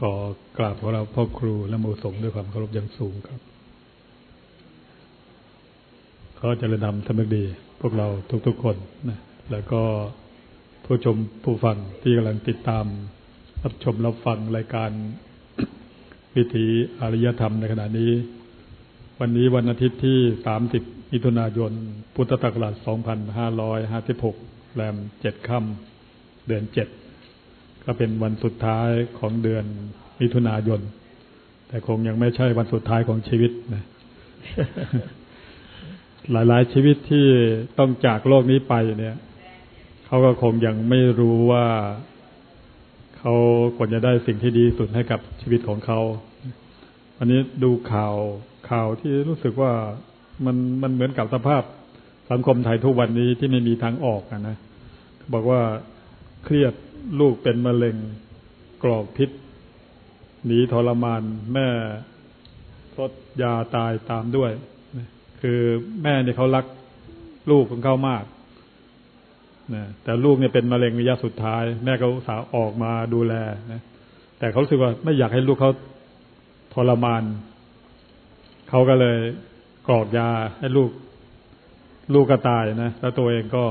ขอกราบของเราพ่อครูและมูสงด้วยความเคารพอย่างสูงครับขอเจริญธรรมธรรมดี พวกเราทุกๆคนนะแล้วก็ผู้ชมผู้ฟังที่กำลังติดตาม รับชมรับฟังรายการวิถีอารยธรรมในขณะนี้ วันนี้วันอาทิตย์ที่ 30มิถุนายน พุทธศักราช 2556 แรม 7 ค่ำเดือน 7 ก็เป็นวันสุดท้ายของเดือนมิถุนายน แต่คงยังไม่ใช่วันสุดท้ายของชีวิตนะหลายๆ ชีวิตที่ต้องจากโลกนี้ไปเนี่ยเขาก็คงยังไม่รู้ว่าเขาควรจะได้สิ่งที่ดีสุดให้กับชีวิตของเขาอันนี้ดูข่าวข่าวที่รู้สึกว่ามันมันเหมือนกับสภาพสังคมไทยทุกวันนี้ที่ไม่มีทางออกนะบอกว่าเครียด ลูกเป็นมะเร็งกรอกพิษ หนีทรมานแม่ทดยาตายตามด้วย คือแม่เนี่ยเขารักลูกของเขามากนะแต่ลูกเนี่ยเป็นมะเร็งระยะสุดท้าย แม่ก็สาวออกมาดูแลนะแต่เขาสึกว่าไม่อยากให้ลูกเขาทรมาน เขาก็เลยกรอกยาให้ลูก ลูกก็ตายนะแล้วตัวเองก็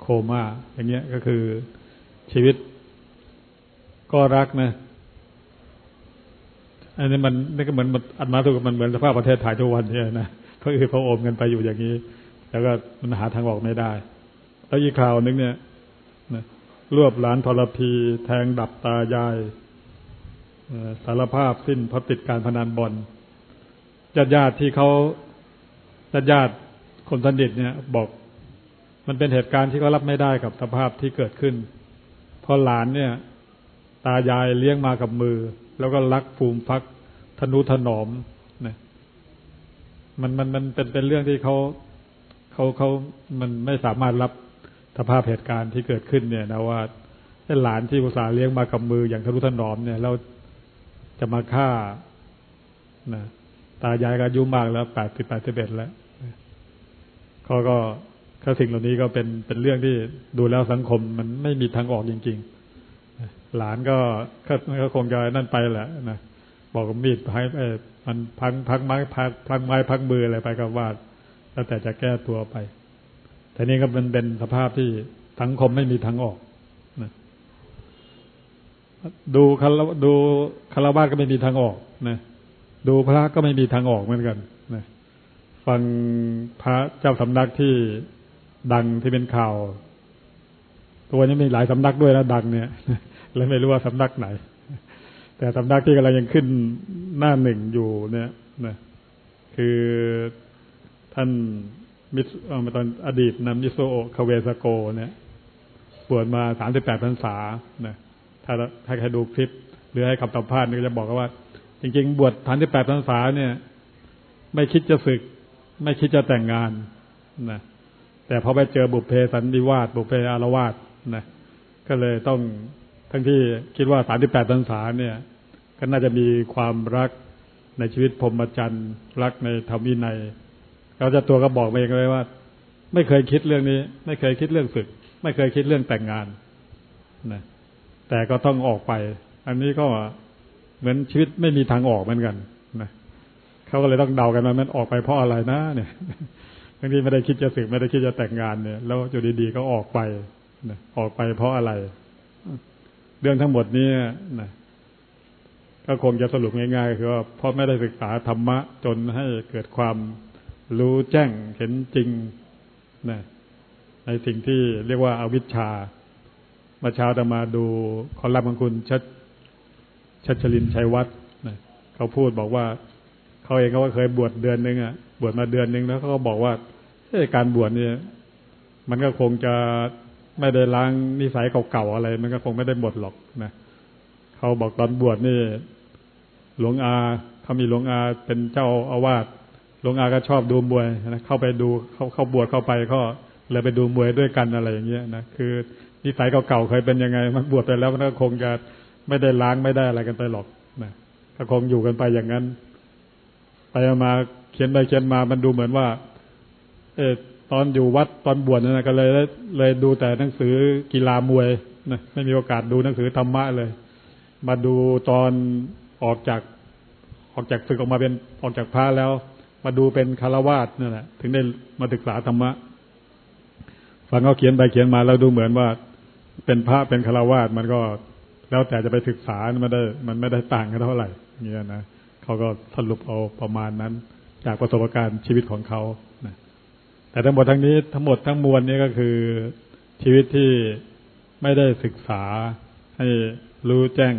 โคม่าอย่างเงี้ยก็คือ ชีวิตก็รักนะอันนี้มันนี่ก็เหมือนอันมาถูกมันเหมือนสภาพประเทศไทยทุกวันเนี่ยนะก็คือเขาโอมกันไปอยู่อย่างนี้ แล้วก็มันหาทางออกไม่ได้ แล้วอีกข่าวนึงเนี่ยนะรวบหลานทรพีแทงดับตายายสารภาพสิ้นเพราะติดการพนันบอลญาติญาติที่เขาญาติญาติคนสนิทเนี่ย บอก มันเป็นเหตุการณ์ที่เขารับไม่ได้กับสภาพที่เกิดขึ้น พอหลานเนี่ย ตายายเลี้ยงมากับมือ แล้วก็รักภูมิพักธนุถนอมนะมันมันมันเป็นเป็นเรื่องที่เขาเขาเขามันไม่สามารถรับสภาพเหตุการณ์ที่เกิดขึ้นเนี่ยนะว่าหลานที่อุตส่าเลี้ยงมากับมืออย่างทนุถนอมเนี่ยเราจะมาฆ่านะตายายก็อายุมากแล้วแปดสิบแปดสิบเอ็ดแล้วเขาก็ ถ้าสิ่งเหล่านี้ก็เป็นเป็นเรื่องที่ดูแล้วสังคมมันไม่มีทางออกจริง ๆ หลานก็ก็คงจะนั่นไปแหละนะบอกมีดพังมันพังพังไม้พังพังไม้พังมืออะไรไปก็ว่าแล้วแต่จะแก้ตัวไป แต่นี่ก็เป็นเป็นสภาพที่สังคมไม่มีทางออกนะดูคารดูคารวะก็ไม่มีทางออกนะดูพระก็ไม่มีทางออกเหมือนกันนะฟังพระเจ้าสำนักที่ ดังที่เป็นข่าว ตัวนี้มีหลายสำนักด้วยนะดังเนี่ยแล้วไม่รู้ว่าสำนักไหน แต่สำนักที่กำลังยังขึ้นหน้าหนึ่งอยู่เนี่ยนะคือท่านมิสมาตอนอดีตนามมิตซูโอะ คเวสโก เนี่ยบวชมาสามสิบแปดพรรษานะถ้าถ้าใครดูคลิป หรือให้คำสัมภาษณ์นี่ก็จะบอกว่า จริง ๆ บวชสามสิบแปดพรรษาเนี่ย ไม่คิดจะสึก ไม่คิดจะแต่งงานนะ แต่พอไปเจอบุพเพสันนิวาสบุพเพอาละวาดนะก็เลยต้องทั้งที่คิดว่าสามสิบแปดพรรษาเนี่ย ก็น่าจะมีความรักในชีวิตพรหมจรรย์รักในธรรมวินัยเราจะตัวก็บอกเองเลยว่า ไม่เคยคิดเรื่องนี้ ไม่เคยคิดเรื่องศึก ไม่เคยคิดเรื่องแต่งงานนะแต่ก็ต้องออกไป อันนี้ก็เหมือนชีวิตไม่มีทางออกเหมือนกันนะเขาก็เลยต้องเดากันว่ามันออกไปเพราะอะไรนะ เนี่ย บางทีไม่ได้คิดจะสึกไม่ได้คิดจะแต่งงานเนี่ย แล้วอยู่ดีๆก็ออกไปนะออกไปเพราะอะไร เรื่องทั้งหมดนี้นะก็คงจะสรุปง่ายๆคือว่าเพราะไม่ได้ศึกษาธรรมะจนให้เกิดความรู้แจ้งเห็นจริงนะในสิ่งที่เรียกว่าอาวิชชามาเช้าจะมาดูคอลัมน์ของคุณชัดชัชลินชัยวัฒน์เขาพูดบอกว่า เขาเองเขาเคยบวชเดือนหนึ่งอะ บวชมาเดือนหนึ่งแล้วเขาก็บอกว่าการบวชเนี่ย มันก็คงจะไม่ได้ล้างนิสัยเก่าๆอะไร มันก็คงไม่ได้หมดหรอกนะเขาบอกตอนบวชนี่ หลวงอาเขามีหลวงอาเป็นเจ้าอาวาสหลวงอาก็ชอบดูมวยนะเข้าไปดูเขาเข้าบวชเข้าไปก็เลยไปดูมวยด้วยกันอะไรอย่างเงี้ยนะคือนิสัยเก่าๆเคยเป็นยังไง มันบวชไปแล้วมันก็คงจะไม่ได้ล้างไม่ได้อะไรกันไปหรอกนะก็คงอยู่กันไปอย่างนั้น ไปมา เขียนไปเขียนมามันดูเหมือนว่า เออตอนอยู่วัดตอนบวชนะก็เลยเลยดูแต่หนังสือกีฬามวยนะไม่มีโอกาสดูหนังสือธรรมะเลย มาดูตอนออกจากออกจากศึกออกมาเป็นออกจากพระแล้ว มาดูเป็นคารวาสนั่นแหละถึงได้มาศึกษาธรรมะฟังเขาเขียนไปเขียนมาแล้วดูเหมือนว่าเป็นพระเป็นคารวาสมันก็แล้วแต่จะไปศึกษามันได้ มันไม่ได้ต่างกันเท่าไหร่เงี้ยนะเขาก็สรุปเอาประมาณนั้น จากประสบการณ์ชีวิตของเขาแต่ทั้งหมดทั้งนี้ทั้งหมดทั้งมวลนี้ก็คือชีวิตที่ไม่ได้ศึกษาให้รู้แจ้ง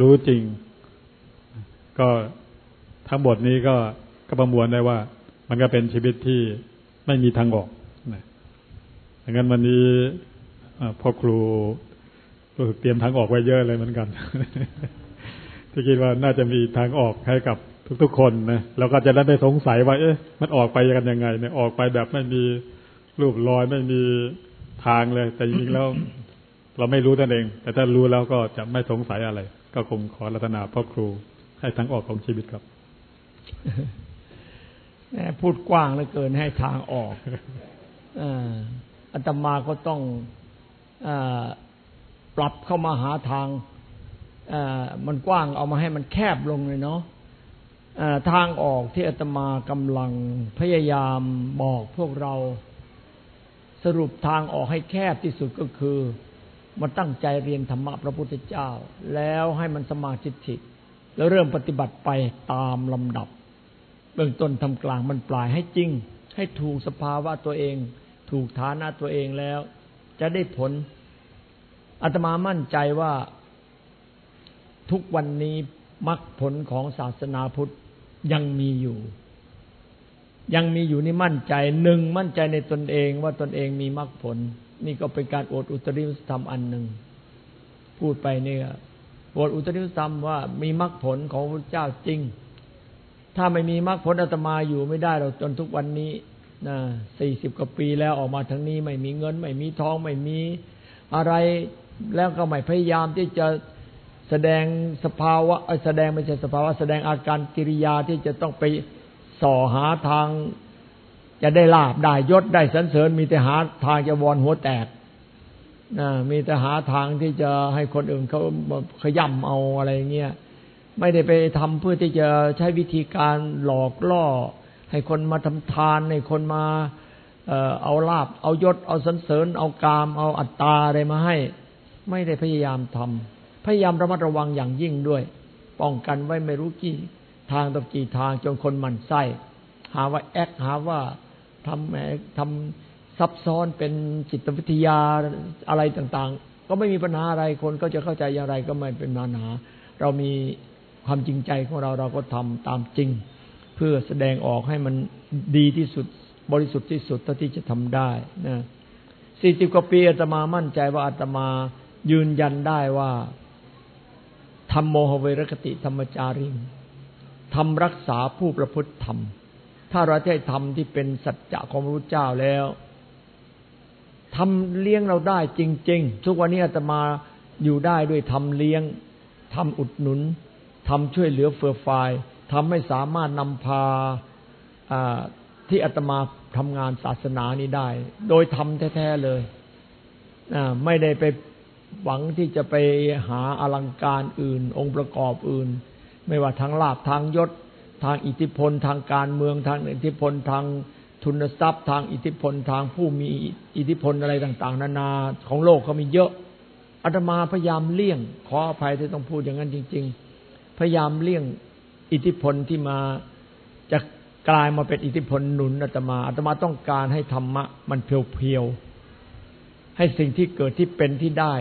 รู้จริง ก็ทั้งหมดนี้ก็ก็ประมวลได้ว่า มันก็เป็นชีวิตที่ไม่มีทางออกดังนั้นวันนี้พ่อครูรู้สึกเตรียมทางออกไว้เยอะเลยเหมือนกันที่คิดว่าน่าจะมีทางออกให้กับ ทุกๆคนนะเราก็จะได้ไม่สงสัยว่าเอ๊ะมันออกไปกันยังไงเนี่ยออกไปแบบไม่มีรูปรอยไม่มีทางเลย แต่จริงๆแล้วเราไม่รู้นั่นเอง แต่ถ้ารู้แล้วก็จะไม่สงสัยอะไร ก็คงขอรัตนาพ่อครูให้ทางออกของชีวิตครับพูดกว้างเหลือเกินให้ทางออกอัตมาก็ต้องอปรับเข้ามาหาทางมันกว้างเอามาให้มันแคบลงเลยเนาะ ทางออกที่อาตมากำลังพยายามบอกพวกเราสรุปทางออกให้แคบที่สุดก็คือมาตั้งใจเรียนธรรมะพระพุทธเจ้า แล้วให้มันสมาธิิแล้วเริ่มปฏิบัติไปตามลำดับ เบื้องต้นทำกลางมันปลายให้จริง ให้ถูกสภาวะตัวเอง ถูกฐานะตัวเองแล้ว จะได้ผลอาตมามั่นใจว่าทุกวันนี้มรรคผลของศาสนาพุทธ ยังมีอยู่ ยังมีอยู่นี่มั่นใจหนึ่งมั่นใจในตนเองว่าตนเองมีมรรคผล นี่ก็เป็นการอดอุตริมธรรมอันหนึ่ง พูดไปเนี่ยอดอุตริมธรรมว่ามีมรรคผลของพระเจ้าจริง ถ้าไม่มีมรรคผลอาตมาอยู่ไม่ได้เราจนทุกวันนี้นะสี่สิบกว่าปีแล้วออกมาทั้งนี้ไม่มีเงิน ไม่มีทองไม่มีอะไรแล้วก็ไม่พยายามที่จะ แสดงสภาวะแสดงไม่ใช่สภาวะ แสดงอาการกิริยาที่จะต้องไปส่อหาทาง จะได้ลาบได้ยศได้สันเสริญ มีแต่หาทางจะวอนหัวแตกนะมีแต่หาทางที่จะให้คนอื่นเขาขย่ำเอาอะไรเงี้ยไม่ได้ไปทำเพื่อที่จะใช้วิธีการหลอกล่อ ให้คนมาทำทานให้คนมาเอาลาบ เอายศ เอาสันเสริญ เอากาม เอาอัตตาอะไรมาให้ ไม่ได้พยายามทำ พยายามระมัดระวังอย่างยิ่งด้วย ป้องกันไว้ไม่รู้กี่ทางต่อกี่ทางจนคนมันไส้หาว่าแอคหาว่าทำแหมทำซับซ้อนเป็นจิตวิทยาอะไรต่างๆ ก็ไม่มีปัญหาอะไรคนก็จะเข้าใจอย่างไรก็ไม่เป็นปัญหา เรามีความจริงใจของเราเราก็ทำตามจริง เพื่อแสดงออกให้มันดีที่สุดบริสุทธิ์ที่สุดเท่าที่จะทำได้นะสี่สิบกว่าปีอาตมามั่นใจว่าอาตมายืนยันได้ว่า ธรรมโมหเวรคติธรรมจาริงทำรักษาผู้ประพฤติธรรม ถ้าเราได้ทำที่เป็นสัจจะของพระพุทธเจ้าแล้วทำเลี้ยงเราได้จริง ๆ ทุกวันนี้อาตมาอยู่ได้ด้วยทำเลี้ยงทำอุดหนุนทำช่วยเหลือเฟื่อฟายทำให้สามารถนำพาที่อาตมาทำงานศาสนานี้ได้ โดยทำแท้ ๆ เลย ไม่ได้ไป หวังที่จะไปหาอลังการอื่น องค์ประกอบอื่น ไม่ว่าทางลาบทางยศ ทางอิทธิพลทางการเมืองทางอิทธิพลทางทุนทรัพย์ ทางอิทธิพลทางผู้มีอิทธิพลอะไรต่าง ๆ นานาของโลกเขามีเยอะอาตมาพยายามเลี่ยง ขออภัยที่ต้องพูดอย่างนั้นจริง ๆ พยายามเลี่ยงอิทธิพลที่มาจะกลายมาเป็นอิทธิพลหนุนอาตมาอาตมาต้องการให้ธรรมะ มันเพียวๆให้สิ่งที่เกิดที่เป็นที่ได้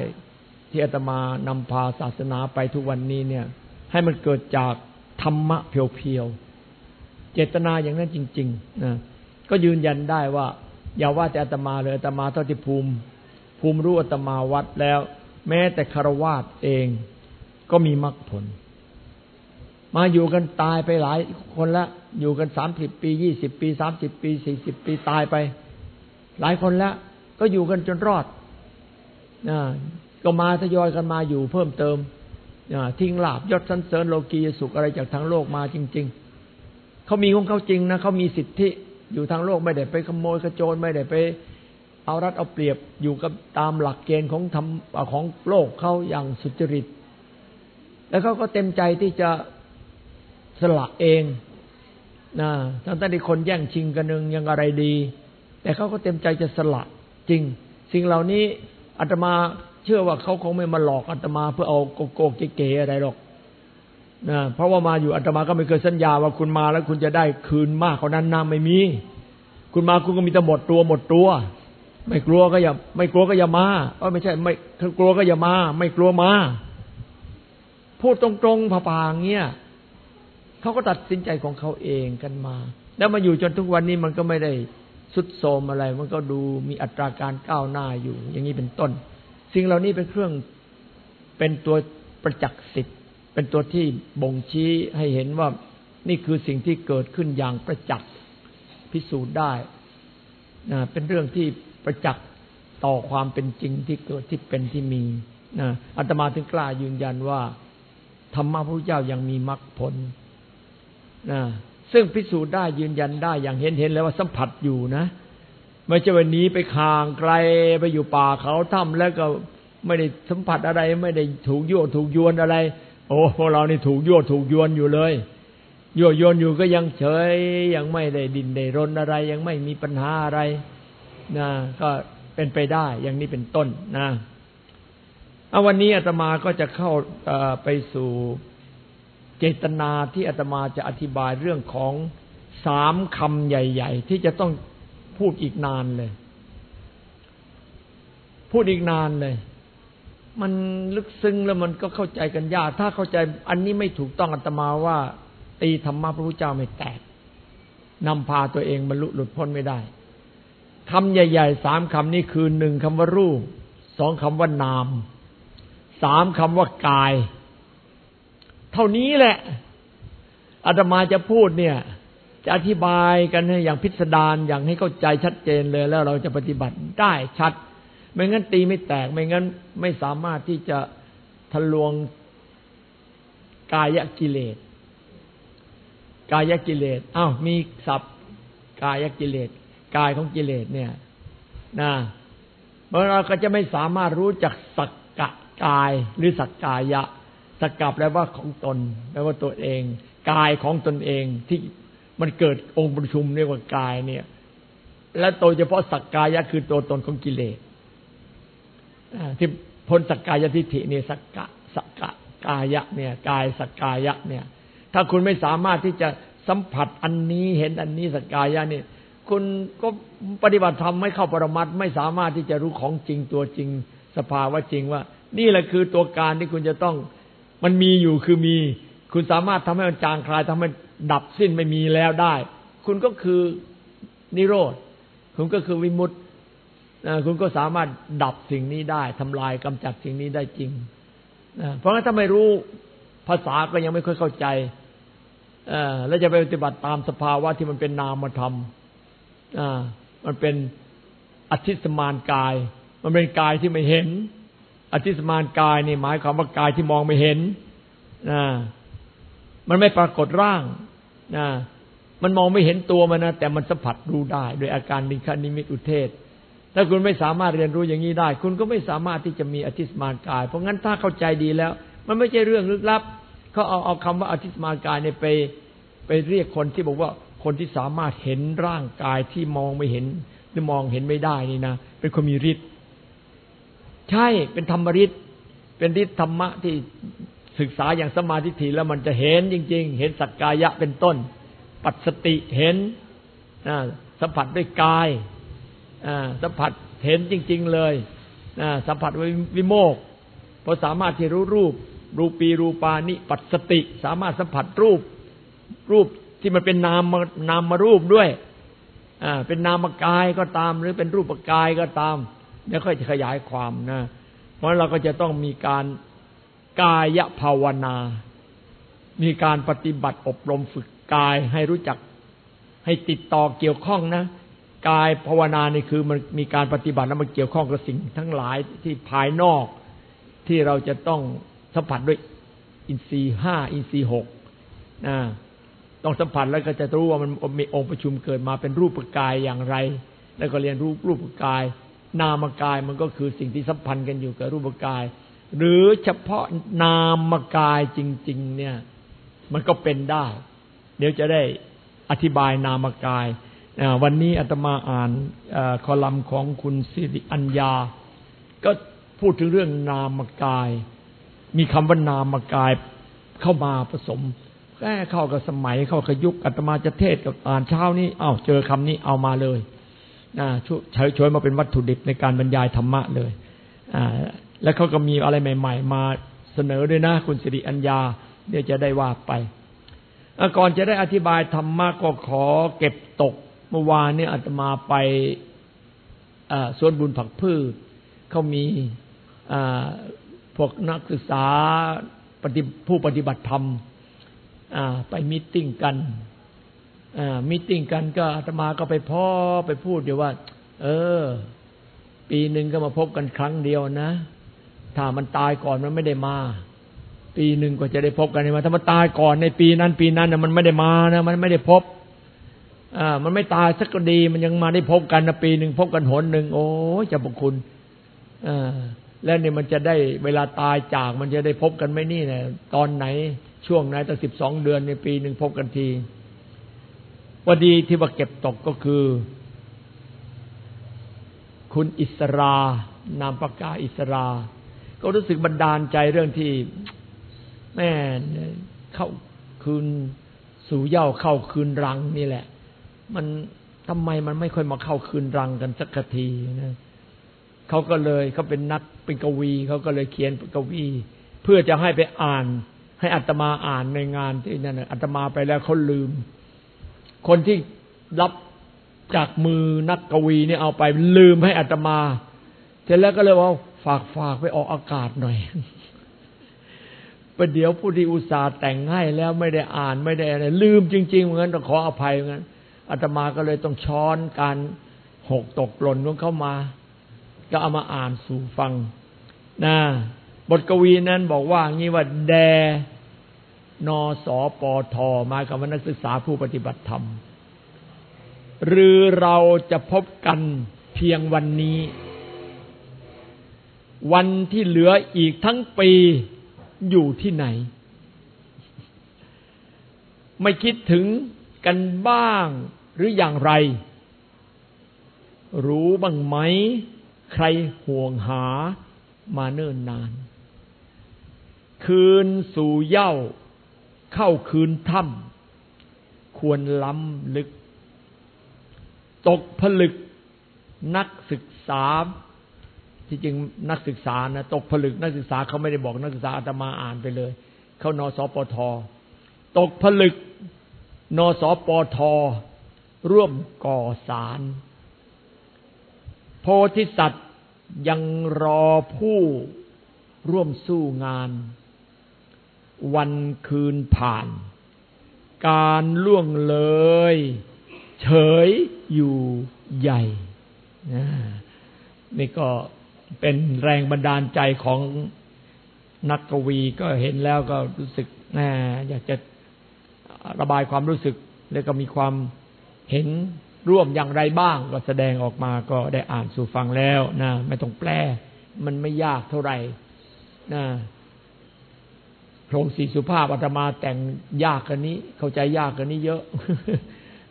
ที่อาตมานำพาศาสนาไปทุกวันนี้เนี่ย ให้มันเกิดจากธรรมะเพียวๆ เจตนาอย่างนั้นจริงๆนะก็ยืนยันได้ว่า อย่าว่าแต่อาตมาเลยอาตมาเท่าที่ภูมิ ภูมิรู้อาตมาวัดแล้ว แม้แต่คารวาสเองก็มีมรรคผล มาอยู่กันตายไปหลายคนละ อยู่กันสามสิบปียี่สิบปีสามสิบปีสี่สิบปีตายไป หลายคนแล้วก็อยู่กันจนรอดนะ ก็มาทยอยกันมาอยู่เพิ่มเติมทิ้งลาบยศสันเสริญโลกียสุขอะไรจากทางโลกมาจริง ๆ เขามีของเขาจริงนะเขามีสิทธิอยู่ทางโลกไม่ได้ไปขโมยขโจรไม่ได้ไป เอารัดเอาเปรียบอยู่กับตามหลักเกณฑ์ของธรรมของโลกเขาอย่างสุจริต แล้วเขาก็เต็มใจที่จะสละเองนะทั้งที่คนแย่งชิงกันนึงยังอะไรดี แต่เขาก็เต็มใจจะสละจริง สิ่งเหล่านี้อาตมา เชื่อว่าเขาคงไม่มาหลอกอาตมาเพื่อเอาโกโก้เก๋ๆอะไรหรอกนะเพราะว่ามาอยู่อาตมาก็ไม่เคยสัญญาว่าคุณมาแล้วคุณจะได้คืนมากกว่านั้นนะไม่มี คุณมาคุณก็มีแต่หมดตัวหมดตัว ไม่กลัวก็อย่า ไม่กลัวก็อย่ามาเออไม่ใช่ ไม่กลัวก็อย่ามา ไม่กลัวมา พูดตรงๆผ่าๆองเงี้ยเขาก็ตัดสินใจของเขาเองกันมา แล้วมาอยู่จนทุกวันนี้มันก็ไม่ได้สุดโทมอะไร มันก็ดูมีอัตราการก้าวหน้าอยู่ อย่างนี้เป็นต้น สิ่งเหล่านี้เป็นเครื่องเป็นตัวประจักษ์สิทธิ์เป็นตัวที่บ่งชี้ให้เห็นว่านี่คือสิ่งที่เกิดขึ้นอย่างประจักษ์พิสูจน์ได้นะเป็นเรื่องที่ประจักษ์ต่อความเป็นจริงที่เกิดที่เป็นที่มีนะอาตมาถึงกล้ายืนยันว่าธรรมะพระพุทธเจ้ายังมีมรรคผลนะซึ่งพิสูจน์ได้ยืนยันได้อย่างเห็นเห็นแล้วว่าสัมผัสอยู่นะ ไม่ใช่วันนี้ไปคางไกลไปอยู่ป่าเขาถ้ำแล้วก็ไม่ได้สัมผัสอะไร ไม่ได้ถูกยั่วถูกยวนอะไร โอ้พวกเรานี่ถูกยั่วถูกยวนอยู่เลยยั่วยวนอยู่ก็ยังเฉย ยังไม่ได้ดินได้รนอะไร ยังไม่มีปัญหาอะไรนะก็เป็นไปได้ อย่างนี้เป็นต้นนะเอาวันนี้อาตมาก็จะเข้าไปสู่เจตนาที่อาตมาจะอธิบายเรื่องของสามคำใหญ่ ๆ ที่จะต้อง พูดอีกนานเลย พูดอีกนานเลย มันลึกซึ้งแล้วมันก็เข้าใจกันยาก ถ้าเข้าใจอันนี้ไม่ถูกต้องอาตมาว่า ตีธรรมะพระพุทธเจ้าไม่แตกนำพาตัวเองบรรลุหลุดพ้นไม่ได้คำใหญ่ๆสามคำนี้คือหนึ่งคำว่ารูปสองคำว่านามสามคำว่ากาย เท่านี้แหละอาตมาจะพูดเนี่ย จะอธิบายกันให้อย่างพิสดารอย่างให้เข้าใจชัดเจนเลย แล้วเราจะปฏิบัติได้ชัด ไม่งั้นตีไม่แตก ไม่งั้นไม่สามารถที่จะทะลวงกายกิเลส กายกิเลสอ้าวมีศัพท์กายกิเลส กายของกิเลสเนี่ยนะเมื่อเราก็จะไม่สามารถรู้จักสักกะกายหรือสักกายะ สักกับแปลว่าของตนแปลว่าตัวเอง กายของตนเองที่ มันเกิดองค์ประชุมเรียกว่ากายเนี่ย และโดยเฉพาะสักกายะคือตัวตนของกิเลสที่พ้นสักกายทิฏฐิเนี่ยสักกะสักกะกายะเนี่ย กายสักกายะเนี่ย ถ้าคุณไม่สามารถที่จะสัมผัสอันนี้เห็นอันนี้สักกายะเนี่ย คุณก็ปฏิบัติธรรมไม่เข้าปรมัตไม่สามารถที่จะรู้ของจริงตัวจริง สภาวะจริงว่า นี่แหละคือตัวการที่คุณจะต้อง มันมีอยู่คือมี คุณสามารถทำให้มันจางคลายทำให้ ดับสิ้นไม่มีแล้วได้ คุณก็คือนิโรธ คุณก็คือวิมุตติคุณก็สามารถดับสิ่งนี้ได้ทำลายกำจัดสิ่งนี้ได้จริงเพราะงั้นถ้าไม่รู้ภาษาก็ยังไม่ค่อยเข้าใจแล้วจะไปปฏิบัติตามสภาวะที่มันเป็นนามธรรมมันเป็นอธิสมานกาย มันเป็นกายที่ไม่เห็น อธิสมานกายนี่หมายความว่ากายที่มองไม่เห็นมันไม่ปรากฏร่าง นะมันมองไม่เห็นตัวมันนะแต่มันสัมผัสรู้ได้ โดยอาการนิคานิมิตอุเทศถ้าคุณไม่สามารถเรียนรู้อย่างนี้ได้ คุณก็ไม่สามารถที่จะมีอธิสมานกาย เพราะงั้นถ้าเข้าใจดีแล้ว มันไม่ใช่เรื่องลึกลับเขาเอาเอาคำว่าอธิสมานกายเนี่ยไปไปเรียกคนที่บอกว่าคนที่สามารถเห็นร่างกายที่มองไม่เห็นหรือมองเห็นไม่ได้นี่นะเป็นคนมีฤทธิ์ใช่เป็นธรรมฤทธิ์เป็นฤทธิ์ธรรมะที่ ศึกษาอย่างสมาธิถีแล้วมันจะเห็นจริง ๆ เห็นสักกายะเป็นต้น ปัจสติเห็นสัมผัสด้วยกายสัมผัสเห็นจริง ๆ เลยสัมผัสวิโมกพอสามารถที่รู้รูป รูปีรูปานิปัจสติ สามารถสัมผัสรูป รูปที่มันเป็นนามนามมารูปด้วยเป็นนามกายก็ตาม หรือเป็นรูปกายก็ตามเดี๋ยวค่อยจะขยายความนะ เพราะเราก็จะต้องมีการ กายภาวนา มีการปฏิบัติอบรมฝึกกายให้รู้จัก ให้ติดต่อเกี่ยวข้องนะกายภาวนานี่คือมันมีการปฏิบัติแล้วมันเกี่ยวข้องกับสิ่งทั้งหลายที่ภายนอกที่เราจะต้องสัมผัสด้วยอินทรีห้าอินทรีหกนะต้องสัมผัสแล้วก็จะรู้ว่ามันมีองค์ประชุมเกิดมาเป็นรูปกายอย่างไร แล้วก็เรียนรู้รูปกาย นามกายมันก็คือสิ่งที่สัมพันธ์กันอยู่กับรูปกาย หรือเฉพาะนามกายจริง ๆ เนี่ย มันก็เป็นได้ เดี๋ยวจะได้อธิบายนามกาย วันนี้อาตมาอ่านคอลัมน์ของคุณสิริอัญญา ก็พูดถึงเรื่องนามกาย มีคำว่านามกายเข้ามาผสมแค่เข้ากับสมัยเข้ากับยุคอาตมาจะเทศกับอ่านเช้านี้อ้าวเจอคำนี้เอามาเลยนะช่วยช่วยมาเป็นวัตถุดิบในการบรรยายธรรมะเลยอ่า แล้วเขาก็มีอะไรใหม่ ๆ มาเสนอด้วยนะ คุณสิริอัญญาเดี๋ยวจะได้ว่าไปก่อนจะได้อธิบายธรรมะก็ขอเก็บตกเมื่อวานนี้อาตมาไปสวนบุญผักพืชเขามีพวกนักศึกษาผู้ปฏิบัติธรรมไปมิ팅กันมิ팅กันก็อาตมาก็ไปพ่อไปพูดอยู่ว่า เออ ปีหนึ่งก็มาพบกันครั้งเดียวนะ ถ้ามันตายก่อนมันไม่ได้มา ปีหนึ่งก็จะได้พบกันมาถ้ามันตายก่อนในปีนั้น ปีนั้นนะมันไม่ได้มานะมันไม่ได้พบอ่ามันไม่ตายสักก็ดี มันยังมาได้พบกันนะปีหนึ่งพบกันหนหนึ่งโอ้จะบุคุณอ่าแล้วเนี่ยมันจะได้เวลาตายจากมันจะได้พบกันไหมนี่เนี่ยตอนไหนช่วงไหนตั้งสิบสองเดือนในปีหนึ่งพบกันทีวันดีที่ว่าเก็บตกก็คือ คุณอิสรานามปากกาอิสรา ก็รู้สึกบันดาลใจเรื่องที่แม่เข้าคืนสู่เย่าเข้าคืนรังนี่แหละ มันทำไมมันไม่ค่อยมาเข้าคืนรังกันสักทีนะเขาก็เลยเขาเป็นนักเป็นกวีเขาก็เลยเขียนกวี เพื่อจะให้ไปอ่าน ให้อัตมาอ่านในงานที่นั่นอัตมาไปแล้วเขาลืม คนที่รับจากมือนักกวีเนี่ยเอาไปลืมให้อัตมา เสร็จแล้วก็เลยว่า ฝากฝากไปออกอากาศหน่อยประเดี๋ยวผู้ที่อุตส่าห์แต่งให้แล้วไม่ได้อ่านไม่ได้อะไรลืมจริงๆเหมือนกันต้องขออภัยเหมือนกันอาตมาก็เลยต้องช้อนการหกตกหล่นของเข้ามา ก็เอามาอ่านสู่ฟังนะบทกวีนั้นบอกว่างี้ว่า แดนอสอปอทอมากับนักศึกษาผู้ปฏิบัติธรรม หรือเราจะพบกันเพียงวันนี้ วันที่เหลืออีกทั้งปีอยู่ที่ไหน ไม่คิดถึงกันบ้างหรืออย่างไร รู้บ้างไหม ใครห่วงหามาเนิ่นนาน คืนสู่เย้าเข้าคืนถ้ำควรล้ำลึก ตกผลึกนักศึกษา ที่จริงนักศึกษานะตกผลึกนักศึกษาเขาไม่ได้บอกนักศึกษาอาตมาอ่านไปเลย เขานสปท ตกผลึกนสปท ร่วมก่อสารโพธิสัตว์ยังรอผู้ร่วมสู้งาน วันคืนผ่าน การล่วงเลย เฉยอยู่ใหญ่ นี่ก็ เป็นแรงบันดาลใจของนักกวีก็เห็นแล้วก็รู้สึกแหมอยากจะระบายความรู้สึก แล้วก็มีความเห็นร่วมอย่างไรบ้าง ก็แสดงออกมาก็ได้อ่านสู่ฟังแล้วนะไม่ต้องแปล มันไม่ยากเท่าไหร่นะพรงศรีสุภาพอาตมาแต่งยากกันนี้ เข้าใจยากกันนี้เยอะ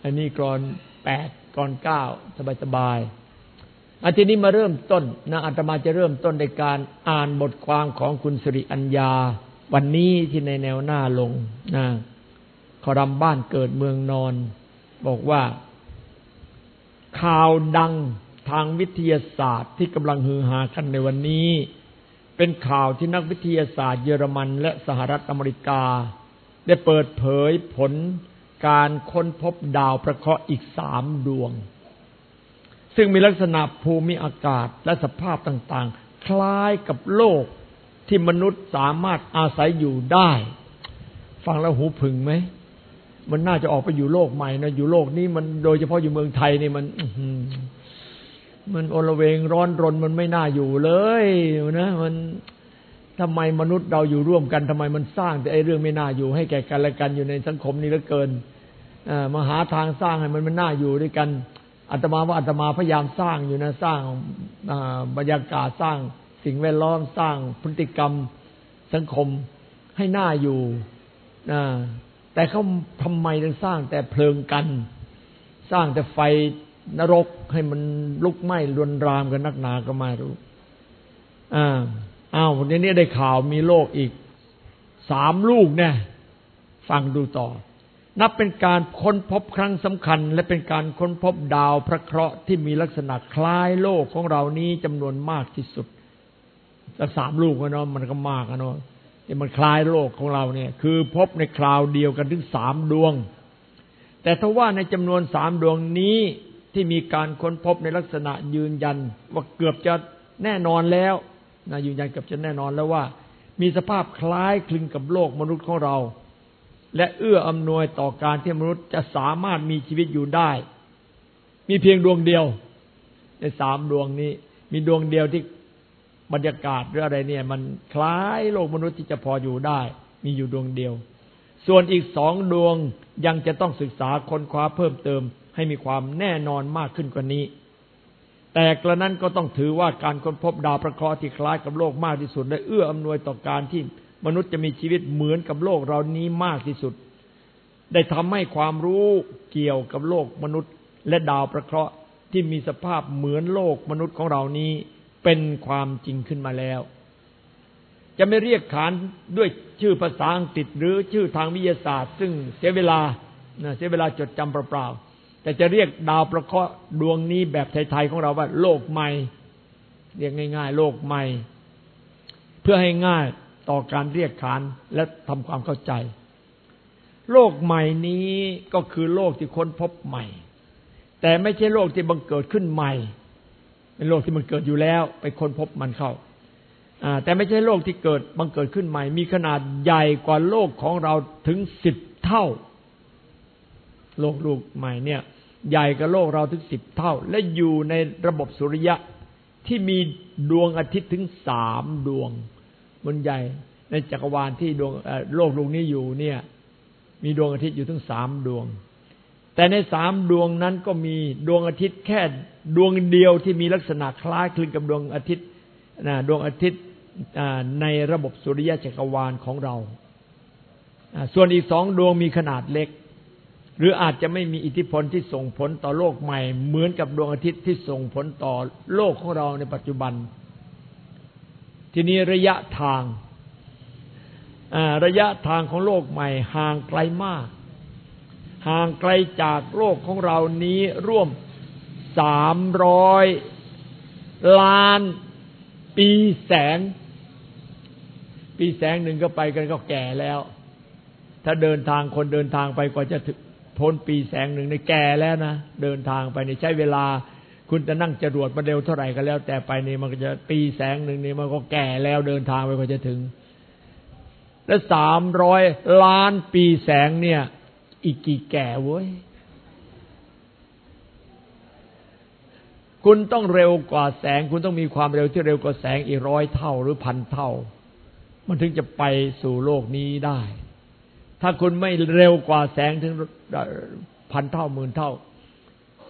อันนี้กรอนแปดกรอนเก้าสบายสบาย อาทีนี้มาเริ่มต้นนะอาตมาจะเริ่มต้นในการอ่านบทความของคุณสิริอัญญา วันนี้ที่ในแนวหน้าลงนะขอรำบ้านเกิดเมืองนอน บอกว่า ข่าวดังทางวิทยาศาสตร์ที่กำลังฮือฮากันในวันนี้ เป็นข่าวที่นักวิทยาศาสตร์เยอรมันและสหรัฐอเมริกา ได้เปิดเผยผลการค้นพบดาวประเคราะห์อีกสามดวง ซึ่งมีลักษณะภูมิอากาศและสภาพต่างๆ คล้ายกับโลกที่มนุษย์สามารถอาศัยอยู่ได้ ฟังแล้วหูผึงไหม มันน่าจะออกไปอยู่โลกใหม่นะอยู่โลกนี้มันโดยเฉพาะอยู่เมืองไทยนี่มันมันโอลเวงร้อนรนมันไม่น่าอยู่เลยนะ มันทำไมมนุษย์เราอยู่ร่วมกันทำไมมันสร้างแต่ไอ้เรื่องไม่น่าอยู่ ให้แก่กันและกันอยู่ในสังคมนี้เหลือเกินมาหาทางสร้างให้มันมันน่าอยู่ด้วยกัน อาตมาว่าอาตมาพยายามสร้างอยู่นะสร้างบรรยากาศสร้างสิ่งแวดล้อมสร้างพฤติกรรมสังคมให้หน่าอยู่นะแต่เขาทำไมถึงสร้างแต่เพลิงกัน สร้างแต่ไฟนรกให้มันลุกไหม้รวนรามกันนักหนาก็ไม่รู้อ่าอ้าววันนี้ได้ข่าวมีโลกอีกสามลูกเนี่ยฟังดูต่อ นับเป็นการค้นพบครั้งสำคัญ และเป็นการค้นพบดาวพระเคราะห์ที่มีลักษณะคล้ายโลกของเรานี้จำนวนมากที่สุดสักสามลูกเนาะมันก็มากเนาะที่มันคล้ายโลกของเราเนี่ย คือพบในคราวเดียวกันถึงสามดวง แต่ถ้าว่าในจำนวนสามดวงนี้ที่มีการค้นพบในลักษณะยืนยัน ว่าเกือบจะแน่นอนแล้วนะยืนยันเกือบจะแน่นอนแล้วว่า มีสภาพคล้ายคลึงกับโลกมนุษย์ของเรา และเอื้ออำนวยต่อการที่มนุษย์จะสามารถมีชีวิตอยู่ได้ มีเพียงดวงเดียว ในสามดวงนี้ มีดวงเดียวที่บรรยากาศหรืออะไรเนี่ย มันคล้ายโลกมนุษย์ที่จะพออยู่ได้ มีอยู่ดวงเดียว ส่วนอีกสองดวงยังจะต้องศึกษาค้นคว้าเพิ่มเติม ให้มีความแน่นอนมากขึ้นกว่านี้ แต่กระนั้นก็ต้องถือว่าการค้นพบดาวประเคราะห์ที่คล้ายกับโลกมากที่สุดและเอื้ออำนวยต่อการที่ มนุษย์จะมีชีวิตเหมือนกับโลกเรานี้มากที่สุด ได้ทำให้ความรู้เกี่ยวกับโลกมนุษย์และดาวประเคราะห์ที่มีสภาพเหมือนโลกมนุษย์ของเรานี้เป็นความจริงขึ้นมาแล้ว จะไม่เรียกขานด้วยชื่อภาษาอังกฤษหรือชื่อทางวิทยาศาสตร์ ซึ่งเสียเวลาเสียเวลาจดจำเปล่าๆแต่จะเรียกดาวประเคราะห์ดวงนี้แบบไทยๆของเราว่า โลกใหม่ เรียกง่าย ๆ โลกใหม่ เพื่อให้ง่าย ต่อการเรียกขานและทำความเข้าใจ โลกใหม่นี้ก็คือโลกที่ค้นพบใหม่ แต่ไม่ใช่โลกที่บังเกิดขึ้นใหม่ เป็นโลกที่มันเกิดอยู่แล้ว ไปค้นพบมันเข้าแต่ไม่ใช่โลกที่เกิดบังเกิดขึ้นใหม่ มีขนาดใหญ่กว่าโลกของเราถึงสิบเท่า โลกลูกใหม่เนี่ย ใหญ่กว่าโลกเราถึงสิบเท่า และอยู่ในระบบสุริยะที่มีดวงอาทิตย์ถึงสามดวง บนใหญ่ ในจักรวาลที่ดวงโลกดวงนี้อยู่เนี่ย มีดวงอาทิตย์อยู่ถึงสามดวง แต่ในสามดวงนั้นก็มีดวงอาทิตย์แค่ดวงเดียวที่มีลักษณะคล้ายคลึงกับดวงอาทิตย์นะดวงอาทิตย์ในระบบสุริยะจักรวาลของเรา ส่วนอีกสองดวงมีขนาดเล็ก หรืออาจจะไม่มีอิทธิพลที่ส่งผลต่อโลกใหม่ เหมือนกับดวงอาทิตย์ที่ส่งผลต่อโลกของเราในปัจจุบัน ทีนี้ระยะทาง ระยะทางของโลกใหม่ ห่างไกลมาก ห่างไกลจากโลกของเรานี้ร่วมสามร้อยล้าน ปีแสง ปีแสงหนึ่งก็ไปกันก็แก่แล้ว ถ้าเดินทางคนเดินทางไปกว่าจะพ้นปีแสงหนึ่งในแก่แล้วนะ เดินทางไปในใช้เวลา คุณจะนั่งจรวดมาเร็วเท่าไหร่ก็แล้ว แต่ไปนี่มันก็จะปีแสงหนึ่งนี่มันก็แก่แล้วเดินทางไปกว่าจะถึง และสามร้อยล้านปีแสงเนี่ย อีกกี่แก่เว้ย คุณต้องเร็วกว่าแสง คุณต้องมีความเร็วที่เร็วกว่าแสงอีกร้อยเท่าหรือพันเท่า มันถึงจะไปสู่โลกนี้ได้ ถ้าคุณไม่เร็วกว่าแสงถึงพันเท่าหมื่นเท่า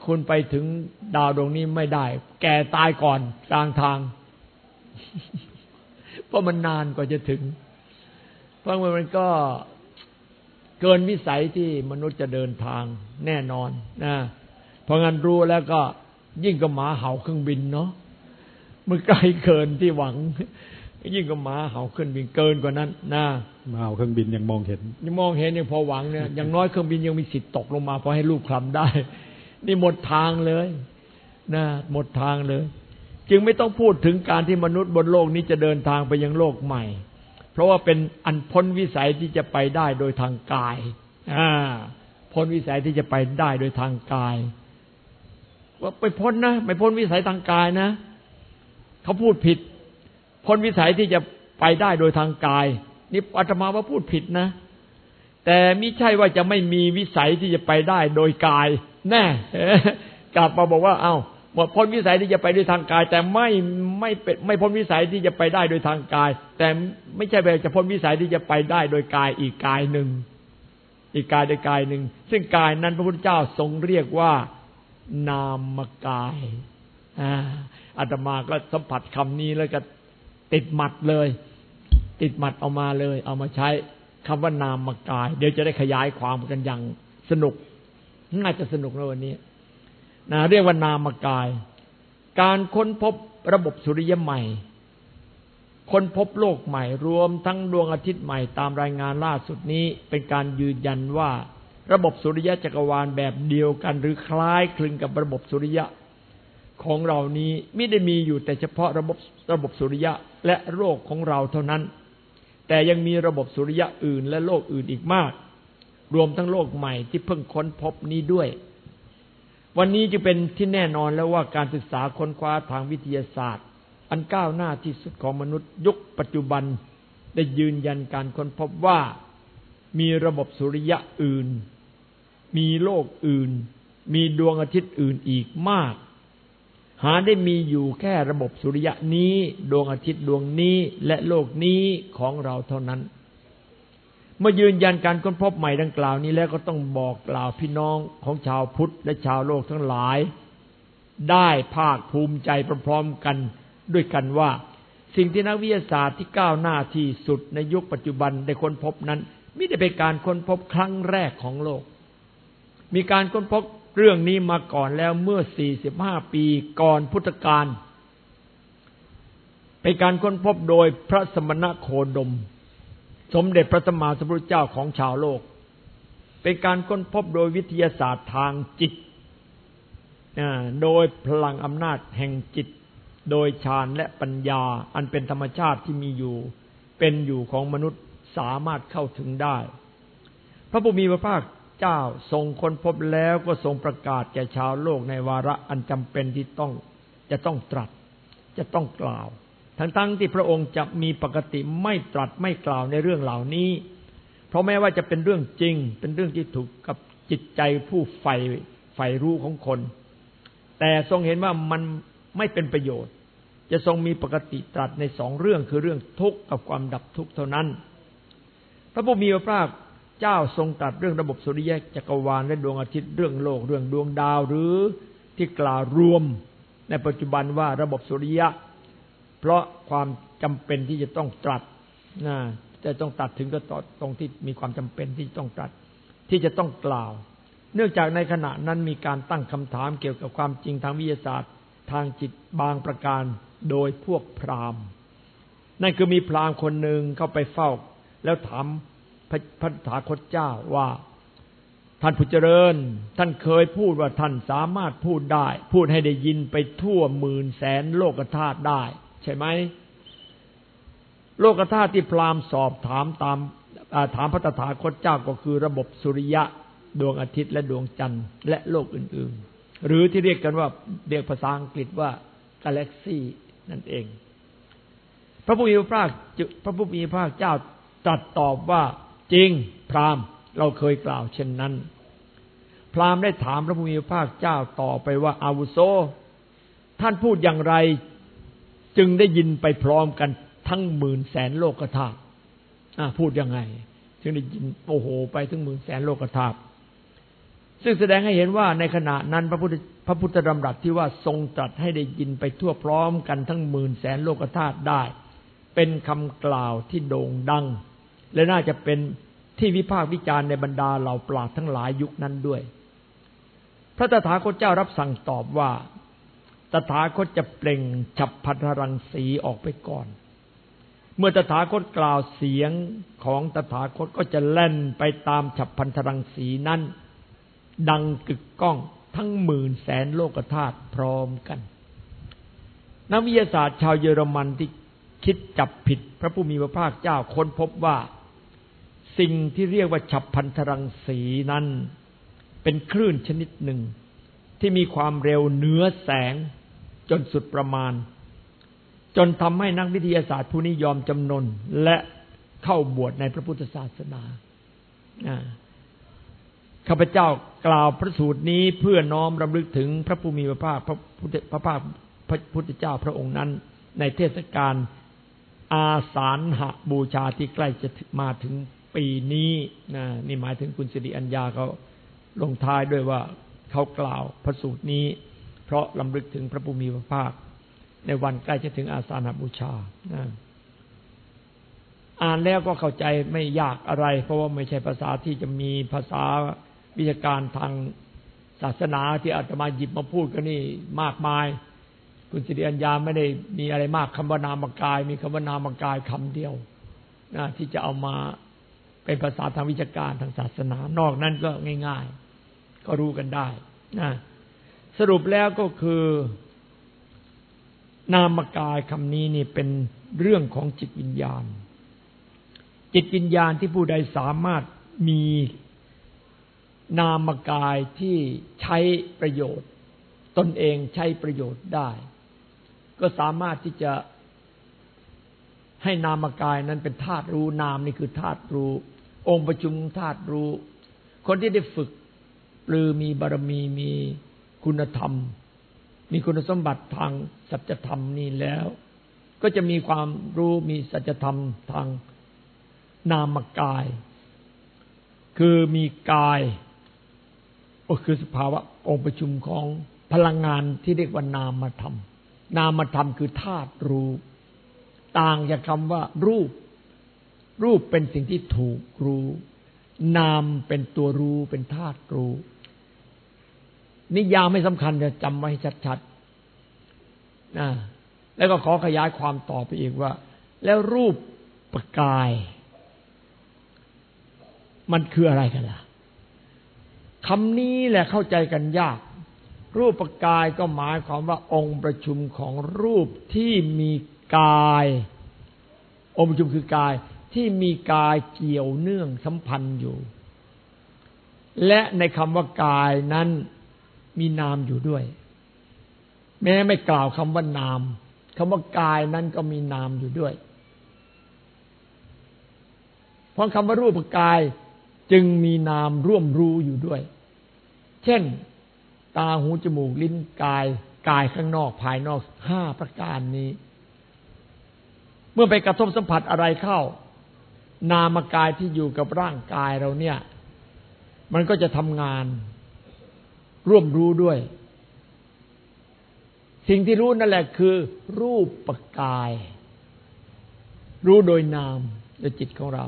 คุณไปถึงดาวดวงนี้ไม่ได้ แก่ตายก่อนกลางทาง เพราะมันนานกว่าจะถึง เพราะมันก็เกินวิสัยที่มนุษย์จะเดินทางแน่นอนนะเพราะงั้นรู้แล้วก็ยิ่งกับหมาเห่าเครื่องบินเนาะมันไกลเกินที่หวัง ยิ่งกับหมาเห่าเครื่องบินเกินกว่านั้นนะมาเห่าเครื่องบินยังมองเห็น ยังมองเห็นยังพอหวังเนี่ยอย่างน้อยเครื่องบินยังมีสิทธิ์ตกลงมาพอให้ลูกคลำได้ นี่หมดทางเลยนะหมดทางเลย จึงไม่ต้องพูดถึงการที่มนุษย์บนโลกนี้จะเดินทางไปยังโลกใหม่ เพราะว่าเป็นอันพ้นวิสัยที่จะไปได้โดยทางกายอ่าพ้นวิสัยที่จะไปได้โดยทางกาย ว่าไปพ้นนะไม่พ้นวิสัยทางกายนะเขาพูดผิด พ้นวิสัยที่จะไปได้โดยทางกาย นี่อาตมาว่าพูดผิดนะ แต่ไม่ใช่ว่าจะไม่มีวิสัยที่จะไปได้โดยกาย แน่กลับมาบอกว่า เอา้าหมดพ้นวิสัยที่จะไปด้วยทางกาย แต่ไม่ไม่เป็นไม่พ้นวิสัยที่จะไปได้โดยทางกาย แต่ไม่ใช่แบบจะพ้นวิสัยที่จะไปได้โดยกายอีกกายหนึ่งอีกกายโดยกายหนึ่งซึ่งกายนั้นพระพุทธเจ้าทรงเรียกว่านามกายอาตมาก็สัมผัสคำนี้แล้วก็ติดหมัดเลย ติดหมัดเอามาเลย เอามาใช้คำว่านามกาย เดี๋ยวจะได้ขยายความกันอย่างสนุก น่าจะสนุกในวันนี้นะเรียกว่านามกาย การค้นพบระบบสุริยะใหม่ ค้นพบโลกใหม่ รวมทั้งดวงอาทิตย์ใหม่ตามรายงานล่าสุดนี้เป็นการยืนยันว่าระบบสุริยะจักรวาลแบบเดียวกัน หรือคล้ายคลึงกับระบบสุริยะของเรานี้ไม่ได้มีอยู่แต่เฉพาะระบบระบบสุริยะและโลกของเราเท่านั้น แต่ยังมีระบบสุริยะอื่นและโลกอื่นอีกมาก รวมทั้งโลกใหม่ที่เพิ่งค้นพบนี้ด้วย วันนี้จะเป็นที่แน่นอนแล้วว่าการศึกษาค้นคว้าทางวิทยาศาสตร์ อันก้าวหน้าที่สุดของมนุษย์ยุคปัจจุบันได้ยืนยันการค้นพบว่ามีระบบสุริยะอื่น มีโลกอื่น มีดวงอาทิตย์อื่นอีกมาก หาได้มีอยู่แค่ระบบสุริยะนี้ ดวงอาทิตย์ดวงนี้และโลกนี้ของเราเท่านั้น เมื่อยืนยันการค้นพบใหม่ดังกล่าวนี้แล้วก็ต้องบอกกล่าวพี่น้องของชาวพุทธและชาวโลกทั้งหลาย ได้ภาคภูมิใจพร้อมๆกันด้วยกันว่า สิ่งที่นักวิทยาศาสตร์ที่ก้าวหน้าที่สุดในยุคปัจจุบันได้ค้นพบนั้นไม่ได้เป็นการค้นพบครั้งแรกของโลก มีการค้นพบเรื่องนี้มาก่อนแล้วเมื่อ 45 ปีก่อนพุทธกาลเป็นการค้นพบโดยพระสมณโคดม สมเด็จพระสัมมาสัมพุทธเจ้าของชาวโลก เป็นการค้นพบโดยวิทยาศาสตร์ทางจิต โดยพลังอำนาจแห่งจิต โดยฌานและปัญญา อันเป็นธรรมชาติที่มีอยู่ เป็นอยู่ของมนุษย์สามารถเข้าถึงได้ พระผู้มีพระภาคเจ้าทรงค้นพบแล้วก็ทรงประกาศแก่ชาวโลกในวาระอันจำเป็นที่ต้องจะต้องตรัสจะต้องกล่าว ทั้งๆทที่พระองค์จะมีปกติไม่ตรัสไม่กล่าวในเรื่องเหล่านี้ เพราะแม้ว่าจะเป็นเรื่องจริง เป็นเรื่องที่ถูกกับจิตใจผู้ใฝ่ใฝ่รู้ของคน แต่ทรงเห็นว่ามันไม่เป็นประโยชน์ จะทรงมีปกติตรัสในสองเรื่องคือเรื่องทุกข์กับความดับทุกข์เท่านั้น พระผู้มีพระภาคเจ้าทรงตัดเรื่องระบบสุริยะจักรวาลและดวงอาทิตย์เรื่องโลกเรื่องดวงดาวหรือที่กล่าวรวมในปัจจุบันว่าระบบสุริยะ เพราะความจำเป็นที่จะต้องตรัสนะจะต้องตัดถึงก็ตรงที่มีความจำเป็นที่ต้องตรัสที่จะต้องกล่าว เนื่องจากในขณะนั้นมีการตั้งคำถามเกี่ยวกับความจริงทางวิทยาศาสตร์ ทางจิตบางประการโดยพวกพราหมณ์นั่นคือมีพราหมณ์คนหนึ่งเข้าไปเฝ้า แล้วถามพระถาคตเจ้าว่าท่านผู้เจริญ ท่านเคยพูดว่าท่านสามารถพูดได้ พูดให้ได้ยินไปทั่วหมื่นแสนโลกธาตุได้ ใช่ไหมโลกธาตุที่พราหมณ์สอบถามตามถามพระตถาคตเจ้าก็คือระบบสุริยะดวงอาทิตย์และดวงจันทร์และโลกอื่น ๆ หรือที่เรียกกันว่าเรียกภาษาอังกฤษว่ากาแล็กซีนั่นเอง พระผู้มีพระภาคพระผู้มีพระภาคเจ้าตรัสตอบว่าจริงพราหมณ์เราเคยกล่าวเช่นนั้น พราหมณ์ได้ถามพระผู้มีพระภาคเจ้าต่อไปว่าอาวุโสท่านพูดอย่างไร จึงได้ยินไปพร้อมกันทั้งหมื่นแสนโลกธาตุพูดยังไง จึงได้ยินโอ้โห ไปถึงหมื่นแสนโลกธาตุซึ่งแสดงให้เห็นว่าในขณะนั้นพระพุทธพระพุทธดำรัสที่ว่าทรงตรัสให้ได้ยินไปทั่วพร้อมกันทั้งหมื่นแสนโลกธาตุได้ เป็นคำกล่าวที่โด่งดัง และน่าจะเป็นที่วิพากษ์วิจารณ์ในบรรดาเหล่าปราชญ์ทั้งหลายยุคนั้นด้วย พระตถาคตเจ้ารับสั่งตอบว่า ตถาคตจะเปล่งฉับพันธรังสีออกไปก่อน เมื่อตถาคตกล่าวเสียงของตถาคตก็จะแล่นไปตามฉับพันธรังสีนั้น ดังกึกก้องทั้งหมื่นแสนโลกธาตุพร้อมกัน นักวิทยาศาสตร์ชาวเยอรมันที่คิดจับผิดพระผู้มีพระภาคเจ้าค้นพบว่า สิ่งที่เรียกว่าฉับพันธรังสีนั้น เป็นคลื่นชนิดหนึ่งที่มีความเร็วเหนือแสง จนสุดประมาณ จนทำให้นักวิทยาศาสตร์ผู้นี้ยอมจำนน และเข้าบวชในพระพุทธศาสนาข้าพเจ้ากล่าวพระสูตรนี้เพื่อน้อมรำลึกถึงพระผู้มีพระภาคพระพุทธพระภาคพระพุทธเจ้าพระองค์นั้น ในเทศกาลอาสาหะบูชาที่ใกล้จะมาถึงปีนี้นะนี่หมายถึงคุณสิริอัญญาเขาลงท้ายด้วยว่าเขากล่าวพระสูตรนี้ ราะลำลึกถึงพระภูมิพระภาค ในวันใกล้จะถึงอาสาฬหบูชาอ่านแล้วก็เข้าใจไม่ยากอะไร เพราะว่าไม่ใช่ภาษาที่จะมีภาษาวิชาการทางศาสนาที่อาตมาหยิบมาพูดกันนี่มากมาย คุณสิริอัญญาไม่ได้มีอะไรมากคำว่านามกาย มีคำว่านามกายคำเดียวนะที่จะเอามาเป็นภาษาทางวิชาการทางศาสนา นอกนั้นก็ง่าย ๆ ก็รู้กันได้นะ สรุปแล้วก็คือ นามกายคำนี้นี่เป็นเรื่องของจิตวิญญาณ จิตวิญญาณที่ผู้ใดสามารถมีนามกายที่ใช้ประโยชน์ ตนเองใช้ประโยชน์ได้ ก็สามารถที่จะให้นามกายนั้นเป็นธาตุรู้นามนี่คือธาตุรู้ องค์ประชุมธาตุรู้ คนที่ได้ฝึกปลือมีบารมีมี คุณธรรม มีคุณสมบัติทางสัจธรรมนี่แล้ว ก็จะมีความรู้มีสัจธรรมทางนามกาย คือมีกาย ก็คือสภาวะองค์ประชุมของพลังงานที่เรียกว่านามธรรม นามธรรมคือธาตุรู้ ต่างจากคำว่ารูป รูปเป็นสิ่งที่ถูกรู้ นามเป็นตัวรู้เป็นธาตุรู้ นิยามไม่สำคัญจะจำไว้ชัดๆนะแล้วก็ขอขยายความต่อไปอีกว่า แล้วรูปประกาย มันคืออะไรกันล่ะคำนี้แหละเข้าใจกันยาก รูปประกายก็หมายความว่าองค์ประชุมของรูปที่มีกาย องค์ประชุมคือกายที่มีกายเกี่ยวเนื่องสัมพันธ์อยู่ และในคำว่ากายนั้น มีนามอยู่ด้วย แม้ไม่กล่าวคำว่านามคำว่ากายนั้นก็มีนามอยู่ด้วย เพราะคำว่ารูปกายจึงมีนามร่วมรู้อยู่ด้วย เช่น ตาหูจมูกลิ้นกายกายข้างนอกภายนอกห้าประการนี้ เมื่อไปกระทบสัมผัสอะไรเข้า นามกายที่อยู่กับร่างกายเราเนี่ย มันก็จะทำงาน ร่วมรู้ด้วย สิ่งที่รู้นั่นแหละคือ รูปปกาย รู้โดยนามโดยจิตของเรา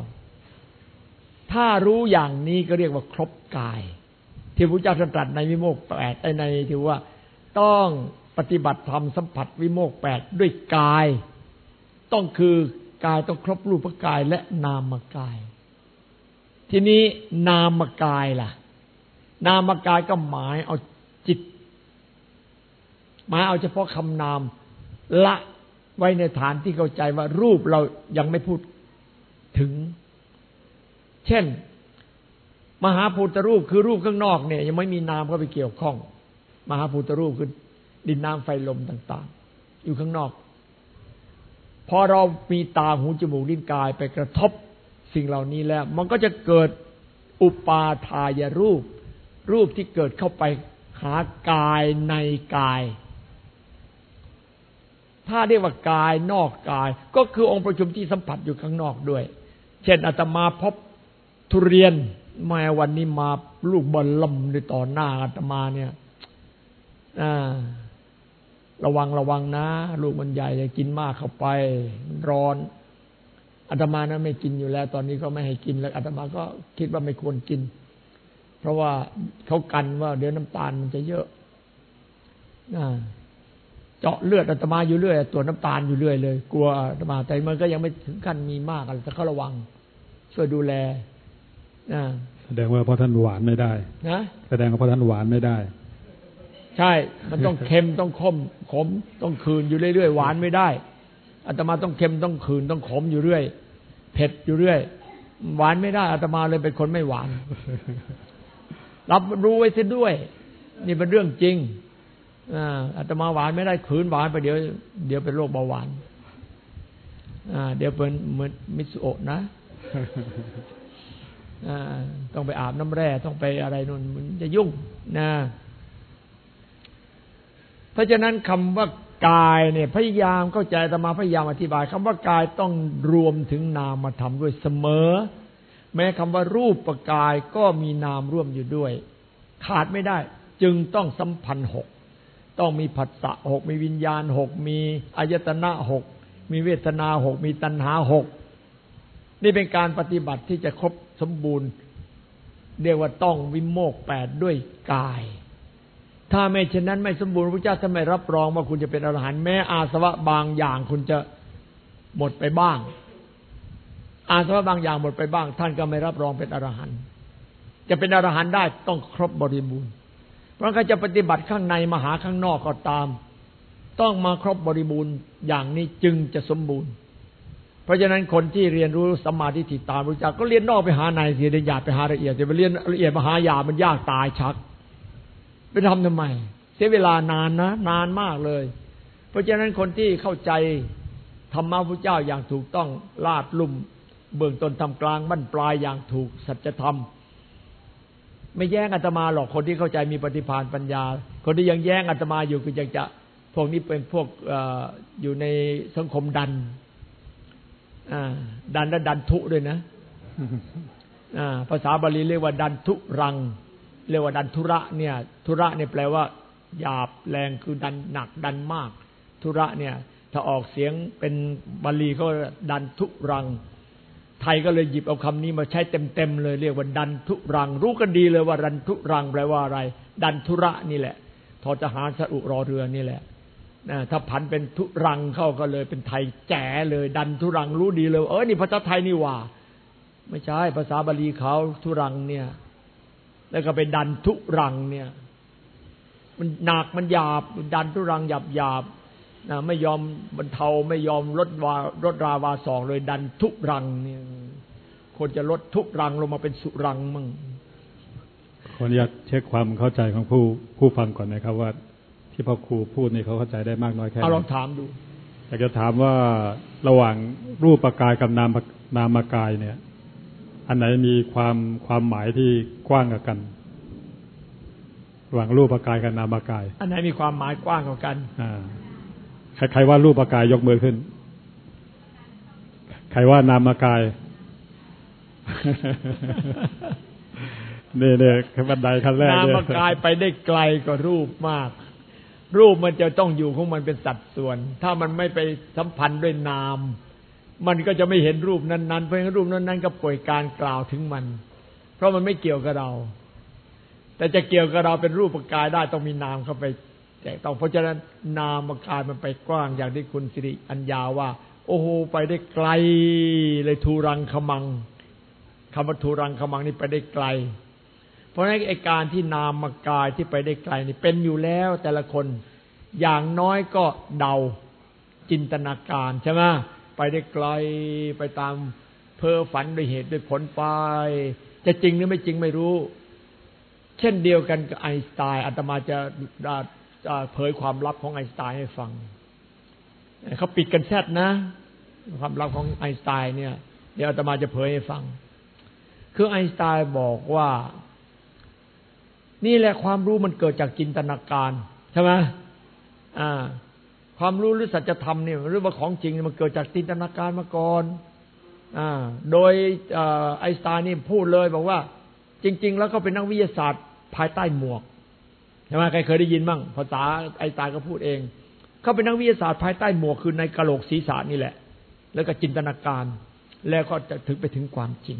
ถ้ารู้อย่างนี้ก็เรียกว่าครบกาย ที่พระเจ้าตรัสในวิโมกแปดในที่ว่าต้องปฏิบัติธรรมสัมผัสวิโมกแปดด้วยกาย ต้องคือกายต้องครบรูปกายและนามกาย ทีนี้นามกายล่ะ นามกายก็หมายเอาจิต หมายเอาเฉพาะคำนามละไว้ในฐานที่เข้าใจว่ารูปเรายังไม่พูดถึง เช่น มหาภูตรูปคือรูปข้างนอกเนี่ย ยังไม่มีนามเข้าไปเกี่ยวข้อง มหาภูตรูปคือดินน้ำไฟลมต่าง ๆ อยู่ข้างนอก พอเรามีตาหูจมูกลิ้นกายไปกระทบสิ่งเหล่านี้แล้ว มันก็จะเกิดอุปาทายรูป รูปที่เกิดเข้าไปหากายในกาย ถ้าเรียกว่ากายนอกกาย ก็คือองค์ประชุมที่สัมผัสอยู่ข้างนอกด้วย เช่นอาตมาพบทุเรียนม่วันนี้มาลูกบอลลำในต่อหน้าอาตมาเนี่ยระวังระวังนะ ลูกมันใหญ่จะกินมากเข้าไป ร้อนอาตมานะไม่กินอยู่แล้ว ตอนนี้ก็ไม่ให้กินแล้วอาตมาก็คิดว่าไม่ควรกิน เพราะว่าเขากันว่า เดี๋ยวน้ำตาลมันจะเยอะเจาะเลือดอาตมาอยู่เรื่อยตัวน้ำตาลอยู่เรื่อยเลย กลัวอาตมาแต่มันก็ยังไม่ถึงขั้นมีมากอะไรแต่เขาระวัง ช่วยดูแลแสดงว่าพอท่านหวานไม่ได้นะแสดงว่าพอท่านหวานไม่ได้ ใช่ มันต้องเค็มต้องขมขมต้องคืนอยู่เรื่อยๆหวานไม่ได้อาตมาต้องเค็มต้องคืนต้องขมอยู่เรื่อย เผ็ดอยู่เรื่อย หวานไม่ได้อาตมาเลยเป็นคนไม่หวาน รับรู้ไว้เสียด้วย นี่เป็นเรื่องจริงอาตมาหวานไม่ได้คืนหวานไปเดี๋ยว เดี๋ยวเป็นโรคเบาหวานเดี๋ยวเป็นเหมือนมิสโอะนะต้องไปอาบน้ำแร่ต้องไปอะไรนู่นมันจะยุ่งนะเพราะฉะนั้นคำว่ากายเนี่ย พยายามเข้าใจตมาพยายามอธิบายคำว่ากายต้องรวมถึงนามมาด้วยเสมอ แม้คำว่ารูปประกายก็มีนามร่วมอยู่ด้วย ขาดไม่ได้ จึงต้องสัมพันธ์หกต้องมีผัสสะหกมีวิญญาณหกมีอายตนะหกมีเวทนาหกมีตัณหาหกนี่เป็นการปฏิบัติที่จะครบสมบูรณ์ เรียกว่าต้องวิโมกแปดด้วยกาย ถ้าไม่เช่นนั้นไม่สมบูรณ์พระเจ้าท่านไมรับรองว่าคุณจะเป็นอรหันต์แม้อาสวะบางอย่างคุณจะหมดไปบ้าง อาสวะบางอย่างหมดไปบ้าง ท่านก็ไม่รับรองเป็นอรหันต์จะเป็นอรหันต์ได้ต้องครบบริบูรณ์ เพราะการจะปฏิบัติข้างในมาหาข้างนอกก็ตาม ต้องมาครบบริบูรณ์อย่างนี้จึงจะสมบูรณ์ เพราะฉะนั้นคนที่เรียนรู้สมาธิติตามรู้จักก็เรียนนอกไปหาในเสียเรียนหยาบไปหาละเอียดจะไปเรียนละเอียดมาหายามันยากตายชักไปทำทำไม เสียเวลานานนะ นานมากเลย เพราะฉะนั้นคนที่เข้าใจธรรมะพระเจ้าอย่างถูกต้องลาดลุ่ม เบื้องต้นทำกลางบั้นปลายอย่างถูกสัจธรรม ไม่แย้งอาตมาหรอกคนที่เข้าใจมีปฏิภาณปัญญา คนที่ยังแย้งอาตมาอยู่คือยังจะพวกนี้เป็นพวกออยู่ในสังคมดันดันและดันทุด้วยนะภาษาบาลีเรียกว่าดันทุรัง เรียกว่าดันทุระเนี่ย ทุระเนี่ยแปลว่าหยาบแรงคือดันหนักดันมาก ทุระเนี่ย ถ้าออกเสียงเป็นบาลีเขาดันทุรัง ไทยก็เลยหยิบเอาคำนี้มาใช้เต็มๆเลยเรียกว่าดันทุรัง รู้กันดีเลยว่าดันทุรังแปลว่าอะไร ดันทุระนี่แหละทอทหารสอุรอเรือนี่แหละนะถ้าผันเป็นทุรังเข้าก็เลยเป็นไทยแจ๋เลย ดันทุรังรู้ดีเลยเออนี่ภาษาไทยนี่ว่า ไม่ใช่ภาษาบาลีเขาทุรังเนี่ย แล้วก็เป็นดันทุรังเนี่ย มันหนักมันหยาบ ดันทุรังหยาบหยาบ นะไม่ยอมบรรเทาไม่ยอมลดวาลดราวาสองเลยดันทุรังเนี่ยคนจะลดทุรังลงมาเป็นสุรังมั่งขออนุญาตเช็คความเข้าใจของผู้ผู้ฟังก่อนนะครับว่า ที่พ่อครูพูดนี่เขาเข้าใจได้มากน้อยแค่ไหนเอาลองถามดูอยากจะถามว่าระหว่างรูปกายกับนามนามกายเนี่ย อันไหนมีความความหมายที่กว้างกว่ากันระหว่างรูปกายกับนามกาย อันไหนมีความหมายกว้างกว่ากัน อ่า ใครว่ารูปกายยกมือขึ้น ใครว่านามกายนี่เนี่ยบันไดขั้นแรกนามกายไปได้ไกลกว่ารูปมาก รูปมันจะต้องอยู่ของมันเป็นสัดส่วน ถ้ามันไม่ไปสัมพันธ์ด้วยนาม มันก็จะไม่เห็นรูปนั้นๆ เพราะฉะนั้นรูปนั้นๆก็ป่วยการกล่าวถึงมัน เพราะมันไม่เกี่ยวกับเรา แต่จะเกี่ยวกับเราเป็นรูปกายได้ต้องมีนามเข้าไป แตกต้องเพราะฉะนั้นนามกายมันไปกว้างอย่างที่คุณสิริอัญญาว่า โอ้โหไปได้ไกลเลยทูรังขมังคำว่าทูรังขมังนี่ไปได้ไกล เพราะฉะนั้นไอการที่นามกายที่ไปได้ไกลนี่เป็นอยู่แล้วแต่ละคนอย่างน้อยก็เดาจินตนาการใช่ไหมไปได้ไกลไปตามเพ้อฝันด้วยเหตุด้วยผลไป จะจริงหรือไม่จริงไม่รู้ เช่นเดียวกันกับไอน์สไตน์อาตมาจะ เผยความลับของไอน์สไตน์ให้ฟังเขาปิดกันแซดนะ ความลับของไอน์สไตน์เนี่ย เดี๋ยวอาตมาจะเผยให้ฟัง คือไอน์สไตน์บอกว่า นี่แหละความรู้มันเกิดจากจินตนาการใช่ไหมอ่า ความรู้หรือสัจธรรมเนี่ยหรือว่าของจริงมันเกิดจากจินตนาการมาก่อนอ่า โดยไอน์สไตน์นี่พูดเลยบอกว่า จริง ๆ แล้วก็เป็นนักวิทยาศาสตร์ภายใต้หมวก ใช่ไหมใครเคยได้ยินบ้างภาษาไอตายก็พูดเอง เขาเป็นนักวิทยาศาสตร์ภายใต้หมวกคือในกระโหลกศีรษะนี่แหละ แล้วก็จินตนาการ แล้วก็จะถึงไปถึงความจริง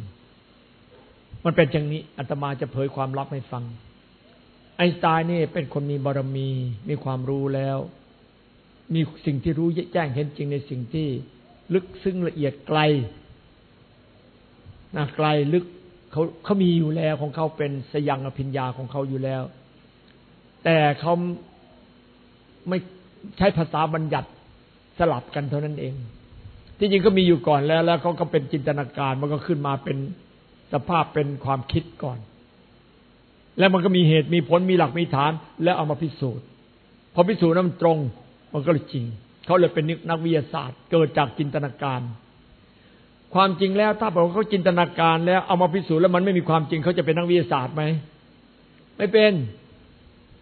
มันเป็นอย่างนี้อาตมาจะเผยความลับให้ฟัง ไอสไตน์นี่เป็นคนมีบารมี มีความรู้แล้ว มีสิ่งที่รู้แจ้งเห็นจริงในสิ่งที่ลึกซึ้งละเอียดไกลนะไกลลึกเขาเขามีอยู่แล้วของเขาเป็นสยังอภิญญาของเขาอยู่แล้ว แต่เขาไม่ใช้ภาษาบัญญัติสลับกันเท่านั้นเอง ที่จริงก็มีอยู่ก่อนแล้ว แล้วเขาก็เป็นจินตนาการมันก็ขึ้นมาเป็นสภาพเป็นความคิดก่อน แล้วมันก็มีเหตุมีผลมีหลักมีฐาน แล้วเอามาพิสูจน์พอพิสูจน์นั้นตรง มันก็เลยจริงเขาเลยเป็นนักวิทยาศาสตร์ เกิดจากจินตนาการ ความจริงแล้วถ้าบอกว่าเขาจินตนาการแล้วเอามาพิสูจน์แล้วมันไม่มีความจริงเขาจะเป็นนักวิทยาศาสตร์ไหมไม่เป็น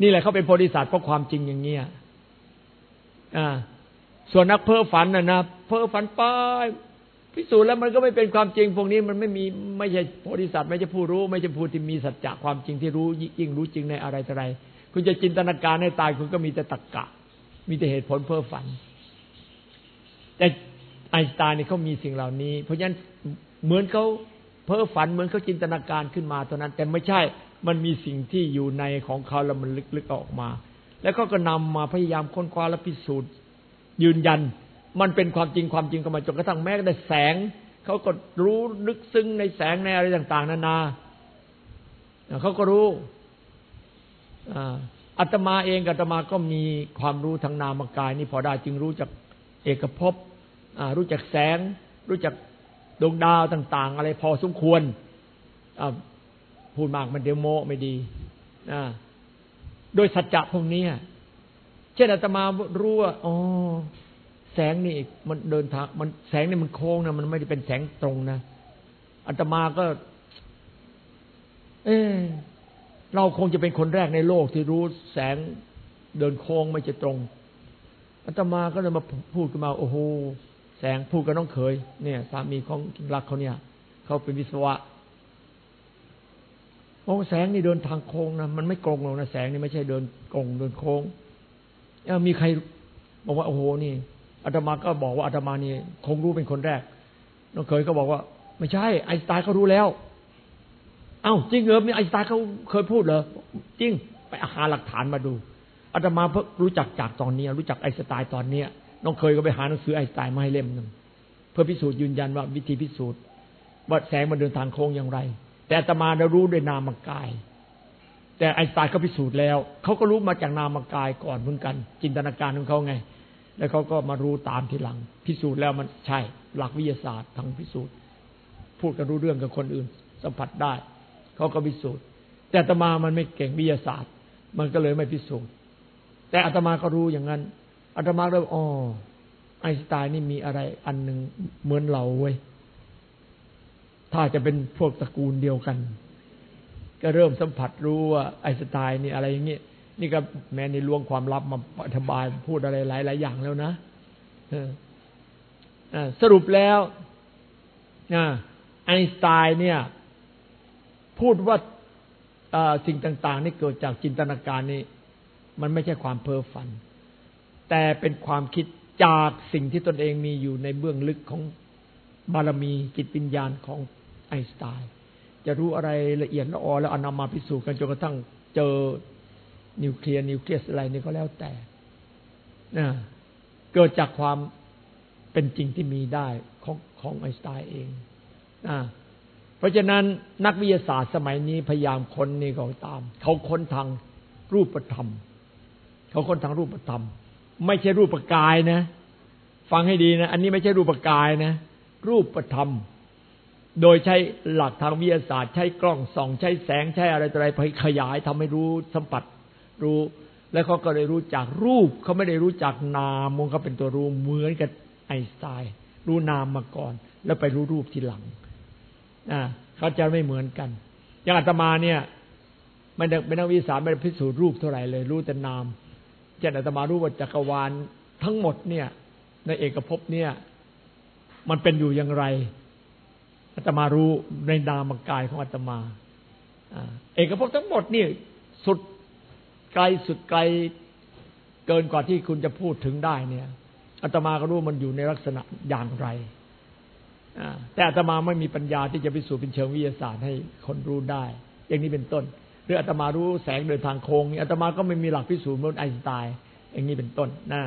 นี่แหละเขาเป็นโพธิสัตว์เพราะความจริงอย่างเงี้ยอ่า ส่วนนักเพ้อฝันนะนะเพ้อฝันไปพิสูจน์แล้วมันก็ไม่เป็นความจริง พวกนี้มันไม่มีไม่ใช่โพธิสัตว์ไม่ใช่ผู้รู้ ไม่ใช่ผู้ที่มีสัจจะความจริงที่รู้ยิ่งรู้จริงในอะไรอะไรคุณจะจินตนาการให้ตายคุณก็มีแต่ตรกกะ มีแต่เหตุผลเพ้อฝัน แต่ไอน์สไตน์นี่เขามีสิ่งเหล่านี้ เพราะฉะนั้นเหมือนเขาเพ้อฝันเหมือนเขาจินตนาการขึ้นมาเท่านั้น แต่ไม่ใช่ มันมีสิ่งที่อยู่ในของเขาแล้วมันลึกๆออกมา แล้วเขาก็นำมาพยายามค้นคว้าและพิสูจน์ ยืนยัน มันเป็นความจริงความจริงกันมาจนกระทั่งแม้แต่แสง เขาก็รู้นึกซึ้งในแสงในอะไรต่าง ๆ นานาเขาก็รู้อัตมาเองกับอัตมาก็มีความรู้ทางนามกาย นี่พอได้จึงรู้จักเอกภพรู้จักแสง รู้จักดวงดาวต่าง ๆ อะไรพอสมควร พูดมากมันเดี๋ยวโมไม่ดีนะโดยสัจจะพวกนี้เช่นอาตมารู้ว่าอ๋อแสงนี่มันเดินทาง มันแสงนี่มันโค้งนะมันไม่ได้เป็นแสงตรงนะอาตมาก็ เออเราคงจะเป็นคนแรกในโลกที่รู้แสงเดินโค้งไม่จะตรงอาตมาก็เลยมาพูดขึ้นมา โอ้โหแสงพูดกับน้องเขยเนี่ย สามีของรักเขาเนี่ย เขาเป็นวิศวะ โอ้แสงนี่เดินทางโค้งนะมันไม่ตรงหรอกนะแสงนี่ไม่ใช่เดินตรงเดินโค้งมีใครบอกว่าโอ้โหนี่อาตมาก็บอกว่าอาตมานี่คงรู้เป็นคนแรกน้องเคยก็บอกว่า ไม่ใช่ไอสไตล์เขารู้แล้ว เอ้าจริงเหรอมีไอสไตล์เขาเคยพูดเหรอจริงไปหาหลักฐานมาดูอาตมาเพิ่งรู้จักจากตอนนี้ รู้จักไอสไตล์ตอนเนี้ยน้องเคยก็ไปหาหนังสือไอสไตล์มาให้เล่มหนึ่งเพื่อพิสูจน์ยืนยันว่าวิธีพิสูจน์ว่าแสงมันเดินทางโค้งอย่างไร แต่อาตมาเรารู้ด้วยนามกาย แต่ไอสไตล์เขาพิสูจน์แล้วเขาก็รู้มาจากนามกายก่อนเหมือนกัน จินตนาการของเขาไง แล้วเขาก็มารู้ตามทีหลัง พิสูจน์แล้วมันใช่ หลักวิทยาศาสตร์ทางพิสูจน์พูดกันรู้เรื่องกับคนอื่น สัมผัสได้เขาก็พิสูจน์ แต่อาตมามันไม่เก่งวิทยาศาสตร์ มันก็เลยไม่พิสูจน์ แต่อาตมาก็รู้อย่างนั้นอาตมาเลยอ๋อไอสไตน์นี่มีอะไรอันหนึ่งเหมือนเราเว้ย ถ้าจะเป็นพวกตระกูลเดียวกัน ก็เริ่มสัมผัสรู้ว่าไอสไตน์นี่อะไรอย่างเงี้ยนี่ก็แม้ในลวงความลับมาอธิบายพูดอะไรหลายหลายอย่างแล้วนะสรุปแล้วไอน์สไตน์เนี่ย พูดว่าสิ่งต่าง ๆ นี่เกิดจากจินตนาการนี่มันไม่ใช่ความเพ้อฝัน แต่เป็นความคิดจากสิ่งที่ตนเองมีอยู่ในเบื้องลึกของบารมีจิตวิญญาณของ ไอน์สไตน์จะรู้อะไรละเอียดละออแล้วอนำมาพิสูจน์กันจนกระทั่งเจอนิวเคลียร์นิวเคลียสอะไรนี่ก็แล้วแต่นะเกิดจากความเป็นจริงที่มีได้ของของไอน์สไตน์เองนะเพราะฉะนั้นนักวิทยาศาสตร์สมัยนี้พยายามค้นนี่ก็ตาม เขาค้นทางรูปธรรม เขาค้นทางรูปธรรม ไม่ใช่รูปกายนะ ฟังให้ดีนะ อันนี้ไม่ใช่รูปกายนะ รูปธรรม โดยใช้หลักทางวิทยาศาสตร์ ใช้กล้องส่อง ใช้แสงใช้อะไรต่ออะไรไปขยายทำให้รู้สัมผัสรู้ แล้วเขาก็เลยรู้จักรูปเขาไม่ได้รู้จักนามมันเขาเป็นตัวรู้เหมือนกับไอน์สไตน์รู้นามมาก่อน แล้วไปรู้รูปทีหลังอ่าเขาจะไม่เหมือนกัน อย่างอาตมาเนี่ยไม่ได้ไม่นักวิสาไม่ได้พิสูจน์รูปเท่าไหร่เลย รู้แต่นามเช่นอาตมารู้ว่าจักรวาลทั้งหมดเนี่ย ในเอกภพเนี่ย มันเป็นอยู่อย่างไร อาตมารู้ในนามกายของอาตมาเอกภพทั้งหมดนี่สุดไกลสุดไกลเกินกว่าที่คุณจะพูดถึงได้เนี่ยอาตมาก็รู้มันอยู่ในลักษณะอย่างไรแต่อาตมาไม่มีปัญญาที่จะพิสูจน์เป็นเชิงวิทยาศาสตร์ให้คนรู้ได้ อย่างนี้เป็นต้น หรืออาตมารู้แสงเดินทางโค้งอาตมาก็ไม่มีหลักพิสูจน์เหมือนไอน์สไตน์อย่างนี้เป็นต้นนะ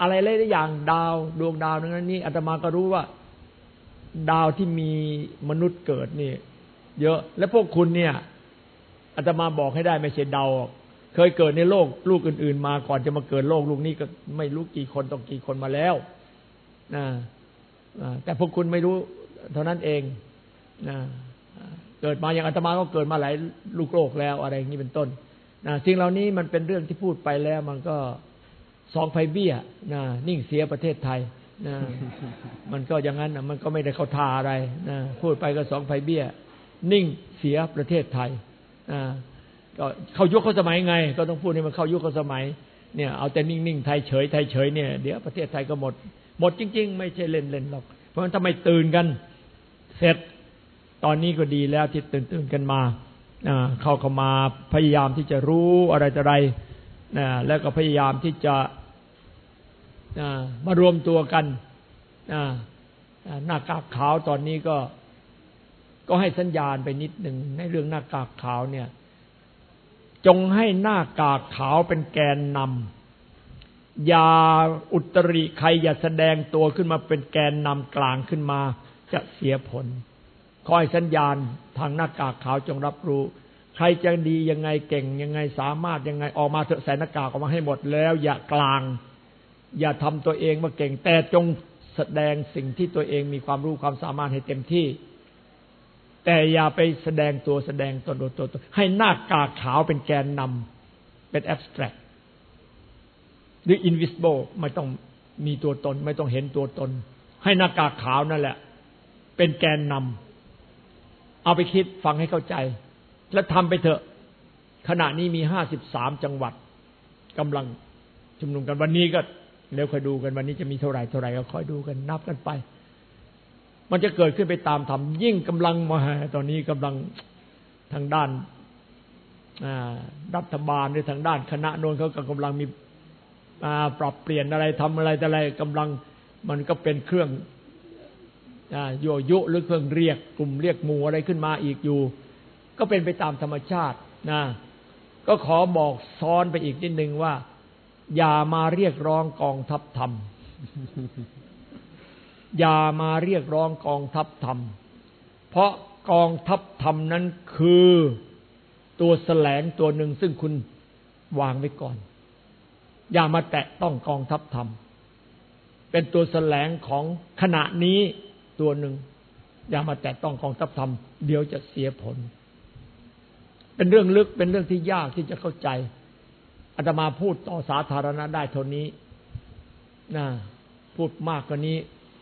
อะไรหลายอย่างดาวดวงดาวนั้นนี่อาตมาก็รู้ว่า ดาวที่มีมนุษย์เกิดนี่ เยอะ และพวกคุณเนี่ยอาตมาบอกให้ได้ไม่ใช่เดาเคยเกิดในโลกลูกอื่น ๆ มาก่อนจะมาเกิดโลกลูกนี้ก็ไม่รู้กี่คนต้องกี่คนมาแล้วนะแต่พวกคุณไม่รู้เท่านั้นเองนะเกิดมาอย่างอาตมาก็เกิดมาหลายลูกโลกแล้วอะไรอย่างนี้เป็นต้นนะสิ่งเหล่านี้มันเป็นเรื่องที่พูดไปแล้ว มันก็สองไฟเบี้ยนะนิ่งเสียประเทศไทย นะมันก็อย่างนั้นนะมันก็ไม่ได้เข้าทาอะไรนะพูดไปก็สองไฟเบี้ย นิ่งเสียประเทศไทยนะก็เข้ายุคเข้าสมัยไง ก็ต้องพูดให้มันเข้ายุคเข้าสมัยเนี่ยเอาแต่นิ่งๆไทยเฉยไทยเฉยเนี่ยเดี๋ยวประเทศไทยก็หมด หมดจริง ๆ ไม่ใช่เล่นๆหรอก เพราะฉะนั้นทำไมตื่นกัน เสร็จตอนนี้ก็ดีแล้วที่ตื่นตื่นกันมาเข้าเข้ามาพยายามที่จะรู้อะไรต่ออะไรนะแล้วก็พยายามที่จะ มารวมตัวกันหน้ากากขาวตอนนี้ก็ ก็ให้สัญญาณไปนิดหนึ่งในเรื่องหน้ากากขาวเนี่ย จงให้หน้ากากขาวเป็นแกนนำอย่าอุตริใครอย่าแสดงตัวขึ้นมาเป็นแกนนำกลางขึ้นมา จะเสียผล คอยสัญญาณทางหน้ากากขาวจงรับรู้ ใครจะดียังไงเก่งยังไงสามารถยังไงออกมาเถอะใส่หน้ากากออกมาให้หมดแล้ว อย่ากลาง อย่าทำตัวเองมาเก่ง แต่จงแสดงสิ่งที่ตัวเองมีความรู้ความสามารถให้เต็มที่ แต่อย่าไปแสดงตัวแสดงตนตัวตนให้หน้ากากขาวเป็นแกนนำเป็น abstract หรือ invisible ไม่ต้องมีตัวตน ไม่ต้องเห็นตัวตน ให้หน้ากากขาวนั่นแหละ เป็นแกนนำเอาไปคิดฟังให้เข้าใจ แล้วทำไปเถอะ ขณะนี้มีห้าสิบสามจังหวัดกำลังชุมนุมกันวันนี้ก็ เดี๋ยวคอยดูกันวันนี้จะมีเท่าไหร่เท่าไหร่ก็คอยดูกันนับกันไป มันจะเกิดขึ้นไปตามธรรมยิ่งกำลังมาตอนนี้กำลังทางด้านรัฐบาลหรือทางด้านคณะโน้นเขาก็กำลังมีปรับเปลี่ยนอะไรทำอะไรแต่อะไรกำลังมันก็เป็นเครื่องโยยุหรือเครื่องเรียกกลุ่มเรียกหมู่อะไรขึ้นมาอีกอยู่ ก็เป็นไปตามธรรมชาตินะก็ขอบอกซ้อนไปอีกนิดนึงว่า อย่ามาเรียกร้องกองทัพธรรม อย่ามาเรียกร้องกองทัพธรรม เพราะกองทัพธรรมนั้นคือตัวแสลงตัวหนึ่งซึ่งคุณวางไว้ก่อน อย่ามาแตะต้องกองทัพธรรม เป็นตัวแสลงของขณะนี้ตัวหนึ่ง อย่ามาแตะต้องกองทัพธรรม เดี๋ยวจะเสียผล เป็นเรื่องลึกเป็นเรื่องที่ยากที่จะเข้าใจ อาตมาพูดต่อสาธารณะได้เท่านี้นะพูดมากกว่านี้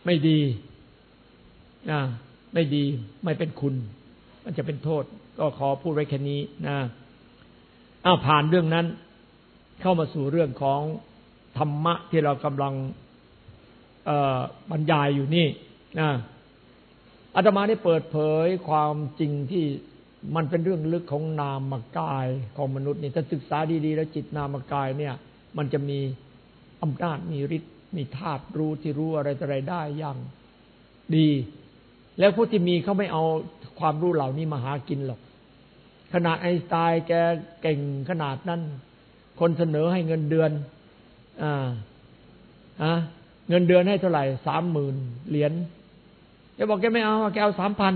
ไม่ดีนะไม่ดีไม่เป็นคุณ มันจะเป็นโทษ ก็ขอพูดไว้แค่นี้นะอ้าผ่านเรื่องนั้น เข้ามาสู่เรื่องของธรรมะที่เรากำลังบรรยายอยู่นี่นะอาตมาได้เปิดเผยความจริงที่ มันเป็นเรื่องลึกของนามกายของมนุษย์นี่ถ้าศึกษาดีๆ แล้วจิตนามกายเนี่ย มันจะมีอำนาจมีฤทธิ์มีธาตุรู้ที่รู้อะไรต่ออะไรได้อย่างดี แล้วผู้ที่มีเขาไม่เอาความรู้เหล่านี้มาหากินหรอก ขนาดไอสไตล์แกเก่งขนาดนั้น คนเสนอให้เงินเดือน อ่าอะเงินเดือนให้เท่าไหร่สามหมื่นเหรียญแกบอกแกไม่เอาแกเอาสามพัน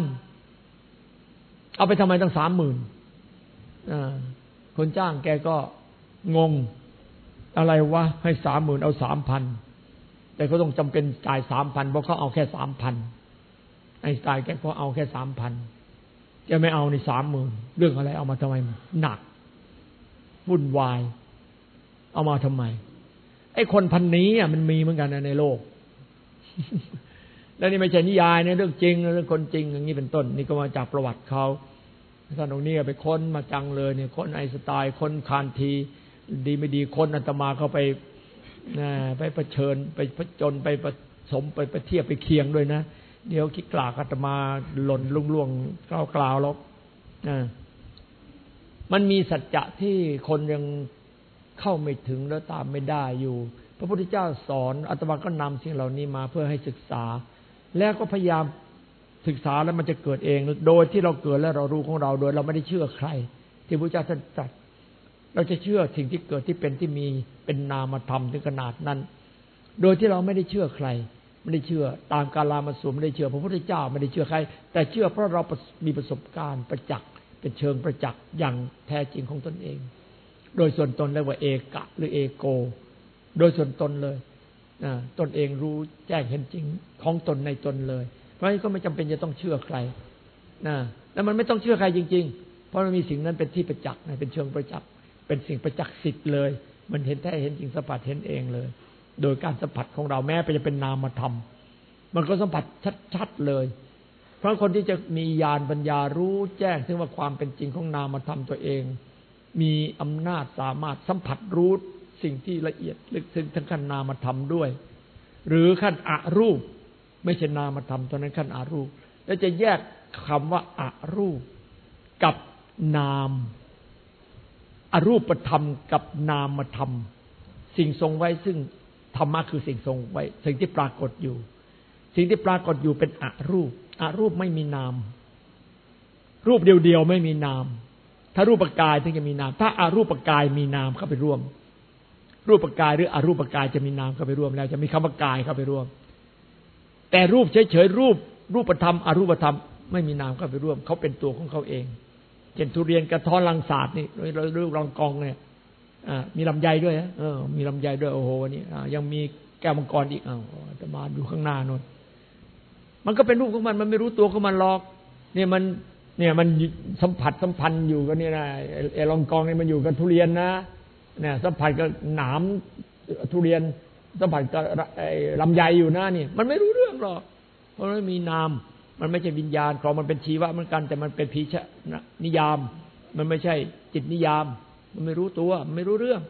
เอาไปทำไมตั้งสามหมื่นคนจ้างแกก็งงอะไรวะให้สามหมื่นเอาสามพันแต่เขาต้องจำเป็นจ่ายสามพันเพราะเขาเอาแค่สามพันไอ้ตายแกก็เอาแค่สามพันแกไม่เอาในสามหมื่นเรื่องอะไรเอามาทำไมหนักวุ่นวาย เอามาทำไม ไอ้คนพันนี้อะมันมีเหมือนกันในโลก แล้วนี่ไม่ใช่นิยายเนี่ยเรื่องจริงเรื่องคนจริง อย่างนี้เป็นต้น นี่ก็มาจากประวัติเขาท่านองค์นี้ไปค้นมาจังเลยเนี่ยค้นไอสไตล์ค้นคานที ดีไม่ดีค้นอัตมาเข้าไปนะไปประเชิญไปผจญไปผสมไปไปเทียบไปเคียงด้วยนะ เดี๋ยวคิดกลากอัตมาหล่นลุ่งล่วงกล่าวกล่าวแล้วมันมีสัจจะที่คนยังเข้าไม่ถึงแล้วตามไม่ได้อยู่ พระพุทธเจ้าสอนอาตมาก็นำสิ่งเหล่านี้มาเพื่อให้ศึกษา แล้วก็พยายามศึกษาแล้วมันจะเกิดเอง โดยที่เราเกิดแล้วเรารู้ของเราโดยเราไม่ได้เชื่อใคร ที่พระเจ้าท่านตรัสเราจะเชื่อสิ่งที่เกิดที่เป็นที่มีเป็นนามธรรมถึงขนาดนั้น โดยที่เราไม่ได้เชื่อใคร ไม่ได้เชื่อตามกาลามาสุไม่ได้เชื่อพระพุทธเจ้าไม่ได้เชื่อใคร แต่เชื่อเพราะเรามีประสบการณ์ประจักษ์เป็นเชิงประจักษ์อย่างแท้จริงของตนเอง โดยส่วนตนเรียกว่าเอกะหรือเอโก โดยส่วนตนเลย ตนเองรู้แจ้งเห็นจริงของตนในตนเลย เพราะฉะนั้นก็ไม่จำเป็นจะต้องเชื่อใครนะแล้วมันไม่ต้องเชื่อใครจริง ๆ เพราะมันมีสิ่งนั้นเป็นที่ประจักษ์เป็นเชิงประจักษ์เป็นสิ่งประจักษ์สิทธิ์เลย มันเห็นแท้เห็นจริงสัมผัสเห็นเองเลย โดยการสัมผัสของเราแม้ไปจะเป็นนามธรรม มันก็สัมผัสชัดๆเลย เพราะคนที่จะมีญาณปัญญารู้แจ้งถึงว่าความเป็นจริงของนามธรรมตัวเอง มีอำนาจสามารถสัมผัสรู้ สิ่งที่ละเอียดลึกซึ้งทั้งขั้นนามธรรมด้วย หรือขั้นอรูป ไม่ใช่นามธรรมตอนนั้นขั้นอรูป แล้วจะแยกคำว่าอารูป กับนามอรูปธรรมกับนามธรรม สิ่งทรงไว้ซึ่งธรรมะคือสิ่งทรงไว้ สิ่งที่ปรากฏอยู่ สิ่งที่ปรากฏอยู่เป็นอรูปอรูปไม่มีนาม รูปเดียวๆไม่มีนาม ถ้ารูปกายถึงจะมีนาม ถ้าอารูปกายมีนามเข้าไปร่วม รูปกายหรืออรูปกายจะมีนามเข้าไปร่วมแล้ว จะมีคำว่ากายเข้าไปร่วม แต่รูปเฉยๆรูป รูปธรรมอรูปธรรม ไม่มีนามเข้าไปร่วม เขาเป็นตัวของเขาเองเช่นทุเรียนกระท้อนลังศาสตร์นี่เราเรื่องรองกองเนี่ยมีลำไยด้วยเออ มีลำไยด้วยโอ้โหนี่ยังมีแก้วมังกรอีกอ้าวจะมาดูข้างหน้านนมันก็เป็นรูปของมัน มันไม่รู้ตัวของมันหรอก เนี่ยมัน เนี่ยมันสัมผัสสัมพันธ์อยู่กันนี่นะไอ้ลองกองนี่มันอยู่กับทุเรียนนะ เนี่ยสัมผัสกับหนามทุเรียนสัมผัสกับลำไยอยู่นะนี่ มันไม่รู้เรื่องหรอกเพราะมันมีนาม มันไม่ใช่วิญญาณของมันเป็นชีวะเหมือนกัน แต่มันเป็นผีชะนิยาม มันไม่ใช่จิตนิยาม มันไม่รู้ตัวไม่รู้เรื่อง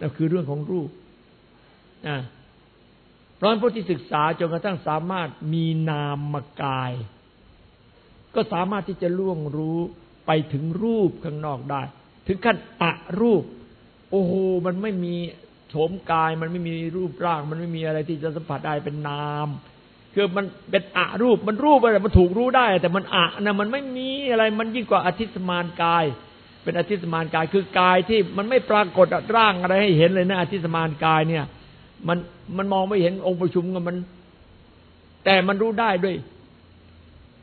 นั่นคือเรื่องของรูปนะเพราะผู้ที่ศึกษาจนกระทั่งสามารถมีนามกาย ก็สามารถที่จะล่วงรู้ไปถึงรูปข้างนอกได้ ถึงขั้นอะรูป โอ้โหมันไม่มีโฉมกาย มันไม่มีรูปร่าง มันไม่มีอะไรที่จะสัมผัสได้เป็นนามคือมันเป็นอะรูปมันรูปอะไรมันถูกรู้ได้ แต่มันอะนะมันไม่มีอะไรมันยิ่งกว่าอธิสมานกาย เป็นอธิสมานกายคือกายที่มันไม่ปรากฏร่างอะไรให้เห็นเลยนะอธิสมานกายเนี่ย มันมันมองไม่เห็นองค์ประชุมกันมัน แต่มันรู้ได้ด้วย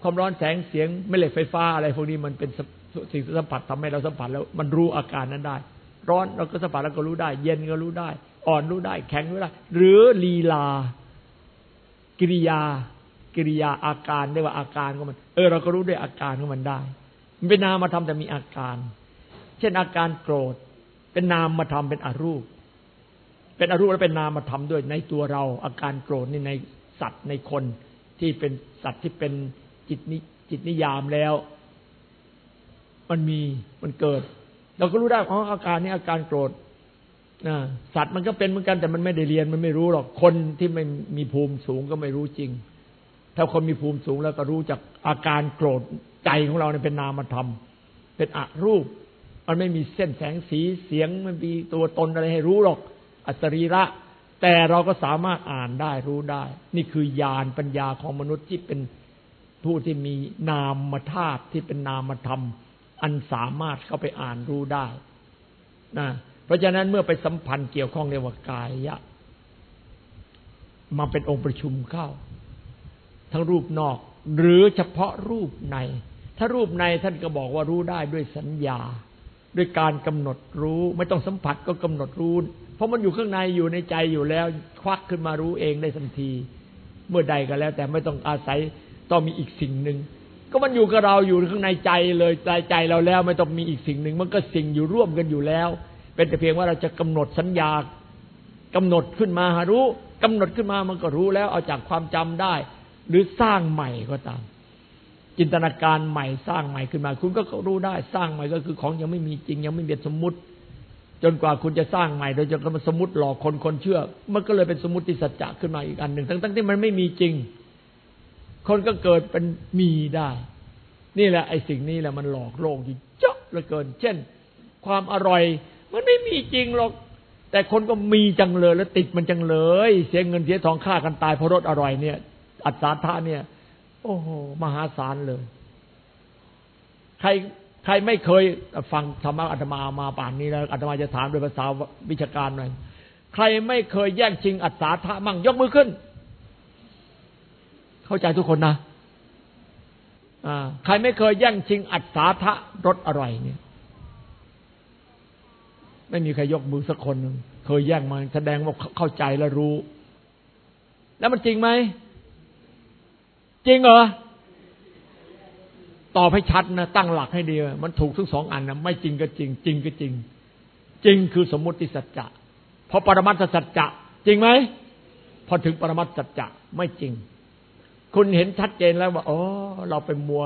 ความร้อนแสงเสียงแม่เหล็กไฟฟ้าอะไรพวกนี้มันเป็นสิ่งสัมผัสทำให้เราสัมผัสแล้ว มันรู้อาการนั้นได้ ร้อนเราก็สัมผัสแล้วก็รู้ได้ เย็นก็รู้ได้ อ่อนรู้ได้ แข็งรู้ได้ หรือลีลา กิริยา กิริยาอาการได้ว่าอาการของมัน เออเราก็รู้ด้วยอาการของมันได้ มันเป็นนามธรรมแต่มีอาการ เช่นอาการโกรธ เป็นนามมาทำเป็นอรูป เป็นอรูปแล้วเป็นนามธรรมด้วยในตัวเรา อาการโกรธนี่ในสัตว์ในคนที่เป็นสัตว์ที่เป็นจิตนิจิตนิยามแล้ว มันมีมันเกิด เราก็รู้ได้ขอ๋อาการนี้อาการโกรธสัตว์มันก็เป็นเหมือนกันแต่มันไม่ได้เรียนมันไม่รู้หรอกคนที่ไม่มีภูมิสูงก็ไม่รู้จริง ถ้าคนมีภูมิสูงแล้วก็รู้จากอาการโกรธใจของเราเนี่ยเป็นนามธรรม เป็นอรูป มันไม่มีเส้นแสงสีเสียงมันมีตัวตนอะไรให้รู้หรอก อัศรีระ แต่เราก็สามารถอ่านได้รู้ได้ นี่คือญาณปัญญาของมนุษย์ที่เป็นผู้ที่มีนามธาตุที่เป็นนามธรรม อันสามารถเข้าไปอ่านรู้ได้นะเพราะฉะนั้นเมื่อไปสัมพันธ์เกี่ยวข้องเรียกว่ากายะ มาเป็นองค์ประชุมเข้า ทั้งรูปนอก หรือเฉพาะรูปใน ถ้ารูปในท่านก็บอกว่ารู้ได้ด้วยสัญญา ด้วยการกำหนดรู้ ไม่ต้องสัมผัสก็กำหนดรู้ เพราะมันอยู่ข้างในอยู่ในใจอยู่แล้ว ควักขึ้นมารู้เองได้ทันที เมื่อใดก็แล้ว แต่ไม่ต้องอาศัยต้องมีอีกสิ่งหนึ่ง ก็มันอยู่กับเราอยู่ข้างในใจเลยใจใจเราแล้ว ไม่ต้องมีอีกสิ่งหนึ่ง มันก็สิ่งอยู่ร่วมกันอยู่แล้ว เป็นแต่เพียงว่าเราจะกำหนดสัญญากำหนดขึ้นมาหารู้กำหนดขึ้นมามันก็รู้แล้ว เอาจากความจำได้ หรือสร้างใหม่ก็ตาม จินตนาการใหม่สร้างใหม่ขึ้นมา คุณก็รู้ได้สร้างใหม่ก็คือของยังไม่มีจริง ยังไม่เป็นสมมุติ จนกว่าคุณจะสร้างใหม่โดยจะมาสมมติหลอกคนคนเชื่อ มันก็เลยเป็นสมมติสัจจะขึ้นมาอีกอันหนึ่ง ทั้งๆที่มันไม่มีจริง คนก็เกิดเป็นมีได้ นี่แหละไอ้สิ่งนี้แหละมันหลอกโลกอยู่เจาะเหลือเกิน เช่น ความอร่อย มันไม่มีจริงหรอก แต่คนก็มีจังเลยแล้วติดมันจังเลย เสียเงินเสียทองฆ่ากันตายเพราะรสอร่อยเนี่ย อัศทะเนี่ย โอ้โหมหาศาลเลย ใครใครไม่เคยฟังธรรมะอาตมามาป่านนี้แล้วอาตมาจะถามโดยภาษาวิชาการหน่อยใครไม่เคยแย่งชิงอัศทะมั่งยกมือขึ้น เข้าใจทุกคนนะใครไม่เคยแย่งชิงอัศทะรสอร่อยเนี่ย ไม่มีใครยกมือสักคนหนึ่งเคยแย่งมาแสดงว่าเข้าใจและรู้ แล้วมันจริงไหม จริงเหรอตอบให้ชัดนะตั้งหลักให้ดีมันถูกทั้งสองอันนะไม่จริงก็จริง จริงก็จริง จริงคือสมมติสัจจะพอปรมัตถสัจจะจริงไหมพอถึงปรมัตถสัจจะไม่จริง คุณเห็นชัดเจนแล้วว่าอ๋อเราไปมัว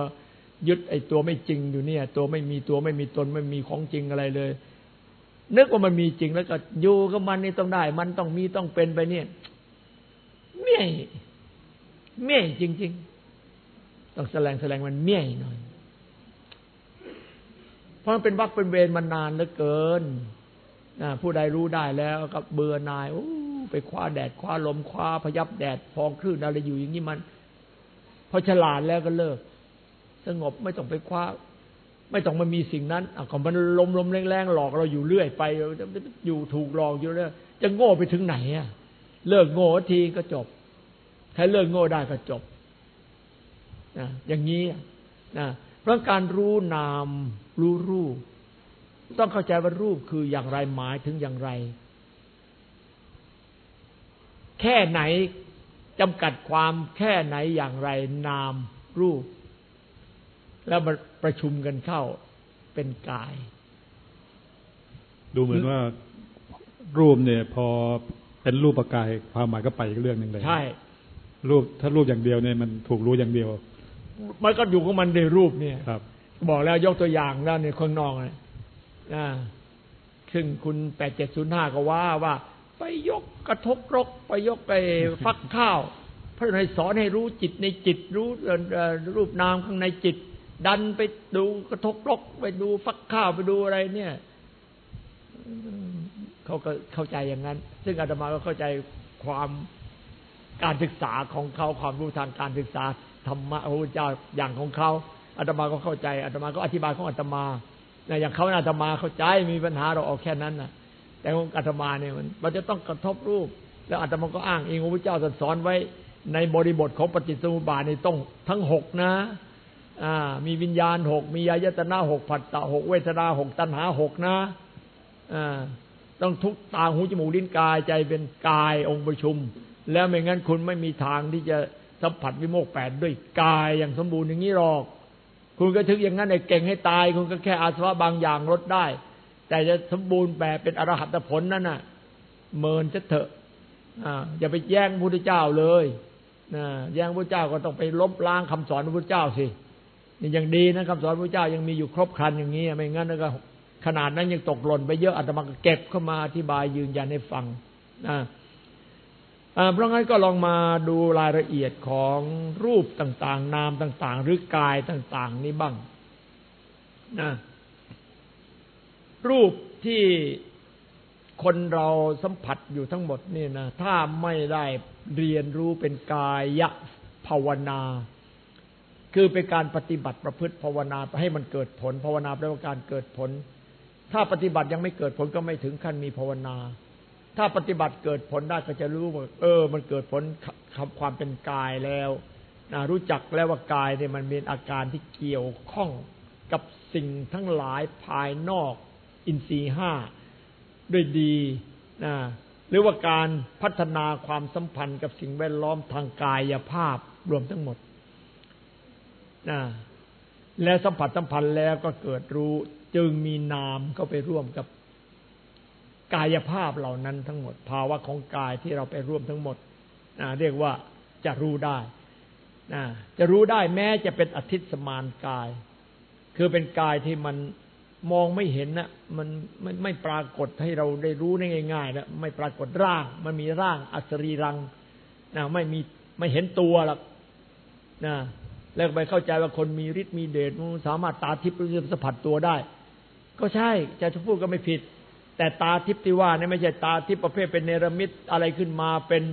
ยึดไอ้ตัวไม่จริงอยู่เนี่ย ตัวไม่มีตัวไม่มีตนไม่มีของจริงอะไรเลย นึกว่ามันมีจริงแล้วก็อยู่กับมันนี่ต้องได้ มันต้องมีต้องเป็นไปเนี่ยเมี่ยเมี่ยจริง ๆ ต้องแสดงแสดงมันเมี่ยหน่อย เพราะมันเป็นวักเป็นเวรมานานเหลือเกินนะผู้ใดรู้ได้แล้วก็เบื่อนายโอ้ไปคว้าแดดคว้าลมคว้าพยับแดดฟองคลื่นอะไรอยู่อย่างนี้มัน พอฉลาดแล้วก็เลิก สงบไม่ต้องไปคว้า ไม่ต้องมามีสิ่งนั้นอะก็มันลมลมแรงๆหลอกเราอยู่เรื่อยไปอยู่ถูกหลอกอยู่เรื่อยจะโง่ไปถึงไหนอะเลิกโง่ทีก็จบถ้าเลิกโง่ได้ก็จบนะอย่างนี้นะเพราะการรู้นามรู้รูป ต้องเข้าใจว่ารูปคืออย่างไรหมายถึงอย่างไร แค่ไหน จำกัดความแค่ไหนอย่างไรนามรูป แล้วมาประชุมกันเข้าเป็นกาย ดูเหมือนว่ารูปเนี่ย พอเป็นรูปประกายความหมายก็ไปอีกเรื่องหนึ่งเลยใช่ รูปถ้ารูปอย่างเดียวเนี่ยมันถูกรู้อย่างเดียว มันก็อยู่ของมันในรูปเนี่ยครับ บอกแล้วยกตัวอย่างแล้วในข้างนอกนะนะซึ่งคุณแปดเจ็ดศูนย์ห้าก็ว่าว่า ไปยกกระทบรก ไปยกไปฟักข้าว พระนายสอนให้รู้จิตในจิตรู้รูปนามข้างในจิต ดันไปดูกระทบรก ไปดูฟักข้าวไปดูอะไรเนี่ยเขาก็เข้าใจอย่างนั้น ซึ่งอาตมาก็เข้าใจความการศึกษาของเขาความรู้ทางการศึกษาธรรมะพระพุทธเจ้าอย่างของเขาอาตมาก็เข้าใจอาตมาก็อธิบายของอาตมาอย่างเขาอาตมาเข้าใจมีปัญหาเราออกแค่นั้นนะ แต่ของอาตมาเนี่ยมันมันจะต้องกระทบรูป แล้วอาตมาก็อ้างเองพระพุทธเจ้าสอนไว้ในบริบทของปฏิสมุปบาทในต้องทั้งหกนะอ่ามีวิญญาณหกมียายตนาหกผัสสะหกเวทนาหกตัณหาหกนะอ่าต้องทุกตาหูจมูกลิ้นกายใจเป็นกายองค์ประชุม แล้วไม่งั้นคุณไม่มีทางที่จะสัมผัสวิโมกแปดด้วยกายอย่างสมบูรณ์อย่างนี้หรอก คุณก็ถึงอย่างนั้นไอ้เก่งให้ตาย คุณก็แค่อาสวะบางอย่างลดได้ แต่จะสมบูรณ์แบบเป็นอรหัตผลนั่นน่ะ เมินจะเถอะอย่าไปแย่งพระพุทธเจ้าเลยนะแย่งพระเจ้าก็ต้องไปลบล้างคำสอนพระพุทธเจ้าสินี่ยังดีนะคำสอนพระเจ้ายังมีอยู่ครบครันอย่างนี้ไม่งั้นก็ขนาดนั้นยังตกหล่นไปเยอะอาตมาก็เก็บเข้ามาอธิบายยืนยันให้ฟังนะเพราะงั้นก็ลองมาดูรายละเอียดของรูปต่างๆ นามต่าง ๆ หรือกายต่าง ๆ นี้บ้างนะ รูปที่คนเราสัมผัสอยู่ทั้งหมดนี่นะ ถ้าไม่ได้เรียนรู้เป็นกายภาวนา คือเป็นการปฏิบัติประพฤติภาวนาให้มันเกิดผลภาวนาแปลว่าการเกิดผล ถ้าปฏิบัติยังไม่เกิดผลก็ไม่ถึงขั้นมีภาวนา ถ้าปฏิบัติเกิดผลได้ก็จะรู้ว่า เออ มันเกิดผลคำความเป็นกายแล้วนะรู้จักแล้วว่ากายเนี่ยมันมีอาการที่เกี่ยวข้องกับสิ่งทั้งหลายภายนอก อินทรีห้าด้วยดีนะหรือว่าการพัฒนาความสัมพันธ์กับสิ่งแวดล้อมทางกายภาพรวมทั้งหมดนะและสัมผัสสัมพันธ์แล้วก็เกิดรู้ จึงมีนามเข้าไปร่วมกับกายภาพเหล่านั้นทั้งหมด ภาวะของกายที่เราไปร่วมทั้งหมดนะเรียกว่าจะรู้ได้นะจะรู้ได้แม้จะเป็นอธิสมานกาย คือเป็นกายที่มัน มองไม่เห็นนะมันไม่ไม่ปรากฏให้เราได้รู้ได้ง่ายๆนะไม่ปรากฏร่าง มันมีร่างอัศรีรังนะไม่มีไม่เห็นตัวหรอกนะแล้วไปเข้าใจว่าคนมีฤทธิ์มีเดชสามารถตาทิพย์สัมผัสตัวได้ ก็ใช่จะพูดก็ไม่ผิด แต่ตาทิพย์ที่ว่านี่ไม่ใช่ตาทิพย์ประเภทเป็นเนรมิตอะไรขึ้นมาเป็น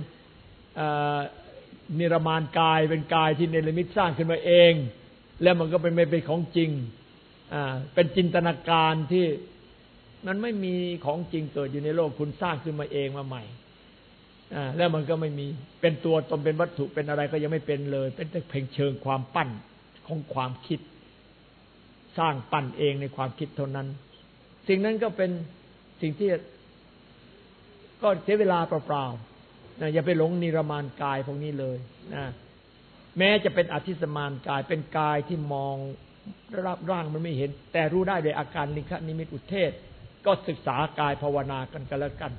นิรมานกายเป็นกายที่เนรมิตสร้างขึ้นมาเอง แล้วมันก็เป็นไม่เป็นของจริง เป็นจินตนาการที่มันไม่มีของจริงเกิดอยู่ในโลกคุณสร้างขึ้นมาเองมาใหม่แล้วมันก็ไม่มีเป็นตัวตนเป็นวัตถุเป็นอะไรก็ยังไม่เป็นเลย เป็นแต่เพียงเชิงความปั้นของความคิด สร้างปั้นเองในความคิดเท่านั้น สิ่งนั้นก็เป็นสิ่งที่ ก็เสียเวลาเปล่าๆนะอย่าไปหลงนิรมานกายพวกนี้เลยนะแม้จะเป็นอธิสมานกายเป็นกายที่มอง รับร่างมันไม่เห็น แต่รู้ได้โดยอาการนิคนิมิตอุเทศ ก็ศึกษากายภาวนากันกันแล้วกัน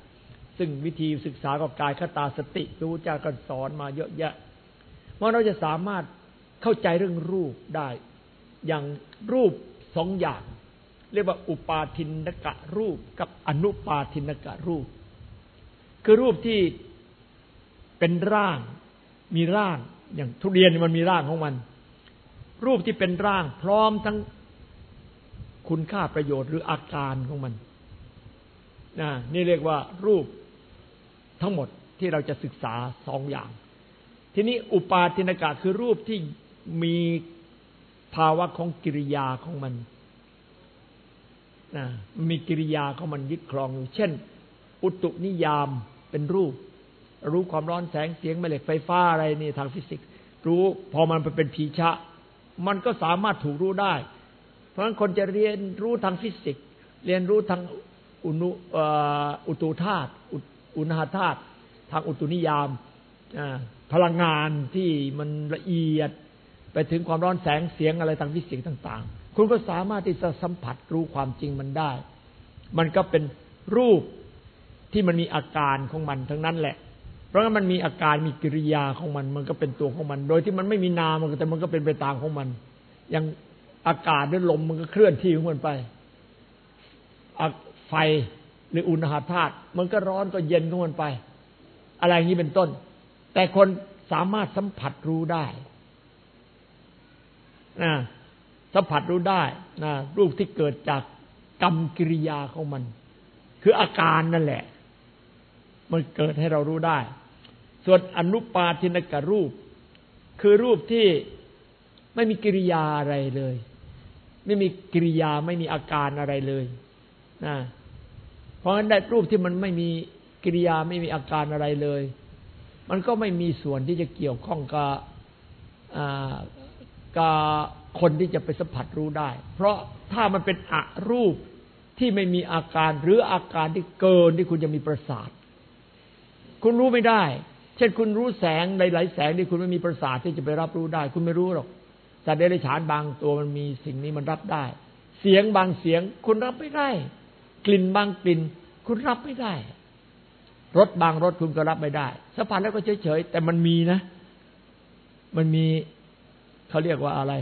ซึ่งวิธีศึกษากับกายคตาสติรู้จากกันสอนมาเยอะแยะว่าเราจะสามารถเข้าใจเรื่องรูปได้ อย่างรูปสองอย่าง เรียกว่าอุปาทินกะรูปกับอนุปาทินกะรูป คือรูปที่เป็นร่างมีร่างอย่างทุเรียนมันมีร่างของมัน รูปที่เป็นร่างพร้อมทั้งคุณค่าประโยชน์หรืออาการของมันนนี่เรียกว่ารูปทั้งหมดที่เราจะศึกษาสองอย่าง ทีนี้อุปาทินกะคือรูปที่มีภาวะของกิริยาของมันนะมีกิริยาของมันยึดครองอยู่ เช่น อุตุนิยามเป็นรูป รู้ความร้อนแสงเสียงแม่เหล็กไฟฟ้าอะไรนี่ทางฟิสิกส์ รู้พอมันไปเป็นผีชะ มันก็สามารถถูกรู้ได้ เพราะฉะนั้นคนจะเรียนรู้ทางฟิสิกส์ เรียนรู้ทางอุณอุตุธาตุอุณหธาตุทางอุตุนิยามพลังงานที่มันละเอียด ไปถึงความร้อนแสงเสียงอะไรทางฟิสิกส์ต่าง ๆ คุณก็สามารถที่จะสัมผัสรู้ความจริงมันได้ มันก็เป็นรูปที่มันมีอาการของมันทั้งนั้นแหละ เพราะงั้นมันมีอาการมีกิริยาของมัน มันก็เป็นตัวของมัน โดยที่มันไม่มีนามมันแต่มันก็เป็นไปตามของมัน อย่างอากาศด้วยลมมันก็เคลื่อนที่ของมันไปไฟหรืออุณหธาตุมันก็ร้อนก็เย็นของมันไป อะไรอย่างนี้เป็นต้น แต่คนสามารถสัมผัสรู้ได้นะสัมผัสรู้ได้นะรูปที่เกิดจากกรรมกิริยาของมัน คืออาการนั่นแหละ มันเกิดให้เรารู้ได้ ส่วนอนุปาทินกรูป คือรูปที่ไม่มีกิริยาอะไรเลย ไม่มีกิริยาไม่มีอาการอะไรเลยนะเพราะฉะนั้นได้รูปที่มันไม่มีกิริยาไม่มีอาการอะไรเลย มันก็ไม่มีส่วนที่จะเกี่ยวข้องกับกับคนที่จะไปสัมผัสรู้ได้ เพราะถ้ามันเป็นอรูปที่ไม่มีอาการหรืออาการที่เกินที่คุณจะมีประสาท คุณรู้ไม่ได้ ช่นคุณรู้แสงในหลายแสงที่คุณไม่มีประสาทที่จะไปรับรู้ได้ คุณไม่รู้หรอกแต่เดรัจฉานบางตัวมันมีสิ่งนี้มันรับได้ เสียงบางเสียง คุณรับไม่ได้ กลิ่นบางกลิ่น คุณรับไม่ได้รสบางรสคุณก็รับไม่ได้สัมผัสแล้วก็เฉยๆแต่มันมีนะ มันมีเขาเรียกว่าอะไร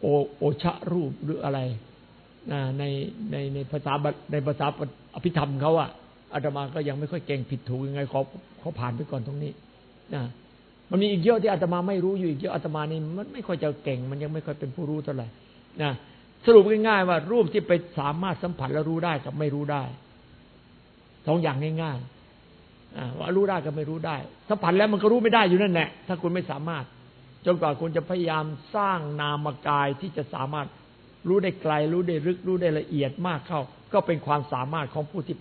โอโอชะรูปหรืออะไรในในในภาษาในภาษาอภิธรรมเขาอะ อาตมาก็ยังไม่ค่อยเก่งผิดถูกยังไงขอขอผ่านไปก่อนตรงนี้นะมันมีอีกเยอะที่อาตมาไม่รู้อยู่อีกเยอะอาตมานี่มันไม่ค่อยจะเก่ง มันยังไม่ค่อยเป็นผู้รู้เท่าไหร่นะสรุปง่ายๆว่า รูปที่ไปสามารถสัมผัสและรู้ได้กับไม่รู้ได้สองอย่างง่ายๆว่ารู้ได้กับไม่รู้ได้ สัมผัสแล้วมันก็รู้ไม่ได้อยู่นั่นแหละถ้าคุณไม่สามารถ จนกว่าคุณจะพยายามสร้างนามกายที่จะสามารถรู้ได้ไกล รู้ได้ลึกรู้ได้ละเอียดมากเข้า ก็เป็นความสามารถของผู้ที่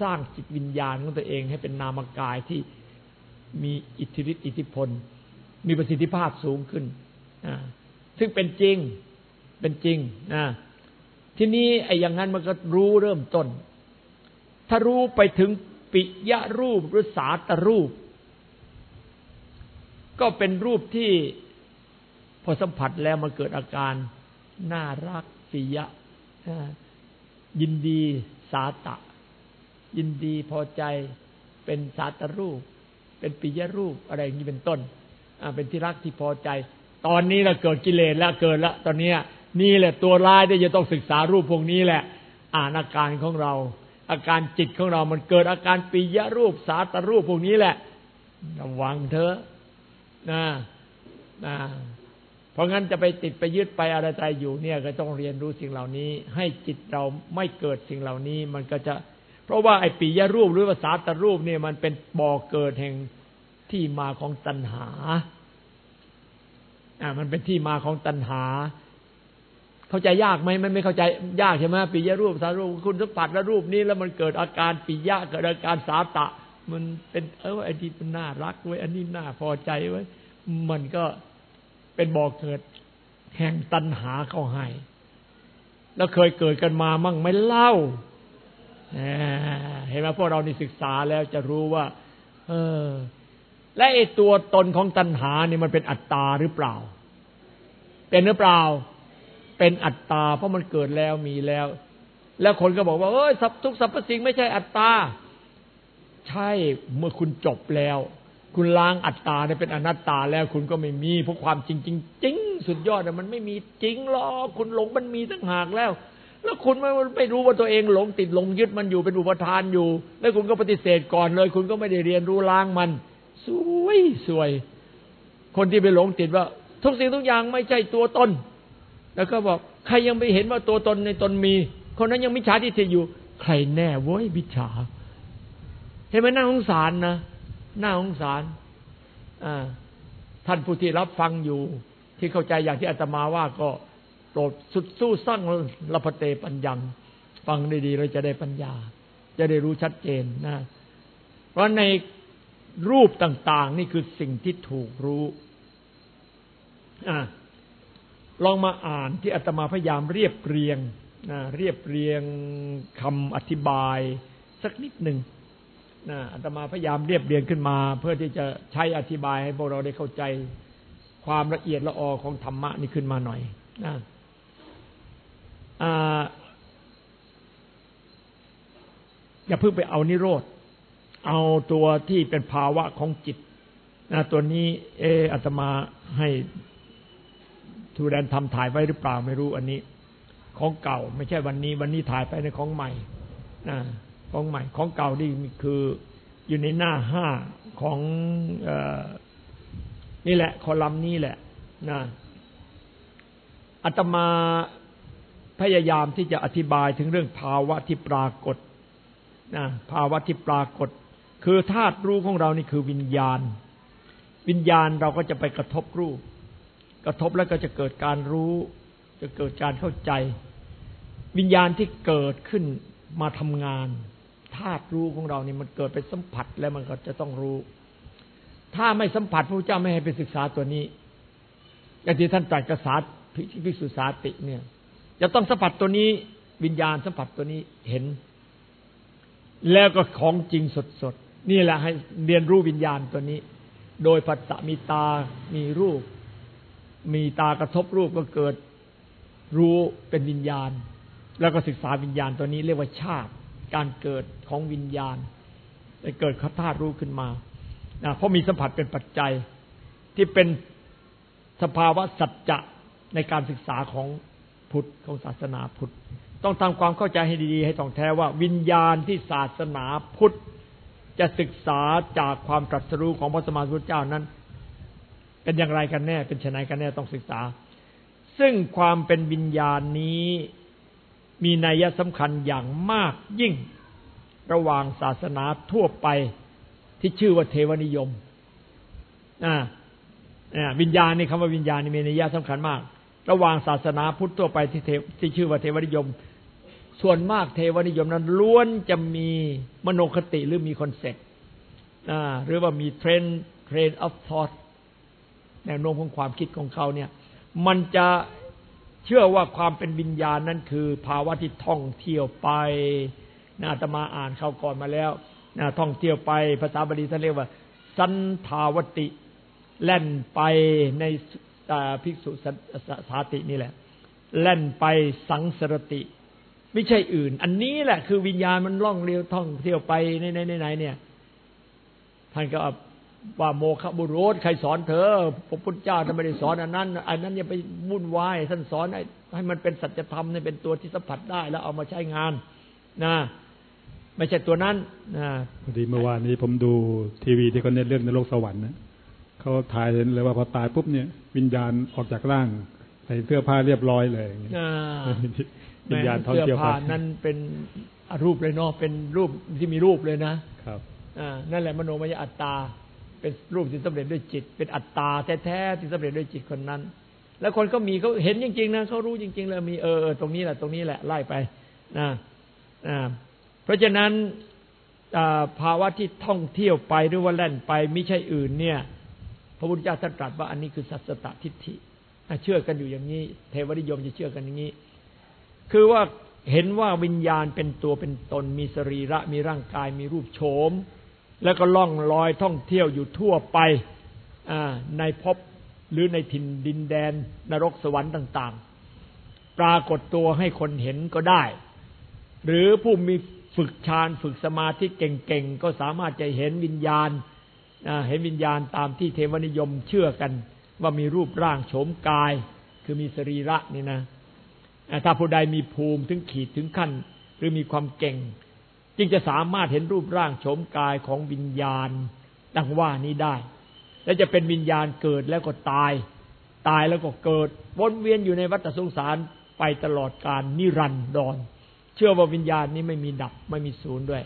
สร้างจิตวิญญาณของตัวเองให้เป็นนามกายที่มีอิทธิฤทธิอิทธิพล มีประสิทธิภาพสูงขึ้นซึ่งเป็นจริงเป็นจริงนะทีนี้ไอ้อย่างนั้นมันก็รู้เริ่มต้น ถ้ารู้ไปถึงปิยะรูปหรือสาตรูป ก็เป็นรูปที่พอสัมผัสแล้วมันเกิดอาการ น่ารักปิยะยินดีสาตะ ยินดีพอใจ เป็นสาตรูป เป็นปิยรูปอะไรอย่างนี้เป็นต้นเป็นที่รักที่พอใจ ตอนนี้เราเกิดกิเลสแล้วเกิดแล้วตอนนี้นี่แหละตัวร้ายที่จะต้องศึกษารูปพวกนี้แหละ อ่านอาการของเรา อาการจิตของเรา มันเกิดอาการปิยรูปสาตรูปพวกนี้แหละระวังเถอะนะนะเพราะงั้นจะไปติดไปยึดไปอะไรใจอยู่เนี่ย ก็ต้องเรียนรู้สิ่งเหล่านี้ ให้จิตเราไม่เกิดสิ่งเหล่านี้ มันก็จะ เพราะว่าไอ้ปิยรูปหรือภาษาตรูปเนี่ยมันเป็นบ่อเกิดแห่งที่มาของตัณหา อ่า มันเป็นที่มาของตัณหา เข้าใจยากไหมมันไม่เข้าใจยากใช่ไหมปิยรูปสารูปคุณสัมผัสแล้วรูปนี้แล้วมันเกิดอาการปิยะเกิดอาการสาตะ มันเป็นเออไอ้ที่มันน่ารักไว้อันนี้น่าพอใจไว้มันก็เป็นบ่อเกิดแห่งตัณหาเข้าให้ แล้วเคยเกิดกันมามั่งไม่เล่า เห็นไหมพวกเรานี่ศึกษาแล้วจะรู้ว่า เออ และไอตัวตนของตัณหานี่มันเป็นอัตตาหรือเปล่า เป็นหรือเปล่า เป็นอัตตา เพราะมันเกิดแล้วมีแล้ว แล้วคนก็บอกว่า เอ้ยทุกสรรพสิ่งไม่ใช่อัตตา ใช่เมื่อคุณจบแล้ว คุณล้างอัตตาเนี่ยเป็นอนัตตาแล้วคุณก็ไม่มีเพราะความจริงจริงจริงสุดยอดแต่มันไม่มีจริงหรอกคุณหลงมันมีตั้งหากแล้ว แล้วคุณไม่ไม่รู้ว่าตัวเองหลงติดหลงยึดมันอยู่เป็นอุปทานอยู่ แล้วคุณก็ปฏิเสธก่อนเลย คุณก็ไม่ได้เรียนรู้ล้างมัน สวยสวย คนที่ไปหลงติดว่า ทุกสิ่งทุกอย่างไม่ใช่ตัวตน แล้วก็บอกใครยังไม่เห็นว่าตัวตนในตนมี คนนั้นยังมิจฉาทิฏฐิอยู่ ใครแน่เว้ยมิจฉา เห็นไหมหน่าสงสารนะหน่าสงสารอ่าท่านผู้ที่รับฟังอยู่ ที่เข้าใจอย่างที่อาตมาว่าก็ โปรดสุดสู้สร้างละพเตปัญญัง ฟังดีๆเราจะได้ปัญญา จะได้รู้ชัดเจนนะ เพราะในรูปต่างๆ นี่คือสิ่งที่ถูกรู้อลองมาอ่านที่อาตมาพยายามเรียบเรียงนะเรียบเรียงคำอธิบายสักนิดหนึ่งนะอาตมาพยายามเรียบเรียงขึ้นมา เพื่อที่จะใช้อธิบายให้พวกเราได้เข้าใจความละเอียดละออของธรรมะนี่ขึ้นมาหน่อยนะ อย่าเพิ่งไปเอานิโรธ เอาตัวที่เป็นภาวะของจิตนะตัวนี้ เออาตมาให้ทูแดนทำถ่ายไว้หรือเปล่าไม่รู้อันนี้ ของเก่า ไม่ใช่วันนี้ วันนี้ถ่ายไปในของใหม่นะของใหม่ ของเก่านี่คืออยู่ในหน้าห้าของอนี่แหละ คอลัมน์นี้แหละนะอาตมา พยายามที่จะอธิบายถึงเรื่องภาวะที่ปรากฏนะภาวะที่ปรากฏ คือธาตุรู้ของเรานี่คือวิญญาณ วิญญาณเราก็จะไปกระทบรูป กระทบแล้วก็จะเกิดการรู้ จะเกิดการเข้าใจ วิญญาณที่เกิดขึ้นมาทำงานธาตุรู้ของเรานี่มันเกิดไปสัมผัสแล้วมันก็จะต้องรู้ ถ้าไม่สัมผัสพระเจ้าไม่ให้ไปศึกษาตัวนี้อย่างที่ท่านตรัสกษาพิสุสาติเนี่ย จะต้องสัมผัสตัวนี้ วิญญาณสัมผัสตัวนี้เห็น แล้วก็ของจริงสดๆ นี่แหละให้เรียนรู้วิญญาณตัวนี้ โดยผัสสะมีตา มีรูป มีตากระทบรูปก็เกิดรู้เป็นวิญญาณ แล้วก็ศึกษาวิญญาณตัวนี้เรียกว่าชาติ การเกิดของวิญญาณได้เกิดคธาตุรู้ขึ้นมาเพราะมีสัมผัสเป็นปัจจัยที่เป็นสภาวะสัจจะในการศึกษาของ พุทธของศาสนาพุทธ ต้องทำความเข้าใจให้ดีๆ ให้ต้องแท้ว่า วิญญาณที่ศาสนาพุทธ จะศึกษาจากความตรัสรู้ของพระสมมาพุทธเจ้านั้น เป็นอย่างไรกันแน่ เป็นชนายกันแน่ต้องศึกษา ซึ่งความเป็นวิญญาณนี้มีนัยสำคัญอย่างมากยิ่งระหว่างศาสนาทั่วไปที่ชื่อว่าเทวนิยมอ่าวิญญาณนี่คำว่าวิญญาณนี่มีนัยสำคัญมาก ระหว่างศาสนาพุทธทั่วไปที่ที่ชื่อว่าเทวนิยม ส่วนมากเทวนิยมนั้นล้วนจะมีมโนคติหรือมี concept หรือว่ามี trend trend of thoughts แนวโน้มของความคิดของเขาเนี่ย มันจะเชื่อว่าความเป็นวิญญาณนั้นคือ ภาวะที่ท่องเที่ยวไปนาตมาอ่านเขาก่อนมาแล้วนะท่องเที่ยวไปภาษาบาลีท่านเรียกว่า สันทาวติ แล่นไปใน ภิกษุสาตินี่แหละ แล่นไปสังสรติ ไม่ใช่อื่น อันนี้แหละคือวิญญาณมันล่องเรียวท่องเที่ยวไปในในในเนี่ยท่านก็ว่าโมฆะบุรุษใครสอนเธอพระพุทธเจ้าท่านไม่ได้สอนอันนั้น อันนั้นอย่าไปวุ่นวายท่านสอนให้มันเป็นสัจธรรมเป็นตัวที่สัมผัสได้แล้วเอามาใช้งานนะไม่ใช่ตัวนั้นนะพอดีเมื่อวานนี้ผมดูทีวีที่เขาเน้นเรื่องในโลกสวรรค์นะ เขาถ่ายเห็นเลยว่าพอตายปุ๊บเนี่ยวิญญาณออกจากร่างใส่เสื้อผ้าเรียบร้อยเลยวิญญาณท่องเที่ยวผ้านั้นเป็นรูปเลยเนาะเป็นรูปที่มีรูปเลยนะครับอ่านั่นแหละมโนมยอัตตา เป็นรูปที่สำเร็จด้วยจิต เป็นอัตตาแท้ๆที่สำเร็จด้วยจิตคนนั้น แล้วคนก็มีเขาเห็นจริงๆนะเขารู้จริง ๆ เลยมีเออตรงนี้แหละตรงนี้แหละไล่ไปนะนะเพราะฉะนั้นภาวะที่ท่องเที่ยวไปหรือว่าแล่นไปไม่ใช่อื่นเนี่ย พระพุทธเจ้าตรัสว่าอันนี้คือสัจตทิฏฐิเชื่อกันอยู่อย่างนี้ เทวนิยมจะเชื่อกันอย่างนี้ คือว่าเห็นว่าวิญญาณเป็นตัวเป็นตน มีสรีระ มีร่างกาย มีรูปโฉม แล้วก็ล่องลอยท่องเที่ยวอยู่ทั่วไปในภพหรือในถิ่นดินแดน นรกสวรรค์ต่าง ๆ ปรากฏตัวให้คนเห็นก็ได้ หรือผู้มีฝึกฌานฝึกสมาธิเก่งๆ ก็สามารถจะเห็นวิญญาณ เห็นวิญญาณตามที่เทวนิยมเชื่อกัน ว่ามีรูปร่างโฉมกาย คือมีสรีระนี่นะถ้าผู้ใดมีภูมิถึงขีดถึงขั้น หรือมีความเก่ง จึงจะสามารถเห็นรูปร่างโฉมกายของวิญญาณดังว่านี้ได้ และจะเป็นวิญญาณเกิดแล้วก็ตาย ตายแล้วก็เกิดวนเวียนอยู่ในวัฏสงสารไปตลอดกาลนิรันดรเชื่อว่าวิญญาณนี้ไม่มีดับไม่มีศูนย์ด้วย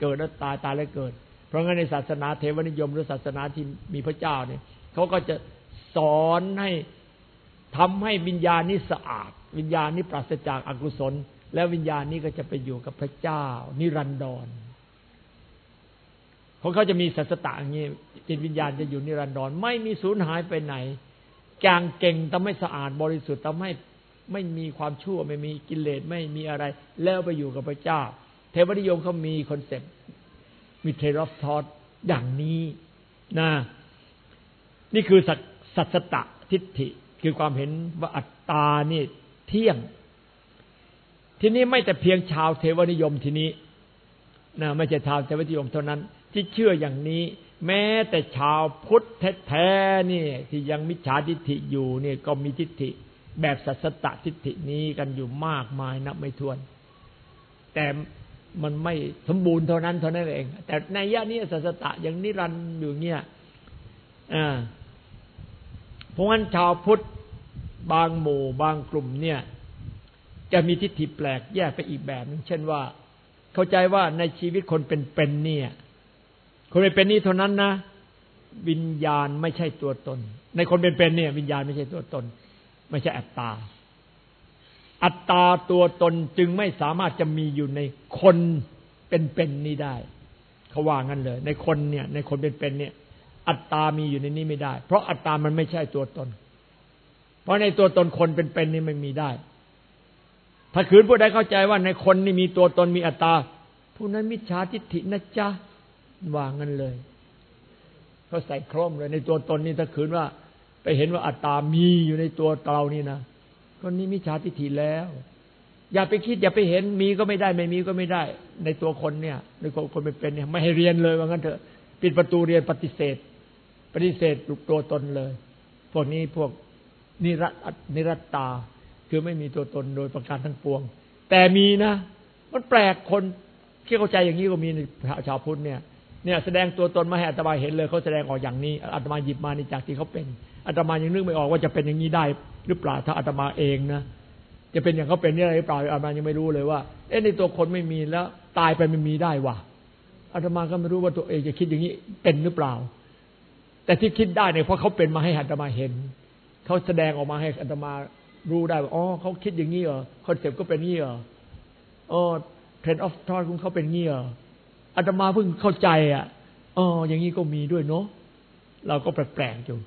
เกิดแล้วตายตายแล้วเกิด เพราะงั้นในศาสนาเทวนิยมหรือศาสนาที่มีพระเจ้าเนี่ยเขาก็จะสอนให้ทำให้วิญญาณนี้สะอาด วิญญาณนี้ปราศจากอกุศล แล้ววิญญาณนี้ก็จะไปอยู่กับพระเจ้า นิรันดรของเขาจะมีสัสตะอย่างนี้จิตวิญญาณจะอยู่นิรันดรไม่มีสูญหายไปไหนจางเก่งทำให้สะอาดบริสุทธิ์ทำให้ไม่มีความชั่วไม่มีกิเลสไม่มีอะไร แล้วไปอยู่กับพระเจ้า เทวนิยมเขามีคอนเซปต์ มีเทรอฟทอดอย่างนี้นะนี่คือสัสตะทิฏฐิ คือความเห็นว่าอัตตานี่เที่ยง ทีนี้ไม่แต่เพียงชาวเทวนิยมทีนี้นะไม่ใช่ชาวเทวนิยมเท่านั้น ที่เชื่ออย่างนี้ แม้แต่ชาวพุทธแท้ๆนี่ ที่ยังมิจฉาทิฏฐิอยู่เนี่ยก็มีทิฏฐิ แบบสัสตทิฏฐินี้กันอยู่มากมายนับไม่ถ้วน แต่ มันไม่สมบูรณ์เท่านั้นเท่านั้นเอง แต่ในยะนี้สัสตะยังนิรันด์อยู่เงี้ยอ่าเพราะงั้นชาวพุทธบางหมู่บางกลุ่มเนี่ย จะมีทิฏฐิแปลกแยกไปอีกแบบนึงเช่นว่า เข้าใจว่าในชีวิตคนเป็นๆเนี่ย คนเป็นๆนี่เท่านั้นนะวิญญาณไม่ใช่ตัวตน ในคนเป็นๆเนี่ย วิญญาณไม่ใช่ตัวตน ไม่ใช่อัตตา อัตตาตัวตนจึงไม่สามารถจะมีอยู่ในคนเป็นๆนี้ได้เขาว่างั้นเลย ในคนเนี่ย ในคนเป็นๆเนี่ย อัตตามีอยู่ในนี้ไม่ได้ เพราะอัตตามันไม่ใช่ตัวตน เพราะในตัวตนคนเป็นๆนี่ไม่มีได้ ถ้าคืนผู้ใดเข้าใจว่าในคนนี่มีตัวตนมีอัตตาผู้นั้นมิจฉาทิฏฐินะจ๊ะวางกันเลยเขาใส่ครมเลย ในตัวตนนี่ถ้าคืนว่า ไปเห็นว่าอัตตามีอยู่ในตัวเรานี่นะ ก็นี่มิจฉาทิฏฐิแล้ว อย่าไปคิด อย่าไปเห็นมีก็ไม่ได้ ไม่มีก็ไม่ได้ ในตัวคนเนี่ย ในคนคนเป็นเนี่ย ไม่ให้เรียนเลยว่างั้นเถอะปิดประตูเรียนปฏิเสธ ปฏิเสธตัวตนเลย พวกนี้พวกนิรัตนิรัตตา คือไม่มีตัวตนโดยประการทั้งปวง แต่มีนะ มันแปลกคนที่เข้าใจอย่างนี้ก็มีในชาวพุทธเนี่ย เนี่ยแสดงตัวตนมาให้อัตมาเห็นเลยเขาแสดงออกอย่างนี้อัตมาหยิบมาในจากที่เขาเป็นอัตมายังนึกไม่ออกว่าจะเป็นอย่างนี้ได้ หรือเปล่าถ้าอัตมาเองนะจะเป็นอย่างเขาเป็นนี่อะไรหรือเปล่าอัตมายังไม่รู้เลยว่า เอ๊ะในตัวคนไม่มีแล้ว ตายไปไม่มีได้วะอัตมาก็ไม่รู้ว่าตัวเองจะคิดอย่างนี้เป็นหรือเปล่า แต่ที่คิดได้เนี่ยเพราะเขาเป็นมาให้อัตมาเห็นเขาแสดงออกมาให้อัตมารู้ได้ว่าอ๋อเขาคิดอย่างนี้เหรอ concept ก็เป็นงี้เหรออ๋อ trend of thought ของเขาเป็นงี้เหรอ อาตมาเพิ่งเข้าใจอะอ๋ออย่างนี้ก็มีด้วยเนาะเราก็แปลกๆอยู่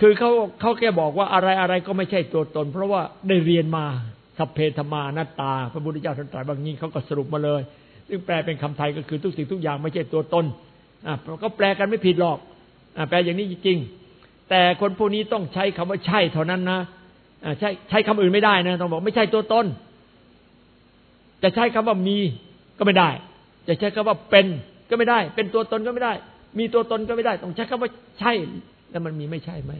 คือเขาเขาแค่บอกว่าอะไรอะไรก็ไม่ใช่ตัวตน เพราะว่าได้เรียนมาสัพเพ ธัมมา อนัตตา พระพุทธเจ้าท่านตรัสอย่างนี้เขาก็สรุปมาเลย ซึ่งแปลเป็นคำไทยก็คือทุกสิ่งทุกอย่างไม่ใช่ตัวตนอะก็แปลกันไม่ผิดหรอกแปลอย่างนี้จริงแต่คนพวกนี้ต้องใช้คำว่าใช่เท่านั้นนะอ่าใช้ใช้คำอื่นไม่ได้นะต้องบอกไม่ใช่ตัวตนจะใช้คำว่ามีก็ไม่ได้ จะใช้คำว่าเป็นก็ไม่ได้ เป็นตัวตนก็ไม่ได้ มีตัวตนก็ไม่ได้ ต้องใช้คำว่าใช่ แล้วมันมีไม่ใช่ไหม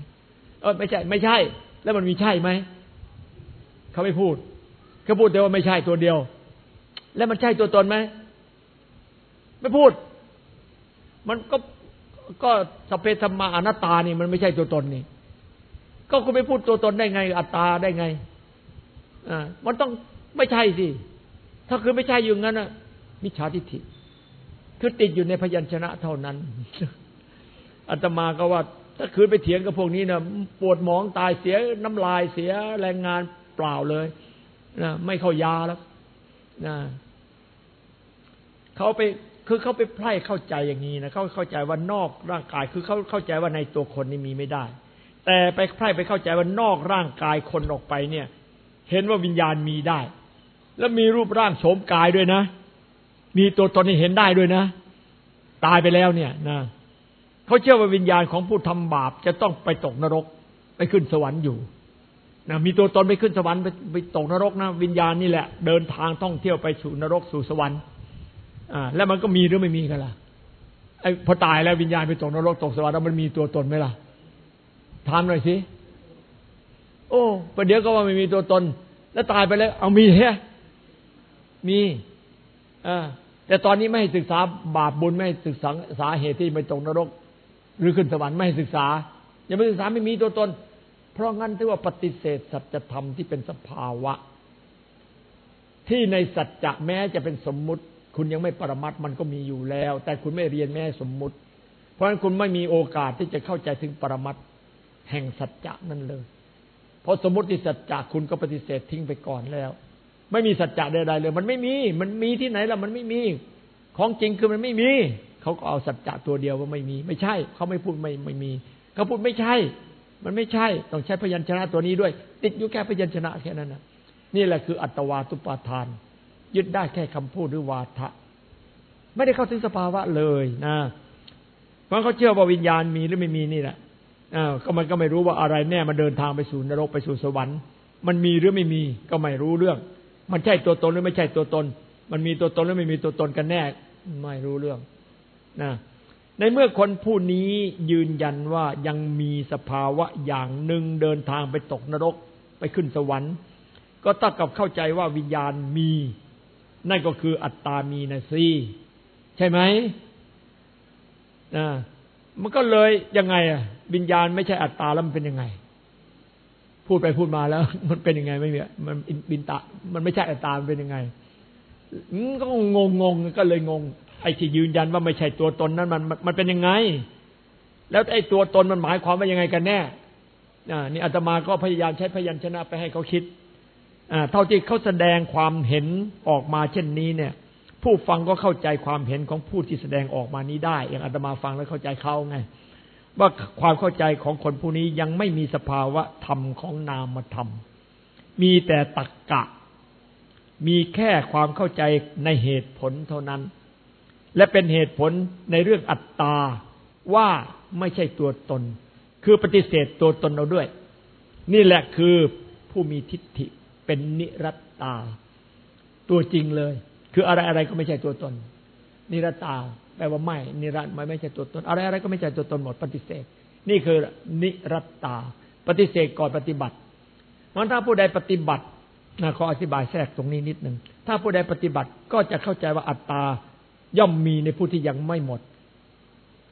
เออไม่ใช่ ไม่ใช่ แล้วมันมีใช่ไหมเขาไม่พูดเขาพูดแต่ว่าไม่ใช่ตัวเดียว แล้วมันใช่ตัวตนไหมไม่พูด มันก็ก็สเปธรรมาอนัตตานี่มันไม่ใช่ตัวตนนี่ ก็คุณไปพูดตัวตนได้ไง อัตตาได้ไงอ่ามันต้องไม่ใช่สิ ถ้าคือไม่ใช่อยู่งั้นอะ มิจฉาทิฏฐิ คือติดอยู่ในพยัญชนะเท่านั้นอาตมาก็ว่า ถ้าคืนไปเถียงกับพวกนี้นะปวดหมองตายเสียน้ำลายเสียแรงงานเปล่าเลยนะไม่เข้ายาแล้วนะเขาไปคือเขาไปไพร่เข้าใจอย่างนี้นะเขาเข้าใจว่านอกร่างกาย คือเขาเข้าใจว่าในตัวคนนี่มีไม่ได้ แต่ไปไพร่ไปเข้าใจว่านอกร่างกายคนออกไปเนี่ย เห็นว่าวิญญาณมีได้ แล้วมีรูปร่างโฉมกายด้วยนะ มีตัวตนที่เห็นได้ด้วยนะ ตายไปแล้วเนี่ยนะเขาเชื่อว่าวิญญาณของผู้ทำบาป จะต้องไปตกนรก ไปขึ้นสวรรค์อยู่นะมีตัวตนไปขึ้นสวรรค์ไปไปตกนรกนะวิญญาณนี่แหละ เดินทางท่องเที่ยวไปสู่นรกสู่สวรรค์อ่าแล้วมันก็มีหรือไม่มีกันล่ะไอ้พอตายแล้ววิญญาณไปตกนรกตกสวรรค์แล้วมันมีตัวตนไหมล่ะถามหน่อยสิโอ้ประเดี๋ยวก็ว่าไม่มีตัวตน แล้วตายไปแล้ว เอามีแค่มีอ่า แต่ตอนนี้ไม่ให้ศึกษาบาปบุญไม่ให้ศึกษาสาเหตุที่ไปตกนรก หรือขึ้นสวรรค์ไม่ให้ศึกษาอย่าไปศึกษาไม่มีตัวตน เพราะงั้นถือว่าปฏิเสธสัจธรรมที่เป็นสภาวะ ที่ในสัจจะแม้จะเป็นสมมุติ คุณยังไม่ปรมัตมันก็มีอยู่แล้ว แต่คุณไม่เรียนแม้สมมุติ เพราะฉะนั้นคุณไม่มีโอกาสที่จะเข้าใจถึงปรมัตแห่งสัจจะนั่นเลย เพราะสมมติสัจจะคุณก็ปฏิเสธทิ้งไปก่อนแล้ว ไม่มีสัจจะใดๆเลย มันไม่มี มันมีที่ไหนล่ะมันไม่มี ของจริงคือมันไม่มี เขาก็เอาสัจจะตัวเดียวว่าไม่มี ไม่ใช่ เขาไม่พูดไม่ไม่มี เขาพูดไม่ใช่ มันไม่ใช่ ต้องใช้พยัญชนะตัวนี้ด้วย ติดอยู่แค่พยัญชนะแค่นั้นนะนี่แหละคืออัตวาตุปาทาน ยึดได้แค่คำพูดหรือวาทะ ไม่ได้เข้าถึงสภาวะเลยนะเพราะเขาเชื่อว่าวิญญาณมีหรือไม่มีนี่แหละอ่าก็มันก็ไม่รู้ว่าอะไรแน่ มันเดินทางไปสู่นรกไปสู่สวรรค์ มันมีหรือไม่มีก็ไม่รู้เรื่อง มันใช่ตัวตนหรือไม่ใช่ตัวตน มันมีตัวตนหรือไม่มีตัวตนกันแน่ ไม่รู้เรื่องนะในเมื่อคนผู้นี้ยืนยันว่ายังมีสภาวะอย่างหนึ่งเดินทางไปตกนรกไปขึ้นสวรรค์ ก็ต้องกับเข้าใจว่าวิญญาณมี นั่นก็คืออัตตามีนะสิใช่ไหมนะมันก็เลยยังไงอะวิญญาณไม่ใช่อัตตาแล้วมันเป็นยังไง พูดไปพูดมาแล้ว มันเป็นยังไงไม่มีมันบินตา มันไม่ใช่อัตตามเป็นยังไงก็งงงงก็เลยงง ไอ้ที่ยืนยันว่าไม่ใช่ตัวตนนั้นมันมันเป็นยังไง แล้วไอ้ตัวตนมันหมายความว่ายังไงกันแน่นี่อาตมาก็พยายามใช้พยัญชนะไปให้เขาคิดเท่าที่เขาแสดงความเห็นออกมาเช่นนี้เนี่ย ผู้ฟังก็เข้าใจความเห็นของผู้ที่แสดงออกมานี้ได้ อย่างอาตมาฟังแล้วเข้าใจเขาไง ว่าความเข้าใจของคนผู้นี้ยังไม่มีสภาวะธรรมของนามธรรม มีแต่ตักกะ มีแค่ความเข้าใจในเหตุผลเท่านั้น และเป็นเหตุผลในเรื่องอัตตาว่าไม่ใช่ตัวตน คือปฏิเสธตัวตนเราด้วย นี่แหละคือผู้มีทิฏฐิเป็นนิรัตตา ตัวจริงเลย คืออะไรอะไรก็ไม่ใช่ตัวตน นิรัตตา แปลว่าไม่ นิรัตไม่ไม่ใช่ตัวตน อะไรอะไรก็ไม่ใช่ตัวตนหมดปฏิเสธ นี่คือนิรัตตา ปฏิเสธก่อนปฏิบัติมันถ้าผู้ใดปฏิบัตินะขออธิบายแทรกตรงนี้นิดหนึ่งถ้าผู้ใดปฏิบัติก็จะเข้าใจว่าอัตตาย่อมมีในผู้ที่ยังไม่หมด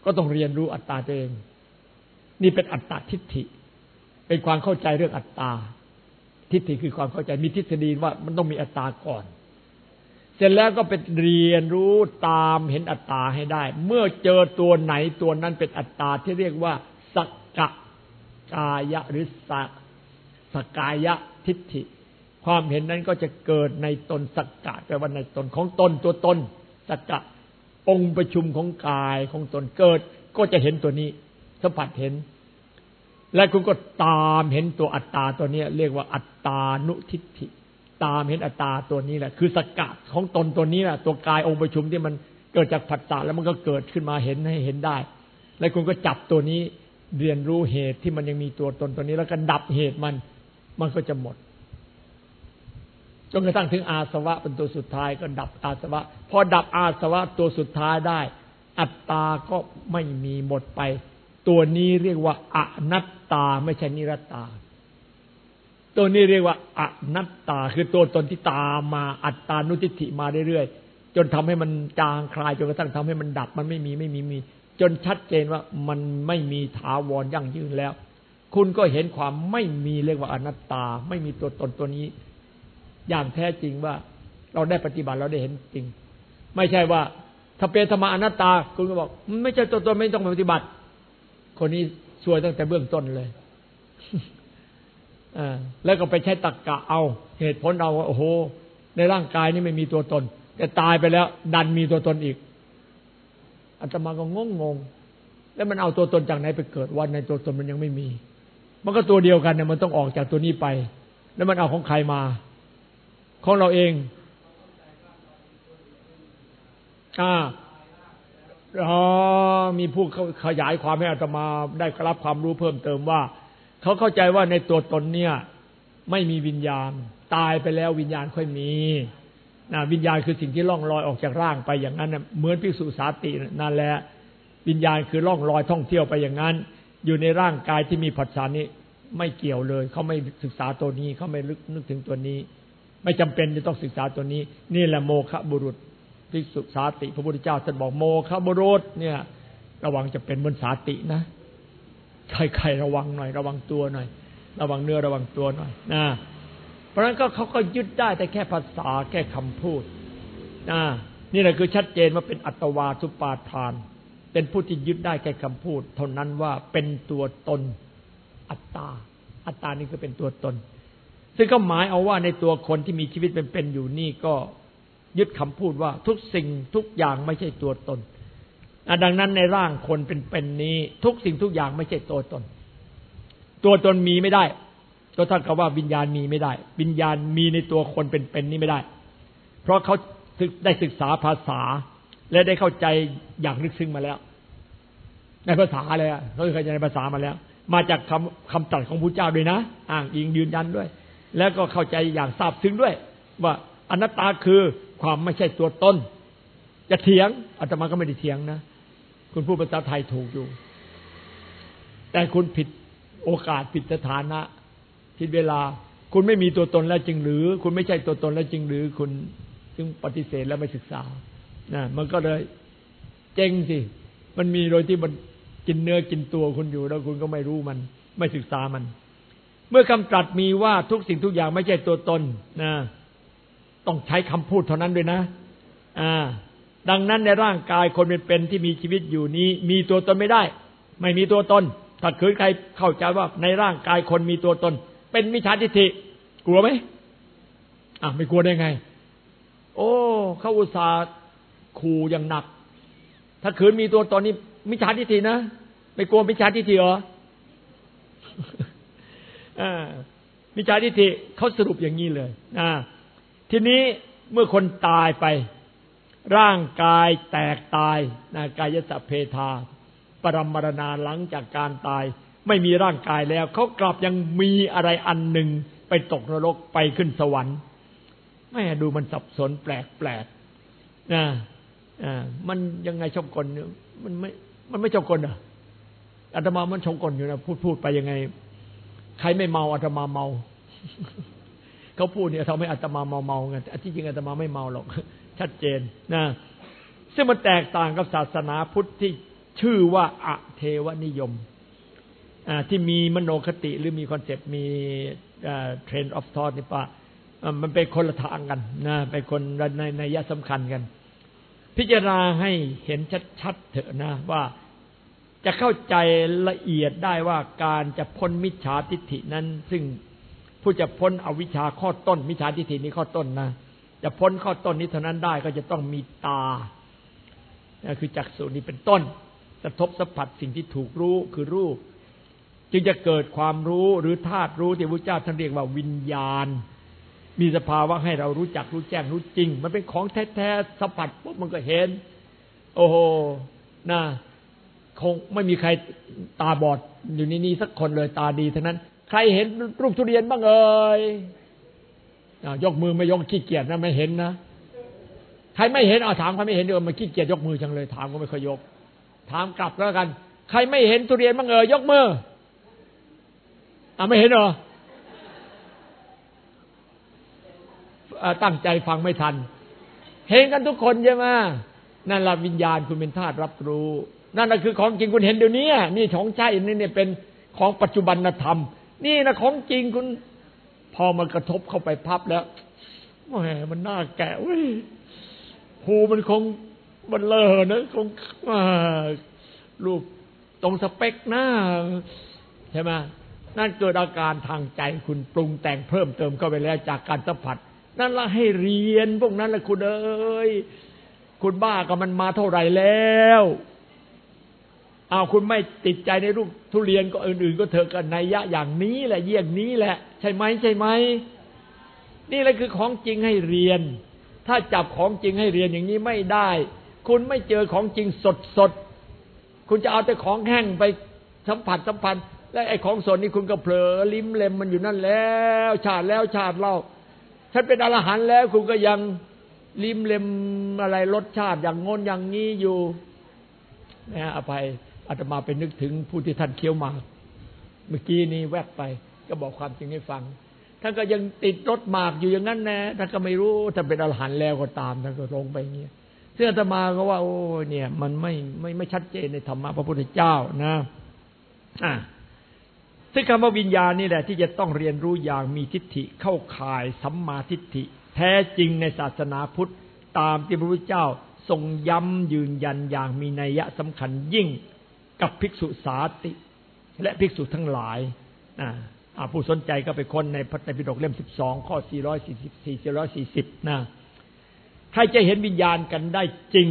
ก็ต้องเรียนรู้อัตตาตัวเอง นี่เป็นอัตตาทิฏฐิ เป็นความเข้าใจเรื่องอัตตา ทิฏฐิคือความเข้าใจมีทฤษฎีว่ามันต้องมีอัตตาก่อน เสร็จแล้วก็เป็นเรียนรู้ตามเห็นอัตตาให้ได้ เมื่อเจอตัวไหนตัวนั้นเป็นอัตตาที่เรียกว่าสักกะกายะหรือสักสกายะทิฏฐิ ความเห็นนั้นก็จะเกิดในตนสักกะแปลว่าในตนของตนตัวตนสัจจะองค์ประชุมของกายของตนเกิด ก็จะเห็นตัวนี้สัมผัสเห็น และคุณก็ตามเห็นตัวอัตตาตัวนี้เรียกว่าอัตตานุทิฏฐิ ตามเห็นอัตตาตัวนี้แหละ คือสกัดของตนตัวนี้แหละตัวกายองค์ประชุมที่มันเกิดจากผัสสะแล้วมันก็เกิดขึ้นมาเห็นให้เห็นได้ แล้วคุณก็จับตัวนี้เรียนรู้เหตุที่มันยังมีตัวตนตัวนี้ แล้วก็ดับเหตุมัน มันก็จะหมดจนกระทั่งถึงอาสวะเป็นตัวสุดท้ายก็ดับอาสวะพอดับอาสวะตัวสุดท้ายได้ อัตตาก็ไม่มีหมดไป ตัวนี้เรียกว่าอนัตตาไม่ใช่นิรตตา ตัวนี้เรียกว่าอนัตตา คือตัวตนที่ตามมาอัตตานุทิฏฐิมาเรื่อยๆจนทำให้มันจางคลายจนกระทั่งทำให้มันดับมันไม่มีไม่มีมี จนชัดเจนว่ามันไม่มีถาวรยั่งยืนแล้ว คุณก็เห็นความไม่มีเรียกว่าอนัตตา ไม่มีตัวตนตัวนี้ อย่างแท้จริงว่าเราได้ปฏิบัติเราได้เห็นจริง ไม่ใช่ว่าถ้าเป็นธรรมอนัตตา คุณก็บอก ไม่ใช่ตัวตนไม่ต้องปฏิบัติ คนนี้ช่วยตั้งแต่เบื้องต้นเลย แล้วก็ไปใช้ตักกะเอา เหตุผลเอาว่าโอ้โห ในร่างกายนี่ไม่มีตัวตน แต่ตายไปแล้ว ดันมีตัวตนอีกอาตมาก็งงงงแล้วมันเอาตัวตนจากไหนไปเกิดวันในตัวตนมันยังไม่มี มันก็ตัวเดียวกันเนี่ยมันต้องออกจากตัวนี้ไป แล้วมันเอาของใครมา ของเราเองอ่าอ๋อมีผู้ขยายความให้อาตมาได้รับความรู้เพิ่มเติมว่า เขาเข้าใจว่าในตัวตนเนี่ย ไม่มีวิญญาณ ตายไปแล้ววิญญาณค่อยมีนะวิญญาณคือสิ่งที่ล่องลอยออกจากร่างไปอย่างนั้นเหมือนพิสุสาตินั่นแหละวิญญาณคือล่องลอยท่องเที่ยวไปอย่างนั้น อยู่ในร่างกายที่มีผัสสานี้ไม่เกี่ยวเลย เขาไม่ศึกษาตัวนี้ เขาไม่ลึกนึกถึงตัวนี้ ไม่จำเป็นจะต้องศึกษาตัวนี้ นี่แหละโมฆะบุรุษภิกษุสาติ พระพุทธเจ้าท่านบอกโมฆะบุรุษเนี่ย ระวังจะเป็นเหมือนสาตินะ ใครๆระวังหน่อย ระวังตัวหน่อย ระวังเนื้อระวังตัวหน่อยนะเพราะฉะนั้นก็เขาก็ยึดได้แต่แค่ภาษาแค่คำพูดนะนี่แหละคือชัดเจนว่าเป็นอัตวาสุปาทาน เป็นผู้ที่ยึดได้แค่คำพูด เท่านั้นว่าเป็นตัวตนอัตตา อัตตานี่คือเป็นตัวตน ซึ่งก็หมายเอาว่าในตัวคนที่มีชีวิตเป็นๆอยู่นี่ก็ยึดคำพูดว่าทุกสิ่งทุกอย่างไม่ใช่ตัวตน ดังนั้นในร่างคนเป็นๆนี้ ทุกสิ่งทุกอย่างไม่ใช่ตัวตน ตัวตนมีไม่ได้ ก็ท่านกับว่าวิญญาณมีไม่ได้ วิญญาณมีในตัวคนเป็นๆนี้ไม่ได้ เพราะเขาได้ศึกษาภาษา และได้เข้าใจอย่างลึกซึ้งมาแล้ว ในภาษาเลยเขาเคยในภาษามาแล้ว มาจากคำคำตรัสของพระเจ้าด้วยนะอ้างอิงยืนยันด้วย แล้วก็เข้าใจอย่างทราบซึ้งด้วย ว่าอนัตตาคือความไม่ใช่ตัวตนจะเถียงอาตมาก็ไม่ได้เถียงนะ คุณพูดภาษาไทยถูกอยู่ แต่คุณผิดโอกาสผิดสถานะผิดเวลา คุณไม่มีตัวตนแล้วจริงหรือ คุณไม่ใช่ตัวตนแล้วจริงหรือ คุณจึงปฏิเสธแล้วไม่ศึกษานะมันก็เลยเจ๊งสิ มันมีโดยที่มันกินเนื้อกินตัวคุณอยู่ แล้วคุณก็ไม่รู้มัน ไม่ศึกษามัน เมื่อคำตรัสมีว่าทุกสิ่งทุกอย่างไม่ใช่ตัวตนนะต้องใช้คำพูดเท่านั้นด้วยนะ อ่า ดังนั้นในร่างกายคนเป็นๆที่มีชีวิตอยู่นี้ มีตัวตนไม่ได้ ไม่มีตัวตนถ้าคือใครเข้าใจว่าในร่างกายคนมีตัวตน เป็นมิจฉาทิฏฐิกลัวไหมอะไม่กลัวได้ไง โอ้เขาอุตส่าห์ขู่อย่างหนัก ถ้าคืนมีตัวตนนี่มิจฉาทิฏฐินะไม่กลัวมิจฉาทิฏฐิเหรอมิจฉาทิฏฐิเขาสรุปอย่างนี้เลยทีนี้เมื่อคนตายไป ร่างกายแตกตายนะกายสัพเพทา ปรมรณาหลังจากการตาย ไม่มีร่างกายแล้วเขากลับยังมีอะไรอันหนึ่งไปตกนรกไปขึ้นสวรรค์ไม่ดูมันสับสนแปลกแปลกนะอ่ามันยังไงชมกลมันไม่ มันไม่ชมกลอะอาตมามันชมกลอยู่นะพูดพูดไปยังไง ใครไม่เมาอาตมาเมาเขาพูดเนี่ยทำให้อัตมาเมาเมาไงที่จริงอัตมาไม่เมาหรอก ชัดเจนนะซึ่งมันแตกต่างกับศาสนาพุทธที่ชื่อว่าอเทวนิยมที่มีมโนคติหรือมีคอนเซปต์มีเทรนด์ออฟทอ t นี่ปะมันเป็นคนละทางกันนะเป็นคนในนัยยะสำคัญกัน พิจารณาให้เห็นชัดๆเถอะนะว่าจะเข้าใจละเอียดได้ว่าการจะพ้นมิจฉาทิฏฐินั้น ซึ่งผู้จะพ้นอวิชชาข้อต้น มิจฉาทิฏฐินี้ข้อต้นนะ จะพ้นข้อต้นนี้เท่านั้นได้ก็จะต้องมีตาคือจักษุนี้เป็นต้นกระทบสัมผัสสิ่งที่ถูกรู้คือรูป จึงจะเกิดความรู้หรือธาตุรู้ที่พระเจ้าท่านเรียกว่าวิญญาณ มีสภาวะให้เรารู้จักรู้แจ้งรู้จริง มันเป็นของแท้ๆสัมผัสปุ๊บมันก็เห็น โอ้โหนะคงไม่มีใครตาบอดอยู่ในนี่สักคนเลยตาดีทั้งนั้น ใครเห็นรูปทุเรียนบ้างเอ่ย ยกมือไม่ยกขี้เกียจนะไม่เห็นนะใครไม่เห็นเอาถามใครไม่เห็นเดี๋ยวมันขี้เกียจยกมือจังเลย ถามก็ไม่เคยยก ถามกลับแล้วกัน ใครไม่เห็นทุเรียนบ้างเอ่ยกมืออ่าไม่เห็นเหรอตั้งใจฟังไม่ทัน เห็นกันทุกคนใช่ไหมนั่นละวิญญาณคุณเป็นธาตุรับรู้ นั่นแหละคือของจริงคุณเห็นเดี๋ยวนี้นี่ของใช่นี่เนี่ยเป็นของปัจจุบันธรรม นี่นะของจริงคุณ พอมันกระทบเข้าไปพับแล้วแหมมันน่าแก่เว้ยหูมันคงมันเลอนะคงรูปตรงสเปคหน้าใช่ไหมนั่นเกิดอาการทางใจคุณปรุงแต่งเพิ่มเติมเข้าไปแล้วจากการสัมผัส นั่นละให้เรียนพวกนั้นแหละคุณเอ้ยคุณบ้ากับมันมาเท่าไหร่แล้ว เอาคุณไม่ติดใจในรูปทุเรียนก็อื่น ๆ ก็เถอะกันในยะอย่างนี้แหละเยี่ยงนี้แหละ ใช่ไหมใช่ไหมนี่แหละคือของจริงให้เรียน ถ้าจับของจริงให้เรียนอย่างนี้ไม่ได้ คุณไม่เจอของจริงสดสดคุณจะเอาแต่ของแห้งไปสัมผัสสัมพันธ์และไอ้ของสดนี่คุณก็เผลอลิ้มเล็มมันอยู่นั่นแล้ว ชาติแล้วชาติเล่าฉันเป็นอรหันต์แล้วคุณก็ยังลิ้มเล็มอะไรรสชาติอย่างงนอย่างนี้อยู่นะอภัย อาตมาไปนึกถึงผู้ที่ท่านเคี้ยวมา เมื่อกี้นี้แวบไป ก็บอกความจริงให้ฟัง ท่านก็ยังติดรถหมากอยู่อย่างนั้นแน่ท่านก็ไม่รู้ท่านเป็นอรหันต์แล้วก็ตามท่านก็ลงไปเงี้ยซึ่งอาตมาก็ว่า โอ้เนี่ย มันไม่ไม่ไม่ชัดเจนในธรรมะพระพุทธเจ้านะอะทซึ่งคำว่าวิญญาณนี่แหละ ที่จะต้องเรียนรู้อย่างมีทิฏฐิเข้าข่ายสัมมาทิฏฐิ แท้จริงในศาสนาพุทธตามที่พระพุทธเจ้าทรงย้ำยืนยันอย่างมีนัยสำคัญยิ่ง กับภิกษุสาติ และภิกษุทั้งหลายนะผู้สนใจก็ไปค้นในพระไตรปิฎกเล่มสิบสองข้อสี่ร้อยสี่สิบสี่ร้อยสี่สิบนะใครจะเห็นวิญญาณกันได้จริง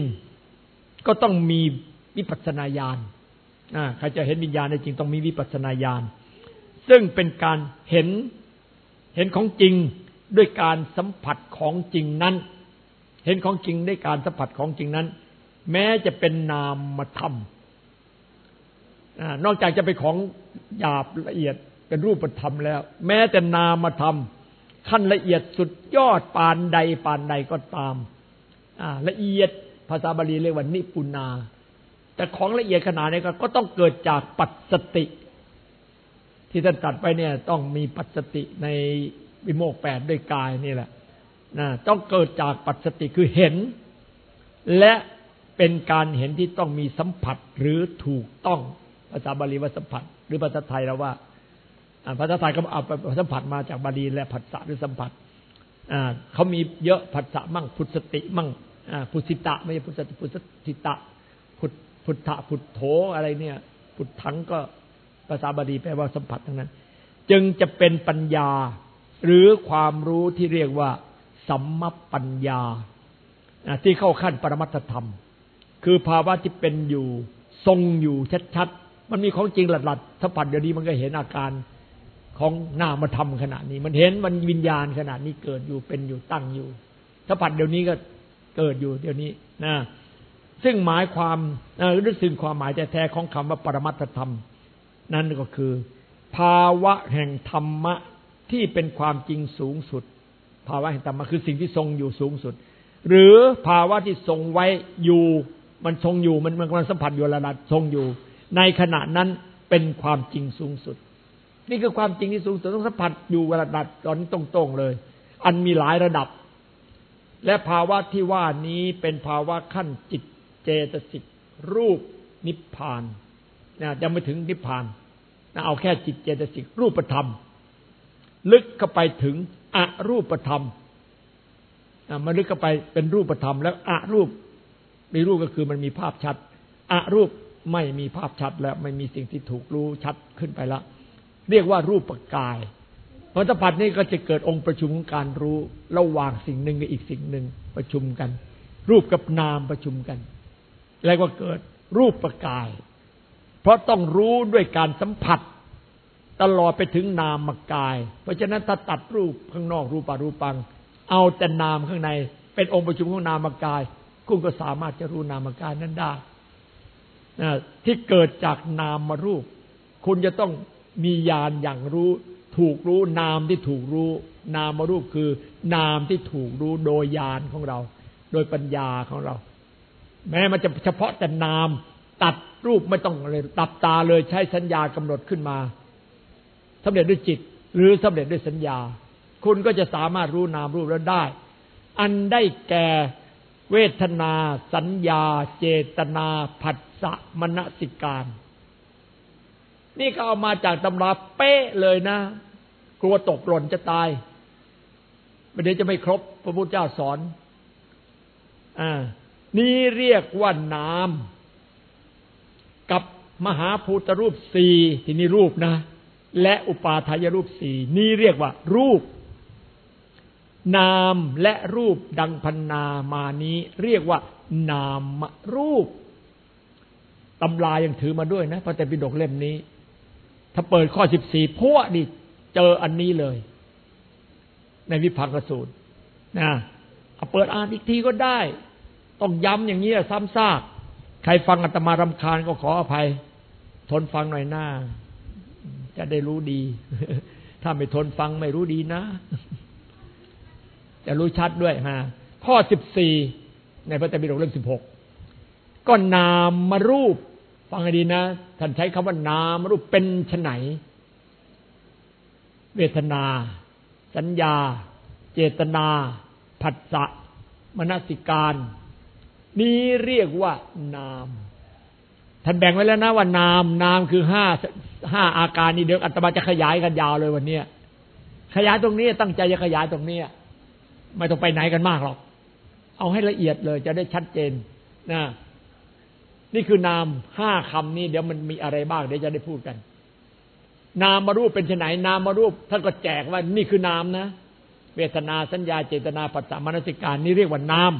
ก็ต้องมีวิปัสสนาญาณใครจะเห็นวิญญาณได้จริงต้องมีวิปัสสนาญาณ ซึ่งเป็นการเห็นเห็นของจริงด้วยการสัมผัสของจริงนั้น เห็นของจริงด้วยการสัมผัสของจริงนั้น แม้จะเป็นนามธรรม นอกจากจะเป็นของหยาบละเอียดเป็นรูปธรรมแล้ว แม้แต่นามธรรมขั้นละเอียดสุดยอดปานใดปานใดก็ตามละเอียดภาษาบาลีเรียกว่านิปุนา แต่ของละเอียดขนาดนี้ก็ต้องเกิดจากปัจสติ ที่ท่านตัดไปเนี่ย ต้องมีปัจสติในวิโมกแปดด้วยกายนี่แหละนะต้องเกิดจากปัจสติคือเห็น และเป็นการเห็นที่ต้องมีสัมผัสหรือถูกต้อง ภาษาบาลีว่าสัมผัส หรือภาษาไทยเราว่าภาษาไทยก็เอาสัมผัสมาจากบาลีและผัสสะหรือสัมผัสเขามีเยอะผัสสะมั่งพุทสติมั่งพุทธิตะไม่ใช่พุทธติพุทธิตะพุทพุทธะพุทโธอะไรเนี่ย พุทธังก็ภาษาบาลีแปลว่าสัมผัสทั้งนั้น จึงจะเป็นปัญญา หรือความรู้ที่เรียกว่า สัมมปัญญาที่เข้าขั้นปรมัตธรรม คือภาวะที่เป็นอยู่ ทรงอยู่ชัดๆ มันมีของจริงหลัดๆสัมผัสเดี๋ยวนี้มันก็เห็นอาการของนามธรรมขณะนี้ มันเห็นมันวิญญาณขณะนี้เกิดอยู่เป็นอยู่ตั้งอยู่สัมผัสเดี๋ยวนี้ก็เกิดอยู่เดี๋ยวนี้นะซึ่งหมายความหรือซึ่งความหมายแท้ๆของคำว่าปรมัตธรรม นั่นก็คือ ภาวะแห่งธรรมะที่เป็นความจริงสูงสุด ภาวะแห่งธรรมะคือสิ่งที่ทรงอยู่สูงสุด หรือภาวะที่ทรงไว้อยู่ มันทรงอยู่มันมันสัมผัสอยู่ระดับทรงอยู่ ในขณะนั้นเป็นความจริงสูงสุด นี่คือความจริงที่สูงสุดต้องสัมผัสอยู่ระดับตอนนี้ตรงๆเลย อันมีหลายระดับ และภาวะที่ว่านี้เป็นภาวะขั้นจิตเจตสิกรูปนิพพานนะยังไม่ถึงนิพพานนะเอาแค่จิตเจตสิกรูปธรรม ลึกเข้าไปถึงอรูปธรรมนะมันลึกเข้าไปเป็นรูปธรรม แล้วอรูปมีรูปก็คือมันมีภาพชัดอรูป ไม่มีภาพชัดแล้วไม่มีสิ่งที่ถูกรู้ชัดขึ้นไปละ เรียกว่ารูปกายพระสัพัทนี้ก็จะเกิดองค์ประชุมของการรู้ระหว่างสิ่งหนึ่งกับอีกสิ่งหนึ่งประชุมกัน รูปกับนามประชุมกัน แล้วก็เกิดรูปประกาย เพราะต้องรู้ด้วยการสัมผัส ตลอดไปถึงนามกาย เพราะฉะนั้นถ้าตัดรูปข้างนอกรูปารูปัง เอาแต่นามข้างในเป็นองค์ประชุมของนามกาย คุณก็สามารถจะรู้นามกายนั้นได้ ที่เกิดจากนามมารูป คุณจะต้องมีญาณอย่างรู้ ถูกรู้นามที่ถูกรู้ นามมารูปคือ นามที่ถูกรู้โดยญาณของเรา โดยปัญญาของเรา แม้มันจะเฉพาะแต่นาม ตัดรูปไม่ต้องเลยตับตาเลยใช้สัญญากำหนดขึ้นมาสำเร็จด้วยจิต หรือสำเร็จด้วยสัญญา คุณก็จะสามารถรู้นามรูปแล้วได้ อันได้แก่เวทนา สัญญา เจตนา ผัส สมณสิการ นี่ก็เอามาจากตำราเป๊ะเลยนะ กลัวตกหล่นจะตายประเดี๋ยวจะไม่ครบ พระพุทธเจ้าสอนอ่านี่เรียกว่านามกับมหาภูตรูปสี่ที่นี่รูปนะ และอุปาทายรูปสี่นี่เรียกว่า รูป นามและรูปดังพันนามานี้ เรียกว่านามรูป ตำรายังถือมาด้วยนะพระเตปิฎกเล่มนี้ ถ้าเปิดข้อสิบสี่พวกนี่เจออันนี้เลย ในวิพังกสูตรนะเอาเปิดอ่านอีกทีก็ได้ ต้องย้ำอย่างนี้ซ้ำซาก ใครฟังอาตมารำคาญก็ขออภัย ทนฟังหน่อยหน้า จะได้รู้ดี ถ้าไม่ทนฟังไม่รู้ดีนะ จะรู้ชัดด้วยฮะข้อสิบสี่ในพระไตรปิฎกเล่มสิบหกก็นามมารูป ฟังให้ดีนะ ท่านใช้คำว่านามรูปเป็นชไหน เวทนา สัญญา เจตนา ผัสสะ มนสิการ นี้เรียกว่านาม ท่านแบ่งไว้แล้วนะว่านาม นามคือห้าห้าอาการนี้เดี๋ยวอัตมาจะขยายกันยาวเลยวันเนี้ยขยายตรงนี้ตั้งใจจะขยายตรงนี้ไม่ต้องไปไหนกันมากหรอก เอาให้ละเอียดเลยจะได้ชัดเจนนะ นี่คือนามห้าคำนี้เดี๋ยวมันมีอะไรบ้างเดี๋ยวจะได้พูดกัน นามมารูปเป็นไนนามมารูปท่านก็แจกว่านี่คือนามนะ เวทนาสัญญาเจตนาปัจจามนสิการนี่เรียกว่านาม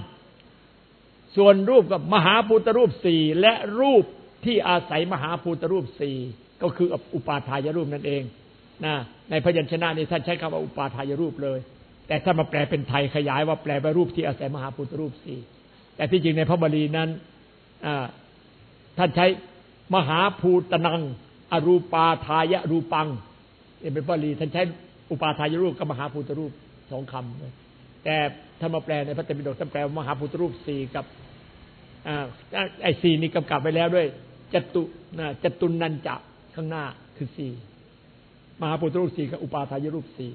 ส่วนรูปกับมหาภูตรูปสี่และรูปที่อาศัยมหาภูตรูปสี่ก็คืออุปาทายรูปนั่นเองนะในพยัญชนะนี้ท่านใช้คำว่าอุปาทายรูปเลย แต่ถ้ามาแปลเป็นไทยขยายว่าแปลไปรูปที่อาศัยมหาภูตรูปสี่แต่ที่จริงในพระบาลีนั้น ท่านใช้มหาภูตนัง อรูปาทายรูปังนี่เป็นบาลีท่านใช้อุปาทายรูปกับมหาภูตรูปสองคำแต่ถ้านมาแปลในพระเตปิฎกท่านแปลมหาภูตรูปสี่กับไอ้สี่นี่กำกับไปแล้วด้วยจตุนะจตุนันจะข้างหน้าคือสี่มหาภูตรูปสี่กับอุปาทายรูปสี่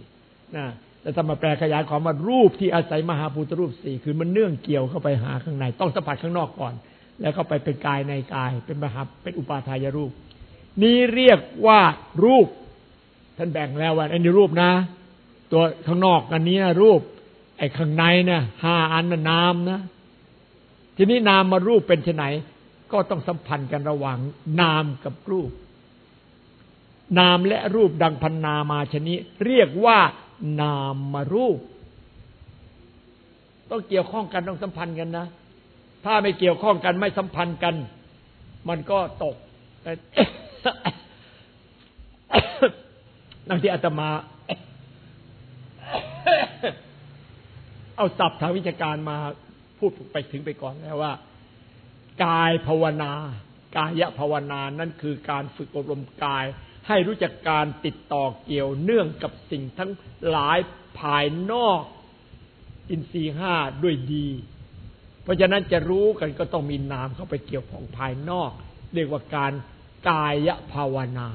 นะแต่ถ้านมาแปลขยายความว่ารูปที่อาศัยมหาภูตรูปสี่คือมันเนื่องเกี่ยวเข้าไปหาข้างใน ต้องสัมผัสข้างนอกก่อน แล้วก็ไปเป็นกายในกาย เป็นมหาเป็นอุปาทายรูป นี้เรียกว่ารูป ท่านแบ่งแล้วว่าอันนี้รูปนะ ตัวข้างนอกอันนี้นะรูป ไอ้ข้างในนะห้าอันนะนามนะ ทีนี้นามมารูปเป็นไนก็ต้องสัมพันธ์กันระหว่างนามกับรูป นามและรูปดังพันนามาชนิเรียกว่านามมารูป ต้องเกี่ยวข้องกันต้องสัมพันธ์กันนะ ถ้าไม่เกี่ยวข้องกันไม่สัมพันธ์กัน มันก็ตกนั่งที่อาตมา เอาศัพท์ทางวิชาการมาพูดไปถึงไปก่อนแล้วว่า กายภาวนา กายภาวนานั่นคือการฝึกอบรมกาย ให้รู้จักการติดต่อเกี่ยวเนื่องกับสิ่งทั้งหลายภายนอก อินทรีห้าด้วยดี ราะฉะนั้นจะรู้กันก็ต้องมีนามเข้าไปเกี่ยวของภายนอก เรียกว่าการกายภาวนา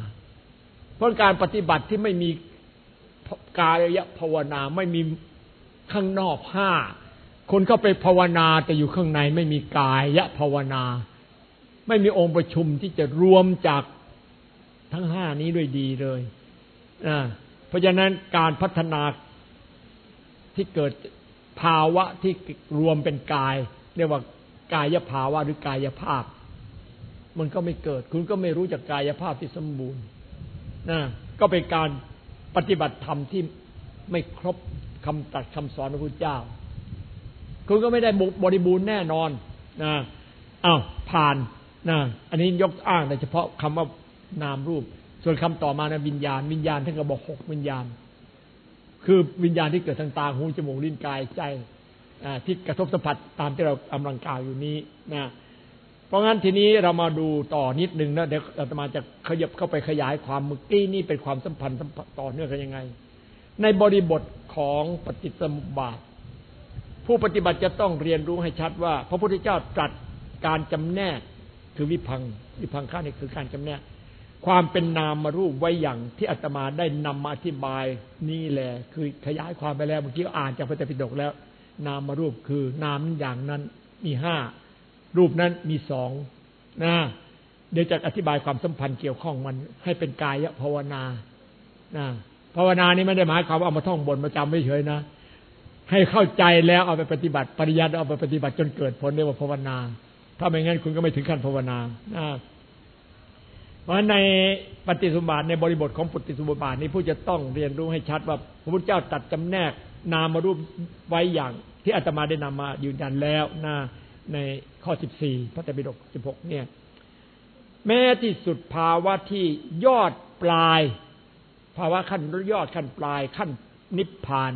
เพราะการปฏิบัติที่ไม่มีกายภาวนาไม่มีข้างนอกห้าคนเข้าไปภาวนาแต่อยู่ข้างในไม่มีกายภาวนา ไม่มีองค์ประชุมที่จะรวมจากทั้งห้านี้ด้วยดีเลยนะเพราะฉะนั้นการพัฒนาที่เกิดภาวะที่รวมเป็นกาย เรียกว่ากายภาวะหรือกายภาพ มันก็ไม่เกิด คุณก็ไม่รู้จักกายภาพที่สมบูรณ์นะก็เป็นการปฏิบัติธรรมที่ไม่ครบคำตัดคำสอนของพระพุทธเจ้า คุณก็ไม่ได้บริบูรณ์แน่นอนนะอ้าวผ่านนะอันนี้ยกอ้างแต่เฉพาะคำว่านามรูป ส่วนคำต่อมานะวิญญาณ วิญญาณท่านก็บอกหกวิญญาณ คือวิญญาณที่เกิดทางตาหูจมูกลิ้นกายใจ ที่กระทบสัมผัสตามที่เรากำลังกล่าวอยู่นี้นะเพราะงั้นทีนี้เรามาดูต่อนิดนึงนะเดี๋ยวอาตมาจะขยับเข้าไปขยายความเมื่อกี้นี่เป็นความสัมพันธ์ต่อเนื่องกันยังไง ในบริบทของปฏิสมบาทผู้ปฏิบัติจะต้องเรียนรู้ให้ชัดว่า พระพุทธเจ้าตรัสการจำแนกคือวิพังวิพังค่านี่คือการจำแนกความเป็นนามมารูปไว้อย่างที่อาตมาได้นำมาอธิบายนี่แหละคือขยายความไปแล้วเมื่อกี้อ่านจากพระเจ้าปิฎกแล้ว นามารูปคือนามอย่างนั้นมีห้ารูปนั้นมีสองนะเดี๋ยวจะอธิบายความสัมพันธ์เกี่ยวข้องมัน ให้เป็นกายภาวนานะภาวนานี้ไม่ได้หมายความว่าเอามาท่องบนมาจำไม่เฉยนะให้เข้าใจแล้วเอาไปปฏิบัติปริยัติเอาไปปฏิบัติจนเกิดผลเรียกว่าภาวนา ถ้าไม่งั้นคุณก็ไม่ถึงขั้นภาวนาเพราะในปฏิสุบาทในบริบทของปฏิสุบาทนี้ผู้จะต้องเรียนรู้ให้ชัดว่าพระพุทธเจ้าตัดจำแนก นามารูปไว้อย่างที่อาตมาได้นำมายืนยันแล้วนะในข้อสิบสี่พระไตรปิฎกสิบหกเนี่ย แม้ที่สุดภาวะที่ยอดปลาย ภาวะขั้นยอดขั้นปลายขั้นนิพพาน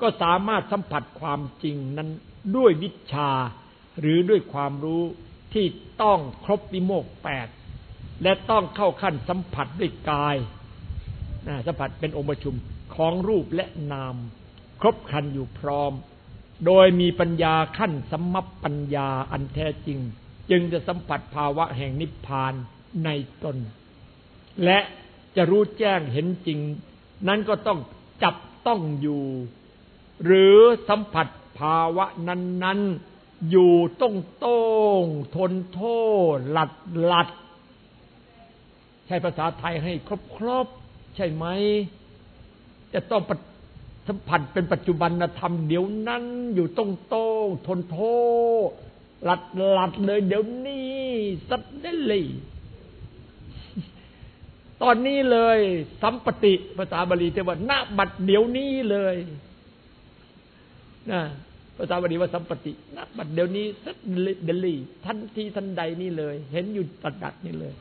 ก็สามารถสัมผัสความจริงนั้นด้วยวิชา หรือด้วยความรู้ที่ต้องครบวิโมกแปดและต้องเข้าขั้นสัมผัสด้วยกายสัมผัสเป็นองค์ประชุมของรูปและนาม ครบครันอยู่พร้อม โดยมีปัญญาขั้นสมมปัญญาอันแท้จริง จึงจะสัมผัสภาวะแห่งนิพพานในตน และจะรู้แจ้งเห็นจริง นั้นก็ต้องจับต้องอยู่ หรือสัมผัสภาวะนั้นอยู่ต้องโต้งทนโทษหลัดหลัดใช้ภาษาไทยให้ครบครบใช่ไหม จะต้อง สัมผัสเป็นปัจจุบันธรรมเดี๋ยวนั้นอยู่ต้องโต้งทนโทหลัดหลัดเลย เดี๋ยวนี้ suddenly ตอนนี้เลย สัมปติภาษาบาลีเทว่าณบัดเดี๋ยวนี้เลยนะภาษาบาลีว่าสัมปติณบัดเดี๋ยวนี้ suddenly ทันทีทันใดนี่เลย เห็นอยู่ตัดดัดนี่เลย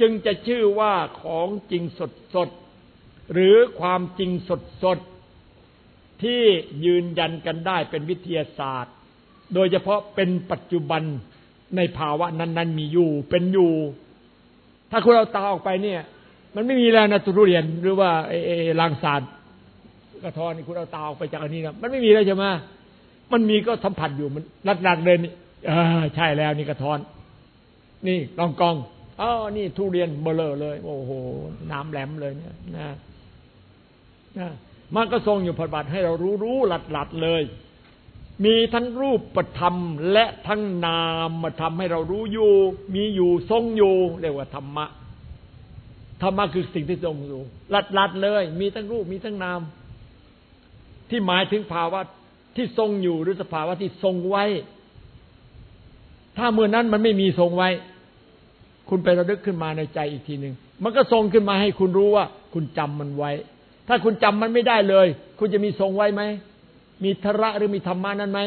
จึงจะชื่อว่าของจริงสดสดหรือความจริงสดสด ที่ยืนยันกันได้เป็นวิทยาศาสตร์ โดยเฉพาะเป็นปัจจุบันในภาวะนั้น ๆ มีอยู่เป็นอยู่ ถ้าคุณเอาตาออกไปเนี่ย มันไม่มีแล้วนะตุเรียนหรือว่าไอ้ลางศาสตร์กระทอนนี่คุณเอาตาออกไปจากอันนี้นะมันไม่มีแล้วใช่ไหมมันมีก็สัมผัสอยู่มันรัดๆเลยนี่อ่าใช่แล้วนี่กระทอน นี่ลองกองอ๋อนี่ทุเรียนเบลอเลย โอ้โห น้ำแหลมเลยเนี่ยนะนะ มันก็ทรงอยู่ผบัติให้เรารู้รู้หลัดหลัดเลย มีทั้งรูปประธรรม และทั้งนามมาทำให้เรารู้อยู่ มีอยู่ทรงอยู่เรียกว่าธรรมะธรรมะคือสิ่งที่ทรงอยู่หลัดหลัดเลย มีทั้งรูปมีทั้งนาม ที่หมายถึงภาวะที่ทรงอยู่หรือสภาวะที่ทรงไว้ ถ้าเมื่อนั้นมันไม่มีทรงไว้ คุณไประลึกขึ้นมาในใจอีกทีหนึ่งมันก็ทรงขึ้นมาให้คุณรู้ว่า คุณจำมันไว้ ถ้าคุณจำมันไม่ได้เลย คุณจะมีทรงไว้ไหม มีธระหรือมีธรรมานั้นไหม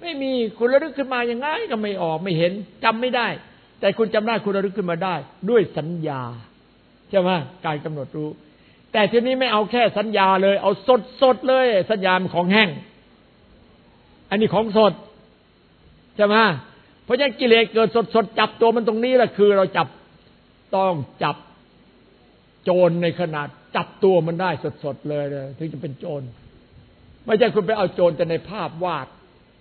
ไม่มีคุณระลึกขึ้นมาอย่างไงก็ไม่ออกไม่เห็นจำไม่ได้ แต่คุณจำได้คุณระลึกขึ้นมาได้ ด้วยสัญญาใช่ไหมการกำหนดรู้ แต่ทีนี้ไม่เอาแค่สัญญาเลย เอาสดสดเลย สัญญามันของแห้ง อันนี้ของสดใช่ไหมเพราะฉะนั้นกิเลสเกิดสดสดจับตัวมันตรงนี้แหละคือเราจับต้องจับโจรในขนาด จับตัวมันได้สดๆเลยเลยถึงจะเป็นโจร ไม่ใช่คุณไปเอาโจรแต่ในภาพวาด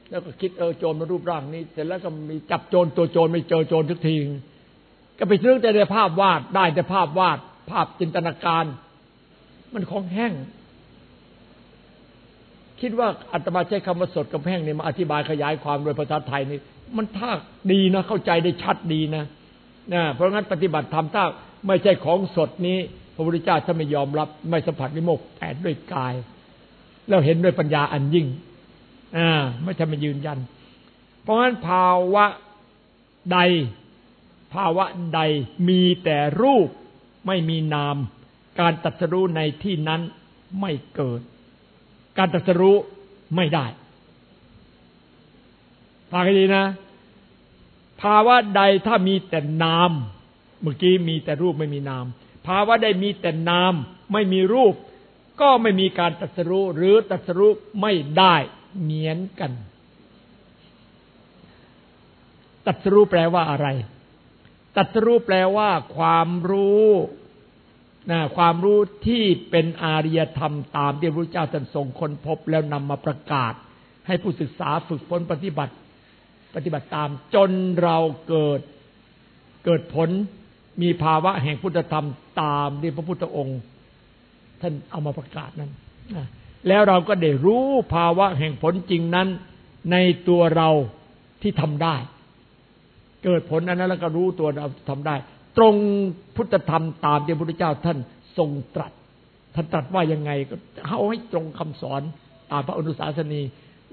แล้วก็คิดเออโจรมารูปร่างนี้เสร็จแล้วก็มีจับโจรตัวโจรไม่เจอโจรทุกทีก็ไปซื้อแต่ในภาพวาดได้แต่ภาพวาด ภาพจินตนาการ มันของแห้ง คิดว่าอาตมาใช้คำว่าสดกับแห้งนี่มาอธิบายขยายความโดยภาษาไทยนี่มันท่าดีนะเข้าใจได้ชัดดีนะนะเพราะงั้นปฏิบัติธรรมถ้าไม่ใช่ของสดนี้ พระพุทธเจ้าถ้าไม่ยอมรับ ไม่สัมผัสวิโมกแปดด้วยกาย แล้วเห็นด้วยปัญญาอันยิ่ง อ่า ไม่ใช่มายืนยัน เพราะฉะนั้นภาวะใด ภาวะใดมีแต่รูปไม่มีนาม การตัดสรู้ในที่นั้นไม่เกิด การตัดสรู้ไม่ได้ฟังให้ดีนะ ภาวะใดถ้ามีแต่นาม เมื่อกี้มีแต่รูปไม่มีนาม ภาวะได้มีแต่นาม ไม่มีรูป ก็ไม่มีการตัสรู้หรือตัสรู้ไม่ได้เหมือนกัน ตัสรู้แปลว่าอะไร ตัสรู้แปลว่า ความรู้นะความรู้ที่เป็นอาริยธรรมตามที่พระเจ้าท่านทรงค้นพบแล้วนำมาประกาศ ให้ผู้ศึกษาฝึกฝนปฏิบัติ ปฏิบัติตามจนเราเกิดเกิดผลมีภาวะแห่งพุทธธรรม ตามที่พระพุทธองค์ ท่านเอามาประกาศนั้นแล้วเราก็ได้รู้ภาวะแห่งผลจริงนั้น ในตัวเราที่ทำได้ เกิดผลอันนั้นแล้วก็รู้ตัวเราทำได้ ตรงพุทธธรรมตามที่พระพุทธเจ้าท่านทรงตรัสท่านตรัสว่ายังไงก็เอาให้ตรงคำสอนตามพระอนุสาสนี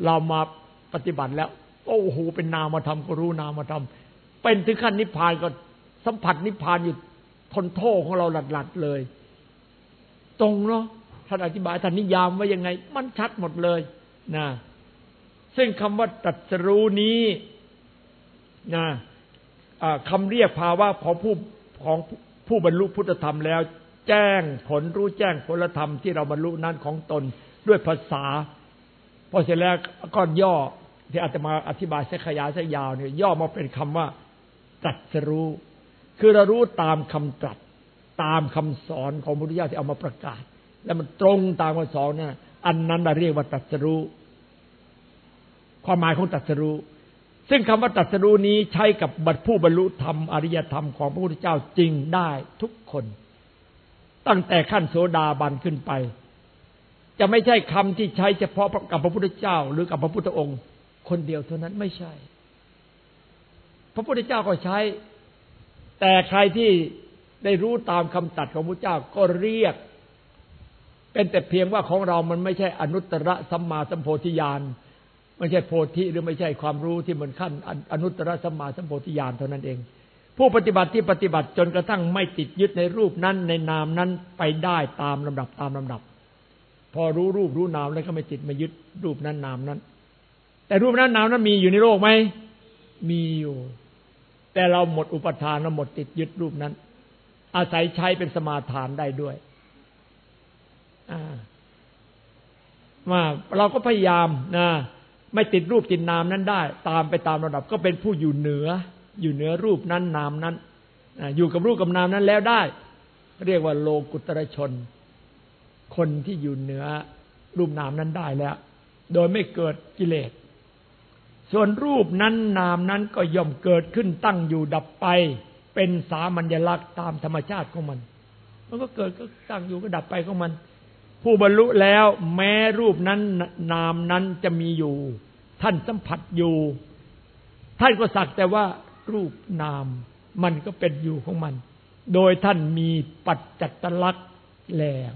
เรามาปฏิบัติแล้ว โอ้โหเป็นนามธรรมก็รู้นามธรรมเป็นถึงขั้นนิพพานก็สัมผัสนิพพานอยู่ ทนโทษของเราหลัดๆเลย ตรงเนาะท่านอธิบายท่านนิยามว่ายังไง มันชัดหมดเลยนะซึ่งคำว่าตัดสรู้นี้นะคำเรียกภาวะของผู้ของผู้บรรลุพุทธธรรมแล้ว แจ้งผลรู้แจ้งผลธรรมที่เราบรรลุนั้นของตนด้วยภาษา พอเสร็จแล้วก็ย่อที่อาตมาอธิบายเสขยายเสยาวเนี่ยย่อมาเป็นคำว่าตัดสรู้ คือเรารู้ตามคำตรัสตามคำสอนของพระพุทธเจ้าที่เอามาประกาศ แล้วมันตรงตามคำสอนเนี่ยอันนั้นเราเรียกว่าตัดสรู้ ความหมายของตัดสรู้ ซึ่งคำว่าตัดสรู้นี้ใช้กับบัตผู้บรรลุธรรมอริยธรรมของพระพุทธเจ้าจริงได้ทุกคน ตั้งแต่ขั้นโสดาบันขึ้นไป จะไม่ใช่คำที่ใช้เฉพาะกับพระพุทธเจ้า หรือกับพระพุทธองค์ คนเดียวเท่านั้นไม่ใช่ พระพุทธเจ้าก็ใช้ แต่ใครที่ได้รู้ตามคำตัดของพระเจ้าก็เรียก เป็นแต่เพียงว่าของเรามันไม่ใช่อนุตตรสัมมาสัมโพธิญาณไม่ใช่โพธิหรือไม่ใช่ความรู้ที่มันขั้นอนุตตรสัมมาสัมโพธิญาณเท่านั้นเอง ผู้ปฏิบัติที่ปฏิบัติจนกระทั่งไม่ติดยึดในรูปนั้นในนามนั้นไปได้ตามลำดับตามลำดับ พอรู้รูปรู้นามแล้วก็ไม่ติดไม่ยึดรูปนั้นนามนั้น แต่รูปนั้นนามนั้นมีอยู่ในโลกไหมมีอยู่ แต่เราหมดอุปทานเราหมดติดยึดรูปนั้น อาศัยใช้เป็นสมาทานได้ด้วยว่าเราก็พยายามนะไม่ติดรูปติดนามนั้นได้ ตามไปตามระดับก็เป็นผู้อยู่เหนือ อยู่เหนือรูปนั้นนามนั้นอยู่กับรูปกับนามนั้นแล้วได้ เรียกว่าโลกุตรชน คนที่อยู่เหนือรูปนามนั้นได้แล้ว โดยไม่เกิดกิเลส ส่วนรูปนั้นนามนั้นก็ย่อมเกิดขึ้นตั้งอยู่ดับไป เป็นสามัญลักษณ์ตามธรรมชาติของมัน มันก็เกิดก็ตั้งอยู่ก็ดับไปของมัน ผู้บรรลุแล้วแม้รูปนั้นนามนั้นจะมีอยู่ ท่านสัมผัสอยู่ ท่านก็สักแต่ว่ารูปนามมันก็เป็นอยู่ของมัน โดยท่านมีปัจจัตลักษณ์แล้ว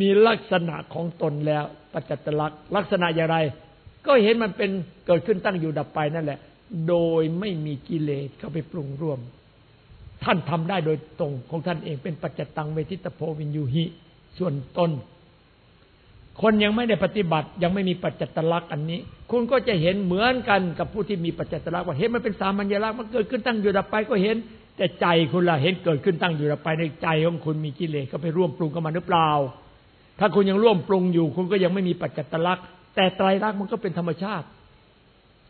มีลักษณะของตนแล้ว ปัจจัตลักษณ์ลักษณะอย่างไร ก็เห็นมันเป็นเกิดขึ้นตั้งอยู่ดับไปนั่นแหละ โดยไม่มีกิเลสเข้าไปปรุงร่วม ท่านทำได้โดยตรงของท่านเองเป็นปัจจตังเวทิตโพวินยูหิ ส่วนตนคนยังไม่ได้ปฏิบัติยังไม่มีปัจจัตลักษณ์อันนี้ คุณก็จะเห็นเหมือนกันกับผู้ที่มีปัจจัตลักษณ์ว่าเห็นมันเป็นสามัญลักษณ์มันเกิดขึ้นตั้งอยู่ดับไปก็เห็น แต่ใจคุณล่ะเห็นเกิดขึ้นตั้งอยู่ดับไปในใจของคุณมีกิเลสก็ไปร่วมปรุงกับมันหรือเปล่า ถ้าคุณยังร่วมปรุงอยู่ คุณก็ยังไม่มีปัจจัตลักษณ์ แต่ไตรลักษณ์มันก็เป็นธรรมชาติ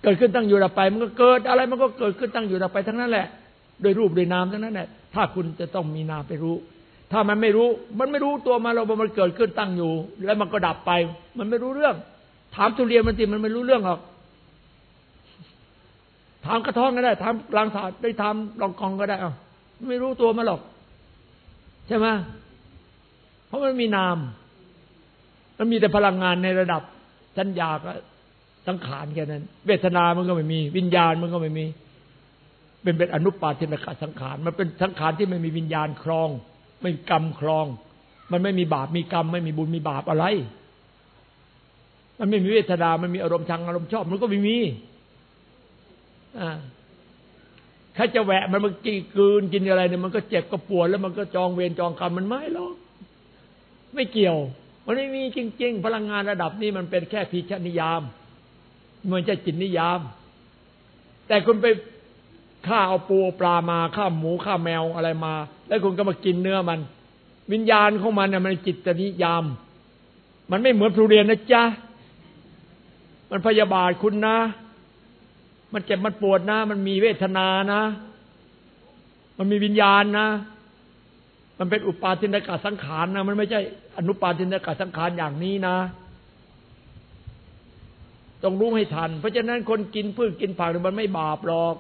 เกิดขึ้นตั้งอยู่ดับไป มันก็เกิดอะไรมันก็เกิดขึ้นตั้งอยู่ดับไปทั้งนั้นแหละ โดยรูปโดยนามทั้งนั้นแหละ ถ้าคุณจะต้องมีนามไปรู้ ถ้ามันไม่รู้ มันไม่รู้ตัวมาเรามันเกิดขึ้นตั้งอยู่ แล้วมันก็ดับไป มันไม่รู้เรื่อง ถามทุเรียนมันสิมันไม่รู้เรื่องหรอก ถามกระท้องก็ได้ ถามลางสาได้ถามลองกองก็ได้เอาไม่รู้ตัวมาหรอก ใช่ไหมเพราะมันมีนาม มันมีแต่พลังงานในระดับ สัญญาก็สังขารแค่นั้น เวทนามันก็ไม่มี วิญญาณมันก็ไม่มี เป็นเป็นอนุปาทินกสังขาร มันเป็นสังขารที่ไม่มีวิญญาณครอง ไม่กรรมครอง มันไม่มีบาปมีกรรม ไม่มีบุญมีบาปอะไร มันไม่มีเวทนา มันมีอารมณ์ชังอารมณ์ชอบ มันก็ไม่มีอ่าถ้าจะแหวะมันมันกินกืนกินอะไรเนี่ยมันก็เจ็บก็ปวดแล้วมันก็จองเวรจองกรรมมันไม่หรอกไม่เกี่ยว มันไม่มีจริง ๆ พลังงานระดับนี้มันเป็นแค่พีชนิยามมันจะจิตนิยาม แต่คุณไปฆ่าเอาปูปลามาฆ่าหมูฆ่าแมวอะไรมา แล้วคุณก็มากินเนื้อมัน วิญญาณของมันเนี่ยมันจิตนิยาม มันไม่เหมือนพลูเรียนนะจ๊ะมันพยาบาทคุณนะ มันเจ็บมันปวดนะ มันมีเวทนานะ มันมีวิญญาณนะ มันเป็นอุปาทินกาสังขารนะ มันไม่ใช่อนุปาทินกาสังขารอย่างนี้นะ ต้องรู้ให้ทัน เพราะฉะนั้นคนกินพืชกินผักมันไม่บาปหรอก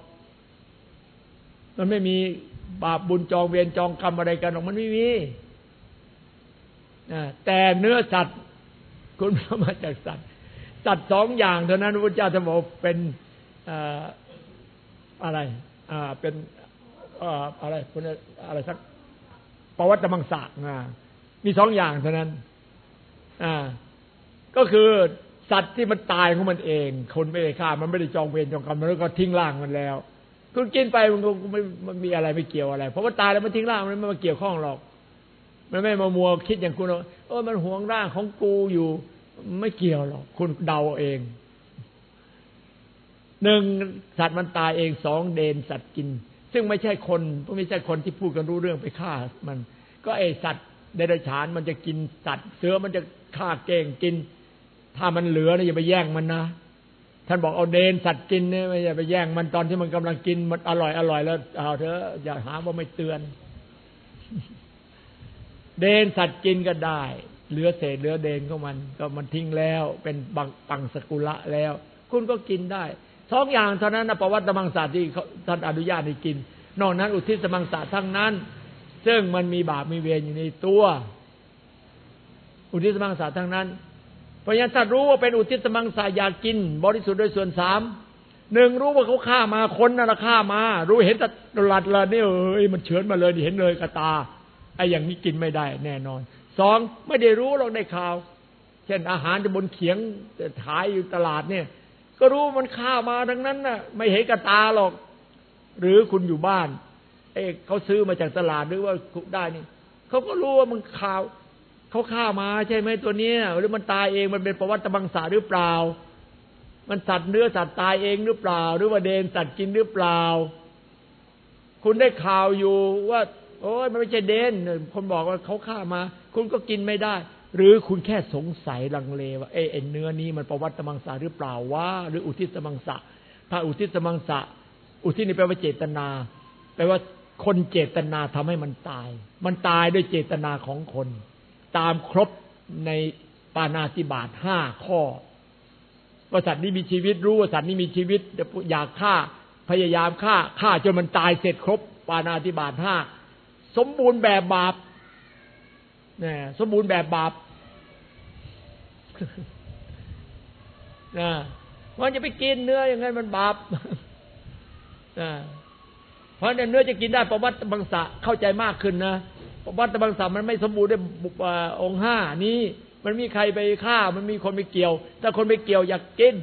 มันไม่มีบาปบุญจองเวรจองกรรมอะไรกันหรอกมันไม่มีแต่เนื้อสัตว์คุณมาจากสัตว์ สัตว์สองอย่างเท่านั้นพระเจ้าจะบอกเป็นอะไรเป็นอะไรคุณอะไรสัก ปวัตมังสะมีสองอย่างเท่านั้นก็คือสัตว์ที่มันตายของมันเอง คนไม่ได้ฆ่า มันไม่ได้จองเวรจองกรรมมันก็ทิ้งร่างมันแล้ว คุณกินไปมันก็ไม่มันมีอะไรไม่เกี่ยวอะไร เพราะว่าตายแล้วมันทิ้งร่างมันไม่มาเกี่ยวข้องหรอก มันไม่มามัวคิดอย่างคุณว่าโอ้มันห่วงร่างของกูอยู่ ไม่เกี่ยวหรอก คุณเดาเองหนึ่งสัตว์มันตายเองสองเดนสัตว์กิน ซึ่งไม่ใช่คนไม่ใช่คนที่พูดกันรู้เรื่องไปฆ่ามัน ก็ไอสัตว์เดรัจฉานมันจะกินสัตว์เสือมันจะฆ่าเก่งกิน ถ้ามันเหลือนะอย่าไปแย่งมันนะท่านบอกเอาเดนสัตว์กินเนี่ยไม่อย่าไปแย่งมันตอนที่มันกำลังกินมันอร่อยอร่อยแล้วเอาเถอะอย่าหาว่าไม่เตือน เดนสัตว์กินก็ได้ เหลือเศษเหลือเดนของมัน ก็มันทิ้งแล้ว เป็นบังปังสกุละแล้ว คุณก็กินได้ สองอย่างเท่านั้นนะประวัติมังสาที่ท่านอนุญาตให้กิน นอกนั้น อุทิศมังสาทั้งนั้น ซึ่งมันมีบาปมีเวรอยู่ในตัว อุทิศมังสาทั้งนั้น เพราะฉะนั้นถ้ารู้ว่าเป็นอุทิศมังสาอยากกิน บริสุทธิ์โดยส่วนสามหนึ่งรู้ว่าเขาฆ่ามาคนนั่นละฆ่ามา รู้เห็นตลัดละนี่เอ้ยมันเฉือนมาเลยเห็นเลยกับตาไอ้อย่างนี้กินไม่ได้แน่นอนสองไม่ได้รู้หรอกในข่าว เช่นอาหารที่บนเขียงขายอยู่ตลาดเนี่ย ก็รู้มันฆ่ามาทั้งนั้นน่ะ ไม่เห็นกับตาหรอก หรือคุณอยู่บ้าน เอ้เขาซื้อมาจากตลาดหรือว่าได้นี่เขาก็รู้ว่ามันข่าวเขาฆ่ามาใช่ไหมตัวเนี้ยหรือมันตายเองมันเป็นประวัติบังสาหรือเปล่า มันสัตว์เนื้อสัตว์ตายเองหรือเปล่า หรือว่าเดนสัตว์กินหรือเปล่า คุณได้ข่าวอยู่ว่า โอ้ยมันไม่ใช่เดนคนบอกว่าเขาฆ่ามา คุณก็กินไม่ได้ หรือคุณแค่สงสัยลังเลว่าเออเนื้อนี้มันประวัติมังสาหรือเปล่าว่า หรืออุทิศมังสะถ้าอุทิศมังสะ อุทิศนี่แปลว่าเจตนา แปลว่าคนเจตนาทำให้มันตาย มันตายด้วยเจตนาของคน ตามครบในปานาติบาตห้าข้อว่าสัตว์นี้มีชีวิตรู้ว่าสัตว์นี้มีชีวิตอยากฆ่าพยายามฆ่าฆ่าจนมันตายเสร็จครบ ปานาติบาตห้าสมบูรณ์แบบบาปเนี่ยสมบูรณ์แบบบาป นะมันจะไปกินเนื้ออย่างไงมันบาปนะเพราะเนื้อจะกินได้ประวัติบังสะเข้าใจมากขึ้นนะประวัติบังสะมันไม่สมบูรณ์ด้วยองค์ห้านี้ มันมีใครไปฆ่า มันมีคนไปเกี่ยว ถ้าคนไปเกี่ยวอยากกิน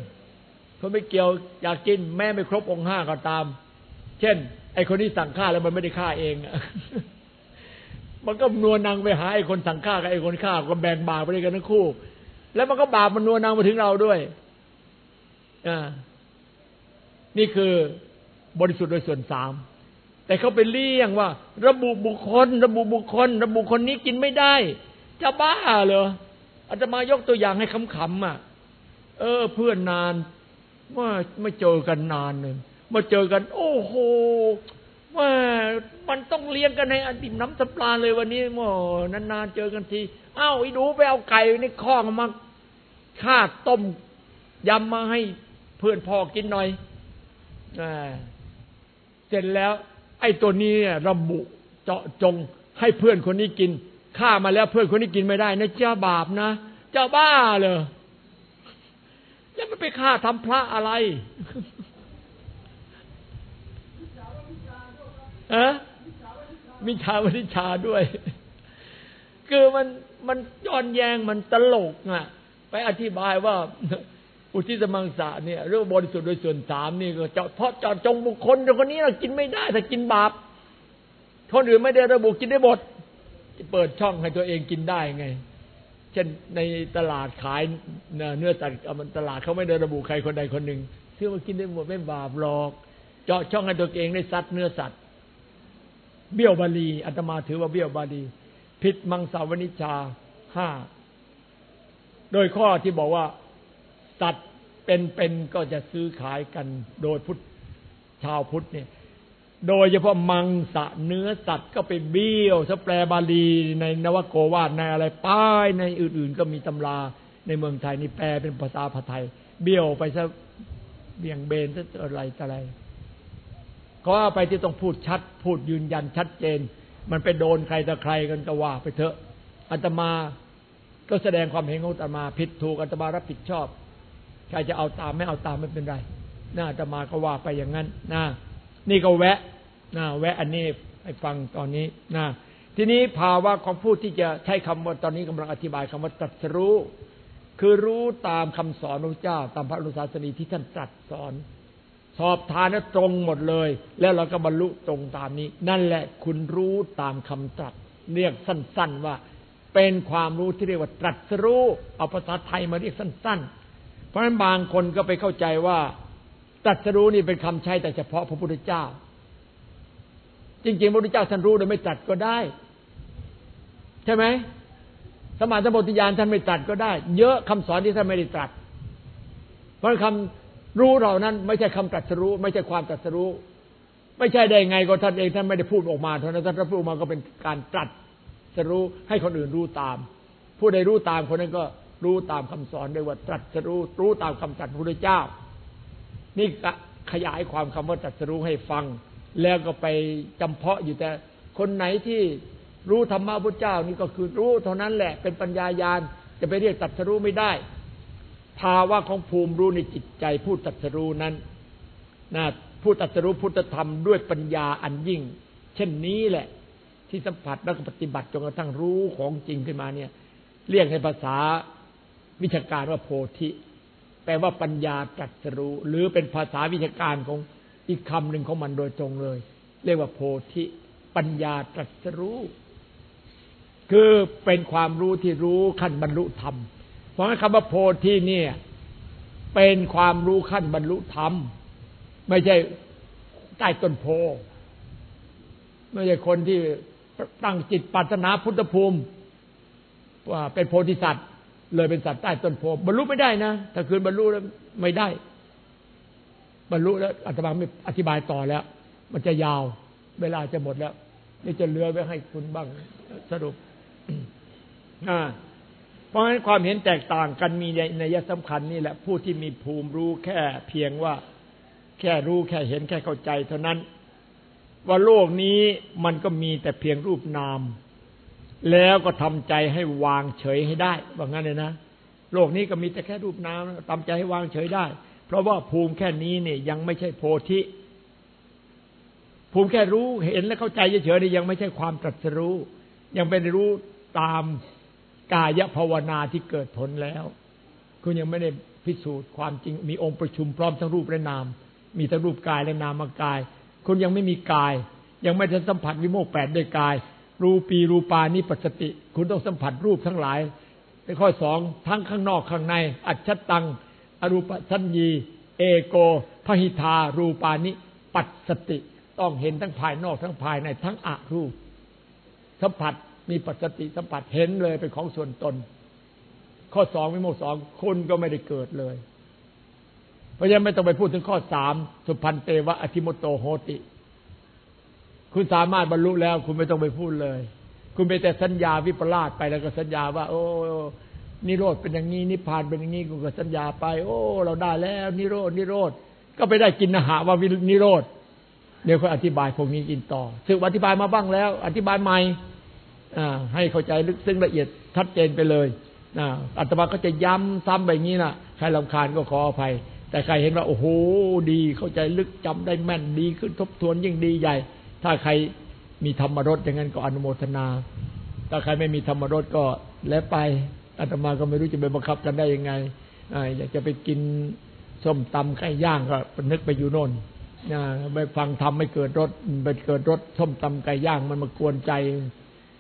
คนไปเกี่ยวอยากกิน แม่ไม่ครบองค์ห้าก็ตาม เช่น ไอคนที่สั่งฆ่าแล้วมันไม่ได้ฆ่าเองมันก็นวลนางไปหาไอ้คนสั่งฆ่ากับไอ้คนฆ่าก็แบ่งบาปไปด้วยกันทั้งคู่ แล้วมันก็บาปมันนวนางมาถึงเราด้วยอ่านี่คือบริสุทธิ์โดยส่วนสามแต่เขาไปเลี่ยงว่า ระบุบุคคล ระบุบุคคล ระบุคนนี้กินไม่ได้ จะบ้าเหรออาจะมายกตัวอย่างให้ขำๆอะ เออ เพื่อนนานว่าไม่เจอกันนานเลยมาเจอกัน โอ้โห ว่ามันต้องเลี้ยงกันในอดิมน้ำสปลาเลยวันนี้โมนานๆเจอกันทีอ้าวไอ้ดูไปเอาไก่ในคล้องมาฆ่าต้มยำมาให้เพื่อนพ่อกินหน่อยเสร็จแล้ว ไอ้ตัวนี้ระบุเจาะจงให้เพื่อนคนนี้กินฆ่ามาแล้วเพื่อนคนนี้กินไม่ได้นะเจ้าบาปนะ เจ้าบ้าเลยแล้วมันไปฆ่าทำพระอะไร อะมิชาวนิชาด้วย คือมันมันย้อนแยงมันตลกอะ ไปอธิบายว่า อุทิศมังสะเนี่ยเรื่องบริสุทธิ์โดยส่วนสามนี่ก็เจาะเพราะเจาะจงบุคคลคนนี้เรากินไม่ได้ถ้ากินบาปคนอื่นไม่ได้ระบุกินได้หมดเปิดช่องให้ตัวเองกินได้ไง เช่นในตลาดขายเนื้อสัตว์มันตลาดเขาไม่ได้ระบุใครคนใดคนหนึ่งเชื่อว่ากินได้หมดไม่บาปหรอก เจาะช่องให้ตัวเองได้ซัดเนื้อสัตว์ เบี้ยวบาลีอาตมาถือว่าเบี้ยวบาลีผิดมังสาวนิชาห้าโดยข้อที่บอกว่าสัตว์เป็นๆก็จะซื้อขายกัน โดยพุทธชาวพุทธเนี่ย โดยเฉพาะมังสะเนื้อสัตว์ก็ไปเบี้ยวซะแปลบาลีในนวโกวาทในอะไรป้ายในอื่น ๆ ก็มีตำราในเมืองไทยนี่แปลเป็นภาษาพาไทย เบี้ยวไปซะเบี่ยงเบนซะอะไรอะไร ก็ว่าไปที่ต้องพูดชัด พูดยืนยันชัดเจน มันไปโดนใครต่อใครกันก็ว่าไปเถอะอาตมาก็แสดงความเห็นของอาตมาผิดถูกอาตมารับผิดชอบ ใครจะเอาตามไม่เอาตามไม่เป็นไรน่าอาตมาก็ว่าไปอย่างนั้นนะนี่ก็แวะนะแวะอันนี้ให้ฟังตอนนี้นะทีนี้ภาวะของผู้ที่จะใช้คำว่าตอนนี้กำลังอธิบายคำว่าตรัสรู้ คือรู้ตามคำสอนของเจ้า ตามพระอนุสาสนีที่ท่านตรัสสอน สอบทานนั้นตรงหมดเลย แล้วเราก็บรรลุตรงตามนี้ นั่นแหละคุณรู้ตามคำตรัสเรียกสั้น ๆว่า เป็นความรู้ที่เรียกว่าตรัสรู้เอาภาษาไทยมาเรียกสั้น ๆ เพราะฉะนั้นบางคนก็ไปเข้าใจว่าตรัสรู้นี่เป็นคำใช้แต่เฉพาะพระพุทธเจ้า จริงๆพระพุทธเจ้าท่านรู้โดยไม่ตรัสก็ได้ ใช่ไหมสมาธิบทยานท่านไม่ตรัสก็ได้ เยอะคำสอนที่ท่านไม่ได้ตรัสเพราะคำ รู้เรานั้นไม่ใช่คำตรัสรู้ ไม่ใช่ความตรัสรู้ ไม่ใช่ได้ไงก็ท่านเองท่านไม่ได้พูดออกมาเท่านั้นท่านพูดออกมาก็เป็นการตรัสรู้ให้คนอื่นรู้ตาม ผู้ใดรู้ตามคนนั้นก็รู้ตามคำสอนได้ว่าตรัสรู้ รู้ตามคำตรัสพระพุทธเจ้า นี่ขยายความคำว่าตรัสรู้ให้ฟัง แล้วก็ไปจำเพาะอยู่แต่คนไหนที่รู้ธรรมะพุทธเจ้านี่ก็คือรู้เท่านั้นแหละเป็นปัญญายาณจะไปเรียกตรัสรู้ไม่ได้ ภาวะของภูมิรู้ในจิตใจผู้ตัดสรู้นั้นนะผู้ตัดสรู้พุทธธรรมด้วยปัญญาอันยิ่ง เช่นนี้แหละ ที่สัมผัสแล้วก็ปฏิบัติจนกระทั่งรู้ของจริงขึ้นมาเนี่ย เรียกในภาษาวิชาการว่าโพธิ แปลว่าปัญญาตรัสรู้ หรือเป็นภาษาวิชาการของอีกคำหนึ่งของมันโดยตรงเลย เรียกว่าโพธิ ปัญญาตรัสรู้ คือเป็นความรู้ที่รู้ขั้นบรรลุธรรม ราะคำว่าโพธิเนี่ย เป็นความรู้ขั้นบรรลุธรรม ไม่ใช่ใต้ต้นโพไม่ใช่คนที่ตั้งจิตปรารถนาพุทธภูมิว่าเป็นโพธิสัตว์ เลยเป็นสัตว์ใต้ต้นโพบรรลุไม่ได้นะถ้าคืนบรรลุแล้วไม่ได้ บรรลุแล้วอาตมาไม่อธิบายต่อแล้ว มันจะยาว เวลาจะหมดแล้ว นี่จะเลือไว้ให้คุณบ้างสรุปอ่า เพราะฉะนั้นความเห็นแตกต่างกันมีในยะสำคัญนี่แหละผู้ที่มีภูมิรู้แค่เพียงว่าแค่รู้แค่เห็นแค่เข้าใจ เท่านั้น ว่าโลกนี้มันก็มีแต่เพียงรูปนาม แล้วก็ทำใจให้วางเฉยให้ได้ว่างั้นเลยนะโลกนี้ก็มีแต่แค่รูปนามทำใจให้วางเฉยได้ เพราะว่าภูมิแค่นี้เนี่ยยังไม่ใช่โพธิภูมิแค่รู้เห็นและเข้าใจเฉยๆนี่ยังไม่ใช่ความตรัสรู้ ยังเป็นรู้ตาม กายภาวนาที่เกิดผลแล้ว คุณยังไม่ได้พิสูจน์ความจริง มีองค์ประชุมพร้อมทั้งรูปและนาม มีทั้งรูปกายและนามกาย คุณยังไม่มีกาย ยังไม่ได้สัมผัสวิโมกแปดด้วยกาย รูปีรูปานิปัสติ คุณต้องสัมผัสรูปทั้งหลายในข้อสองทั้งข้างนอกข้างใน อัจฉตัง อรูปสัญญี เอโกพหิทา รูปานิปัสติ ต้องเห็นทั้งภายนอกทั้งภายในทั้งอารูปสัมผัส มีปัจจติสัมผัสเห็นเลยเป็นของส่วนตน ข้อสองวิโมกสองคุณก็ไม่ได้เกิดเลย เพราะฉะนั้นไม่ต้องไปพูดถึงข้อสามสุพันเตวะอธิมโตโหติ คุณสามารถบรรลุแล้ว คุณไม่ต้องไปพูดเลย คุณไปแต่สัญญาวิปลาสไปแล้วก็สัญญาว่า โอ้นิโรธเป็นอย่างนี้นิพพานเป็นอย่างนี้คุณก็สัญญาไป โอ้ เราได้แล้ว นิโรธนิโรธก็ไปได้กินอาหารว่าวินิโรธเดี๋ยวเขาอธิบายพวกนี้กินต่อซึ่งอธิบายมาบ้างแล้ว อธิบายใหม่ ให้เข้าใจลึกซึ้งละเอียดชัดเจนไปเลยอัตมาก็จะย้ำซ้ำแบบนี้นะใครลำคาญก็ขออภัย แต่ใครเห็นว่า โอ้โหดีเข้าใจลึกจำได้แม่นดีขึ้นทบทวนยิ่งดีใหญ่ ถ้าใครมีธรรมรสอย่างนั้นก็อนุโมทนา ถ้าใครไม่มีธรรมรสก็แล้วไปอาตมาก็ไม่รู้จะไปบังคับกันได้ยังไงอยากจะไปกินส้มตำไก่ย่างก็นึกไปอยู่โน่นไปฟังทำไม่เกิดรสไปเกิดรสส้มตำไก่ย่างมันมากวนใจ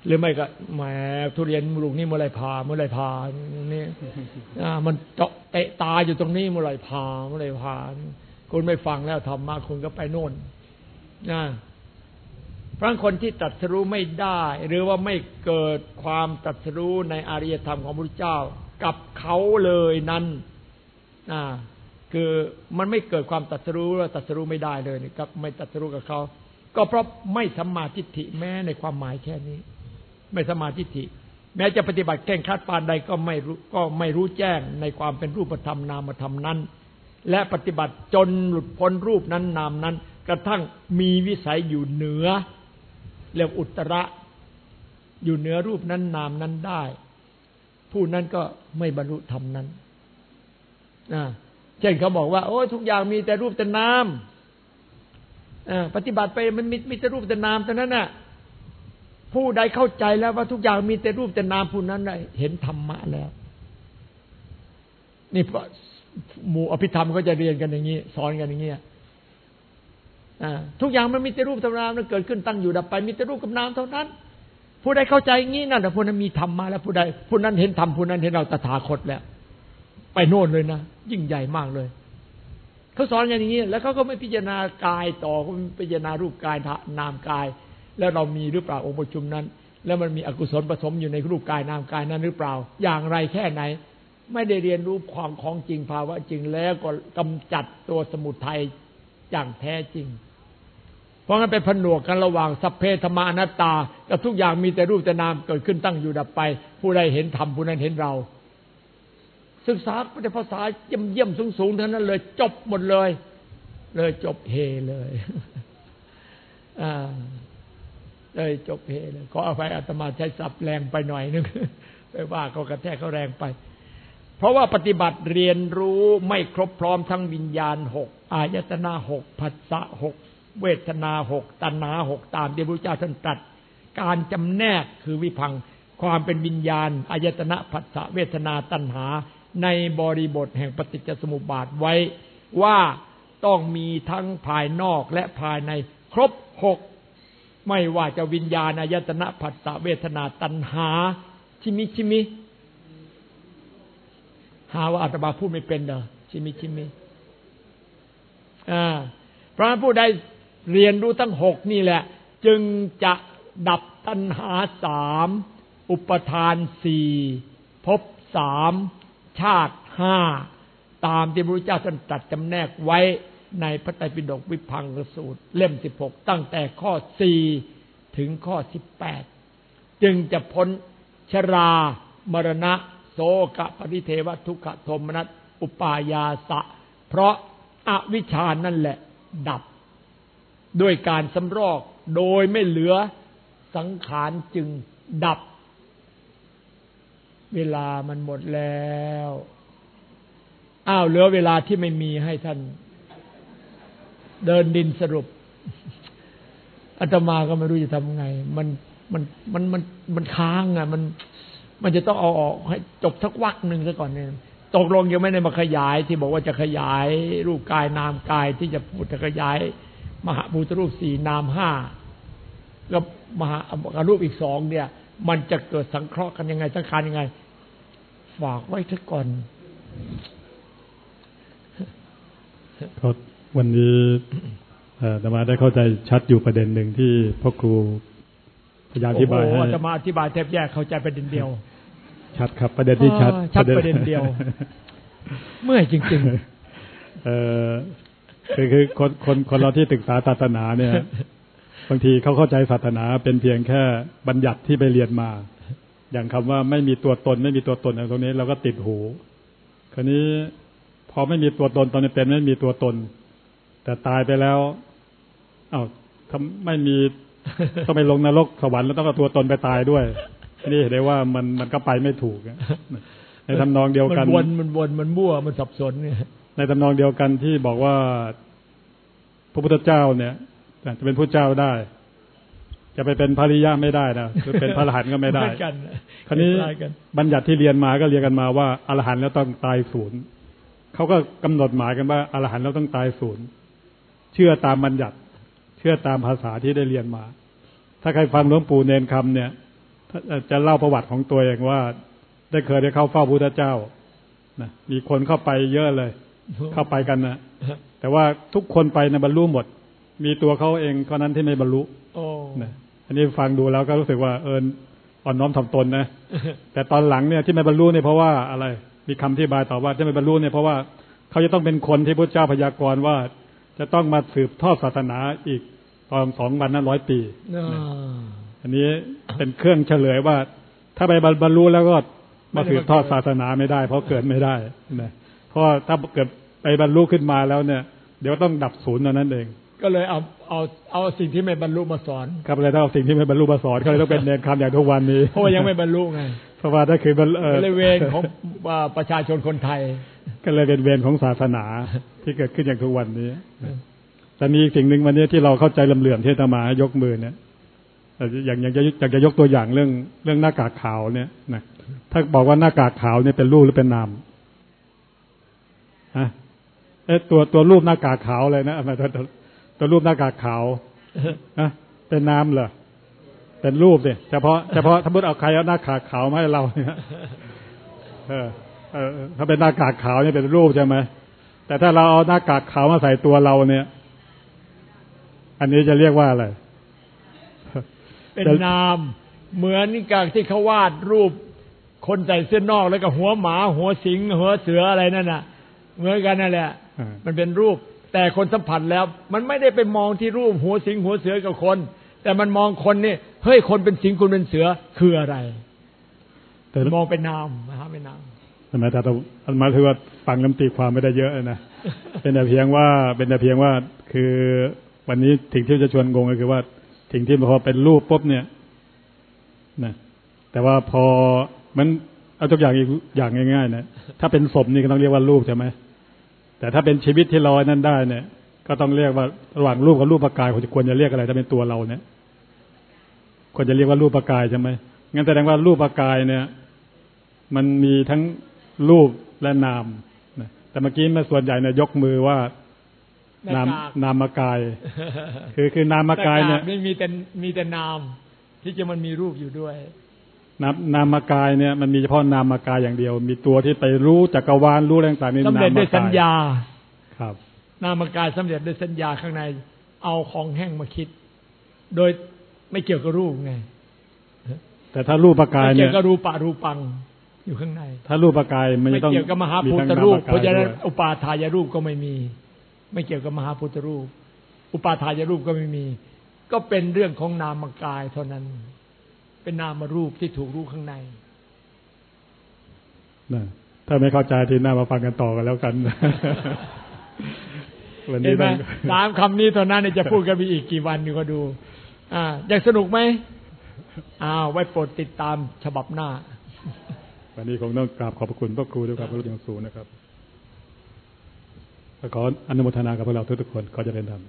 หรือไม่ก็แหมทุเรียนลูกนี่เมื่อไรพาเมื่อไรพานี่มันเจาะเตะตาอยู่ตรงนี้เมื่อไรพาเมื่อไรพาคุณไม่ฟังแล้วทำมาคุณก็ไปโน่นนะเพราะคนที่ตัดสรู้ไม่ได้ หรือว่าไม่เกิดความตัดสรู้ในอริยธรรมของพระพุทธเจ้า กับเขาเลยนั้นคือมันไม่เกิดความตัดสู้แล้วตัดสู้ไม่ได้เลยนี่ก็ไม่ตัดสู้กับเขา ก็เพราะไม่สัมมาทิฏฐิแม้ในความหมายแค่นี้ ไม่สมาทิฏฐิแม้จะปฏิบัติแข่งขัดปานใดก็ไม่รู้ก็ไม่รู้แจ้งในความเป็นรูปธรรมนามธรรมนั้น และปฏิบัติจนหลุดพ้นรูปนั้นนามนั้น กระทั่งมีวิสัยอยู่เหนือเรียกอุตระอยู่เหนือรูปนั้นนามนั้นได้ ผู้นั้นก็ไม่บรรลุธรรมนั้นอ่าเช่นเขาบอกว่า โอ้ทุกอย่างมีแต่รูปแต่นามปฏิบัติไปมันมีมีแต่รูปแต่นามเท่านั้นน่ะ ผู้ใดเข้าใจแล้วว่าทุกอย่างมีแต่รูปแต่นามผู้นั้นได้เห็นธรรมะแล้ว นี่หมู่อภิธรรมก็จะเรียนกันอย่างนี้ สอนกันอย่างนี้ทุกอย่างมันมีแต่รูปแต่นามมันเกิดขึ้นตั้งอยู่ดับไป มีแต่รูปกับนามเท่านั้น ผู้ใดเข้าใจอย่างนี้นั่นแต่ผู้นั้นมีธรรมะแล้วผู้ใดผู้นั้นเห็นธรรมผู้นั้นเห็นเราตถาคตแล้ว ไปโน่นเลยนะยิ่งใหญ่มากเลยเขาสอนกันอย่างนี้ แล้วเขาก็ไม่พิจารณากายต่อเขาพิจารณารูปกายนามกาย แล้วเรามีหรือเปล่าองค์ประชุมนั้น แล้วมันมีอกุศลผสมอยู่ในรูปกายนามกายนั้นหรือเปล่า อย่างไรแค่ไหน ไม่ได้เรียนรู้ความของจริงภาวะจริงแล้วก็กำจัดตัวสมุทัยอย่างแท้จริง เพราะงั้นเป็นผนวกกันระหว่างสัพเพธรรมานัตตากับทุกอย่างมีแต่รูปแต่นามเกิดขึ้นตั้งอยู่ดับไป ผู้ใดเห็นธรรมผู้นั้นเห็นเรา ศึกษาในภาษาเยี่ยมเยี่ยมสูงสูงเท่านั้นเลยจบหมดเลย เลยจบเฮเลย อ่า เลยจบเฮเลยขออภัยอาตมาใช้ศัพท์แรงไปหน่อยนึงไปว่าเขากระแทกเขาแรงไป เพราะว่าปฏิบัติเรียนรู้ไม่ครบพร้อมทั้งวิญญาณหกอายตนาหกผัสสะหกเวทนาหกตัณหาหกตามที่พระเจ้าท่านตรัส การจำแนกคือวิพังความเป็นวิญญาณอายตนะผัสสะเวทนาตัณหา ในบริบทแห่งปฏิจจสมุปบาทไว้ว่าต้องมีทั้งภายนอกและภายในครบหก ไม่ว่าจะวิญญาณอายตนะผัสสะเวทนาตัณหา ชิมิชิมิ หาว่าอาตมาพูดไม่เป็นเด้อชิมิชิมิอ่าเพราะผู้ใดเรียนรู้ทั้งหกนี่แหละ จึงจะดับตัณหาสามอุปทานสี่ภพสามชาติห้าตามที่พระพุทธเจ้าท่านตรัสจำแนกไว้ ในพระไตรปิฎกวิพังกสูตร เล่มสิบหกตั้งแต่ข้อสี่ถึงข้อสิบแปดจึงจะพ้นชรา มรณะ โสกะปริเทวทุกขโทมนัสอุปายาสะ เพราะอวิชานั่นแหละดับ ด้วยการสำรอกโดยไม่เหลือสังขารจึงดับ เวลามันหมดแล้ว อ้าวเหลือเวลาที่ไม่มีให้ท่าน เดินดินสรุปอาตมาก็ไม่รู้จะทำไง มันมันมันมันมันค้างอะ มันมันจะต้องเอาออกให้จบสักวักหนึ่งซะก่อนเนี่ยตกลงยังไม่ได้มาขยาย ที่บอกว่าจะขยายรูปกายนามกายที่จะพูดจะขยาย มหาบูตรูปสี่นามห้ากับมหารูปอีกสองเนี่ย มันจะเกิดสังเคราะห์กันยังไง สังขารยังไง ฝากไว้ทุกก่อนก็ วันนี้ธรรมาได้เข้าใจชัดอยู่ประเด็นหนึ่งที่พ่อครูพยายามอธิบายให้จะมาอธิบายแทบแยกเข้าใจประเด็นเดียว ชัดครับ ประเด็นที่ชัดชัดประเด็นเดียว เมื่อจริงๆเออคือคือคนคนคนเราที่ศึกษาศาสนาเนี่ย บางทีเขาเข้าใจศาสนาเป็นเพียงแค่บัญญัติที่ไปเรียนมา อย่างคำว่าไม่มีตัวตน ไม่มีตัวตนอะไรตรงนี้เราก็ติดหู คราวนี้พอไม่มีตัวตนตอนนี้เป็นไม่มีตัวตน แต่ตายไปแล้วอา้าวทำไม่มีต้องไปลงนรกสวรรค์แล้วต้องเอาตัวตนไปตายด้วยนี่เห็นได้ว่ามันมันก็ไปไม่ถูกในทำนองเดียวกันมันวนมันวนมันมั่วมันสับสนเนี่ยในทำนองเดียวกันที่บอกว่าพระพุทธเจ้าเนี่ยจะเป็นพระเจ้าได้ จะไปเป็นภริยาไม่ได้นะจะเป็นพระอรหันต์ก็ไม่ได้คราวนี้บัญญัติที่เรียนมาก็เรียนกันมาว่าอรหันต์แล้วต้องตายศูนย์เขาก็กำหนดหมายกันว่าอรหันต์แล้วต้องตายศูนย์ เชื่อตามบัญญัติ เชื่อตามภาษาที่ได้เรียนมา ถ้าใครฟังหลวงปู่เนนคำเนี่ยจะเล่าประวัติของตัวเองว่า ได้เคยได้เข้าเฝ้าพุทธเจ้านะมีคนเข้าไปเยอะเลย เข้าไปกันนะแต่ว่าทุกคนไปในบรรลุหมด มีตัวเขาเองเท่านั้นที่ไม่บรรลุนะอันนี้ฟังดูแล้วก็รู้สึกว่าเอิญอ่อนน้อมถ่อมตนนะแต่ตอนหลังเนี่ยที่ไม่บรรลุเนี่ยเพราะว่าอะไร มีคำที่บายต่อว่าจะไม่บรรลุเนี่ยเพราะว่าเขาจะต้องเป็นคนที่พระเจ้าพยากรณ์ว่า จะต้องมาสืบทอดศาสนาอีกตอนสองวันนั้นร้อยปีอันนี้เป็นเครื่องเฉลยว่า ถ้าไปบรรลุแล้วก็มาสืบทอดศาสนาไม่ได้ เพราะเกิดไม่ได้นะเพราะถ้าเกิดไปบรรลุขึ้นมาแล้วเนี่ย เดี๋ยวต้องดับศูนย์นั่นเอง ก็เลยเอาเอาเอาสิ่งที่ไม่บรรลุมาสอนครับเลยต้องเอาสิ่งที่ไม่บรรลุมาสอนก็เลยต้องเป็นเนรคำอย่างทุกวันนี้เพราะยังไม่บรรลุไงเพราะว่าถ้าคือเลยเวรของประชาชนคนไทย ก็เลยเป็นเวรของศาสนาที่เกิดขึ้นอย่างทุกวันนี้แต่มีสิ่งหนึ่งวันนี้ที่เราเข้าใจลำเหลื่อมที่ตมายกมือเนี่ยอย่างอย่างจะอยากจะยกตัวอย่างเรื่องเรื่องหน้ากากขาวเนี่ยนะถ้าบอกว่าหน้ากากขาวเนี่ยเป็นรูปหรือเป็นนามฮะเอ๊ะตัวตัวรูปหน้ากากขาวเลยนะมา ตัวตัวรูปหน้ากากขาวนะเป็นนามเหรอเป็นรูปเนี่ยเฉพาะเฉพาะถ้ามุดเอาใครเอาหน้ากากขาวมาให้เราเนี่ยเออเออถ้าเป็นหน้ากากขาวเนี่ยเป็นรูปใช่ไหมแต่ถ้าเราเอาหน้ากากขาวมาใส่ตัวเราเนี่ย อันนี้จะเรียกว่าอะไร เป็นนาม เหมือนกับที่เขาวาดรูป คนใส่เสื้อนอกแล้วก็หัวหมา หัวสิง หัวเสืออะไรนั่นน่ะ เหมือนกันนั่นแหละ มันเป็นรูป แต่คนสัมผัสแล้ว มันไม่ได้ไปมองที่รูปหัวสิงหัวเสือกับคน แต่มันมองคนนี่เฮ้ยคนเป็นสิงคุณเป็นเสือคืออะไร แต่มองเป็นนามนะฮะเป็นนามใช่ไหมแต่อันมาถือว่าฟังน้ำตีความไม่ได้เยอะนะเป็นแต่เพียงว่าเป็นแต่เพียงว่าคือวันนี้ถึงที่จะชวนงงก็คือว่าสิ่งที่พอเป็นรูปปุ๊บเนี่ยนะแต่ว่าพอมันเอาตัวอย่างอีกอย่างง่ายๆนะถ้าเป็นศพนี่ก็ต้องเรียกว่ารูปใช่ไหม แต่ถ้าเป็นชีวิตที่ลอยนั้นได้เนี่ย ก็ต้องเรียกว่าระหว่างรูปกับรูปประกายควรจะเรียกอะไร ถ้าเป็นตัวเราเนี่ยควรจะเรียกว่ารูปประกายใช่ไหมงั้นแสดงว่ารูปประกายเนี่ย มันมีทั้งรูปและนามนะแต่เมื่อกี้มาส่วนใหญ่เนี่ยยกมือว่านามนามกาย คือคือนามกายเนี่ยไม่มีแต่มีแต่นาม ที่จะมันมีรูปอยู่ด้วย นามนามกายเนี่ยมันมีเฉพาะนามกายอย่างเดียว มีตัวที่ไปรู้จักรวาลรู้อะไรต่างๆนี่สำนามเร็จด้วยกาสัญยญาครับ นามกายสำเร็จด้วยสัญญาข้างใน เอาของแห้งมาคิด โดยไม่เกี่ยวกับรูปไง แต่ถ้ารูปประกายไม่เนี่เกี่ยยวกับรูปะรูปังอยู่ข้างใน ถ้ารูปประกายมันไม่จะต้องเกี่ยวกับมหาภูทั้งตนมรูปกยเพราะฉะนั้นด้วยอุปาทายรูปก็ไม่มี ไม่เกี่ยวกับมหาพุทธรูป อุปาทายรูปก็ไม่มี ก็เป็นเรื่องของนามกายเท่านั้น เป็นนามรูปที่ถูกรู้ข้างในนะถ้าไม่เข้าใจทีหน้ามาฟังกันต่อกันแล้วกันวันเห็นี้นไหมต้องสามคำนี้เท่านั้นเนี่ยจะพูดกันไปอีกกี่วันนี่ก็ดู อ่า อยากสนุกไหมอ้าวไว้โปรดติดตามฉบับหน้า วันนี้คงต้องกราบขอบพระคุณพระครูด้วยความเคารพอย่างสูงนะครับและขออนุโมทนากับพวกเราทุกๆคนขอเจริญธรรม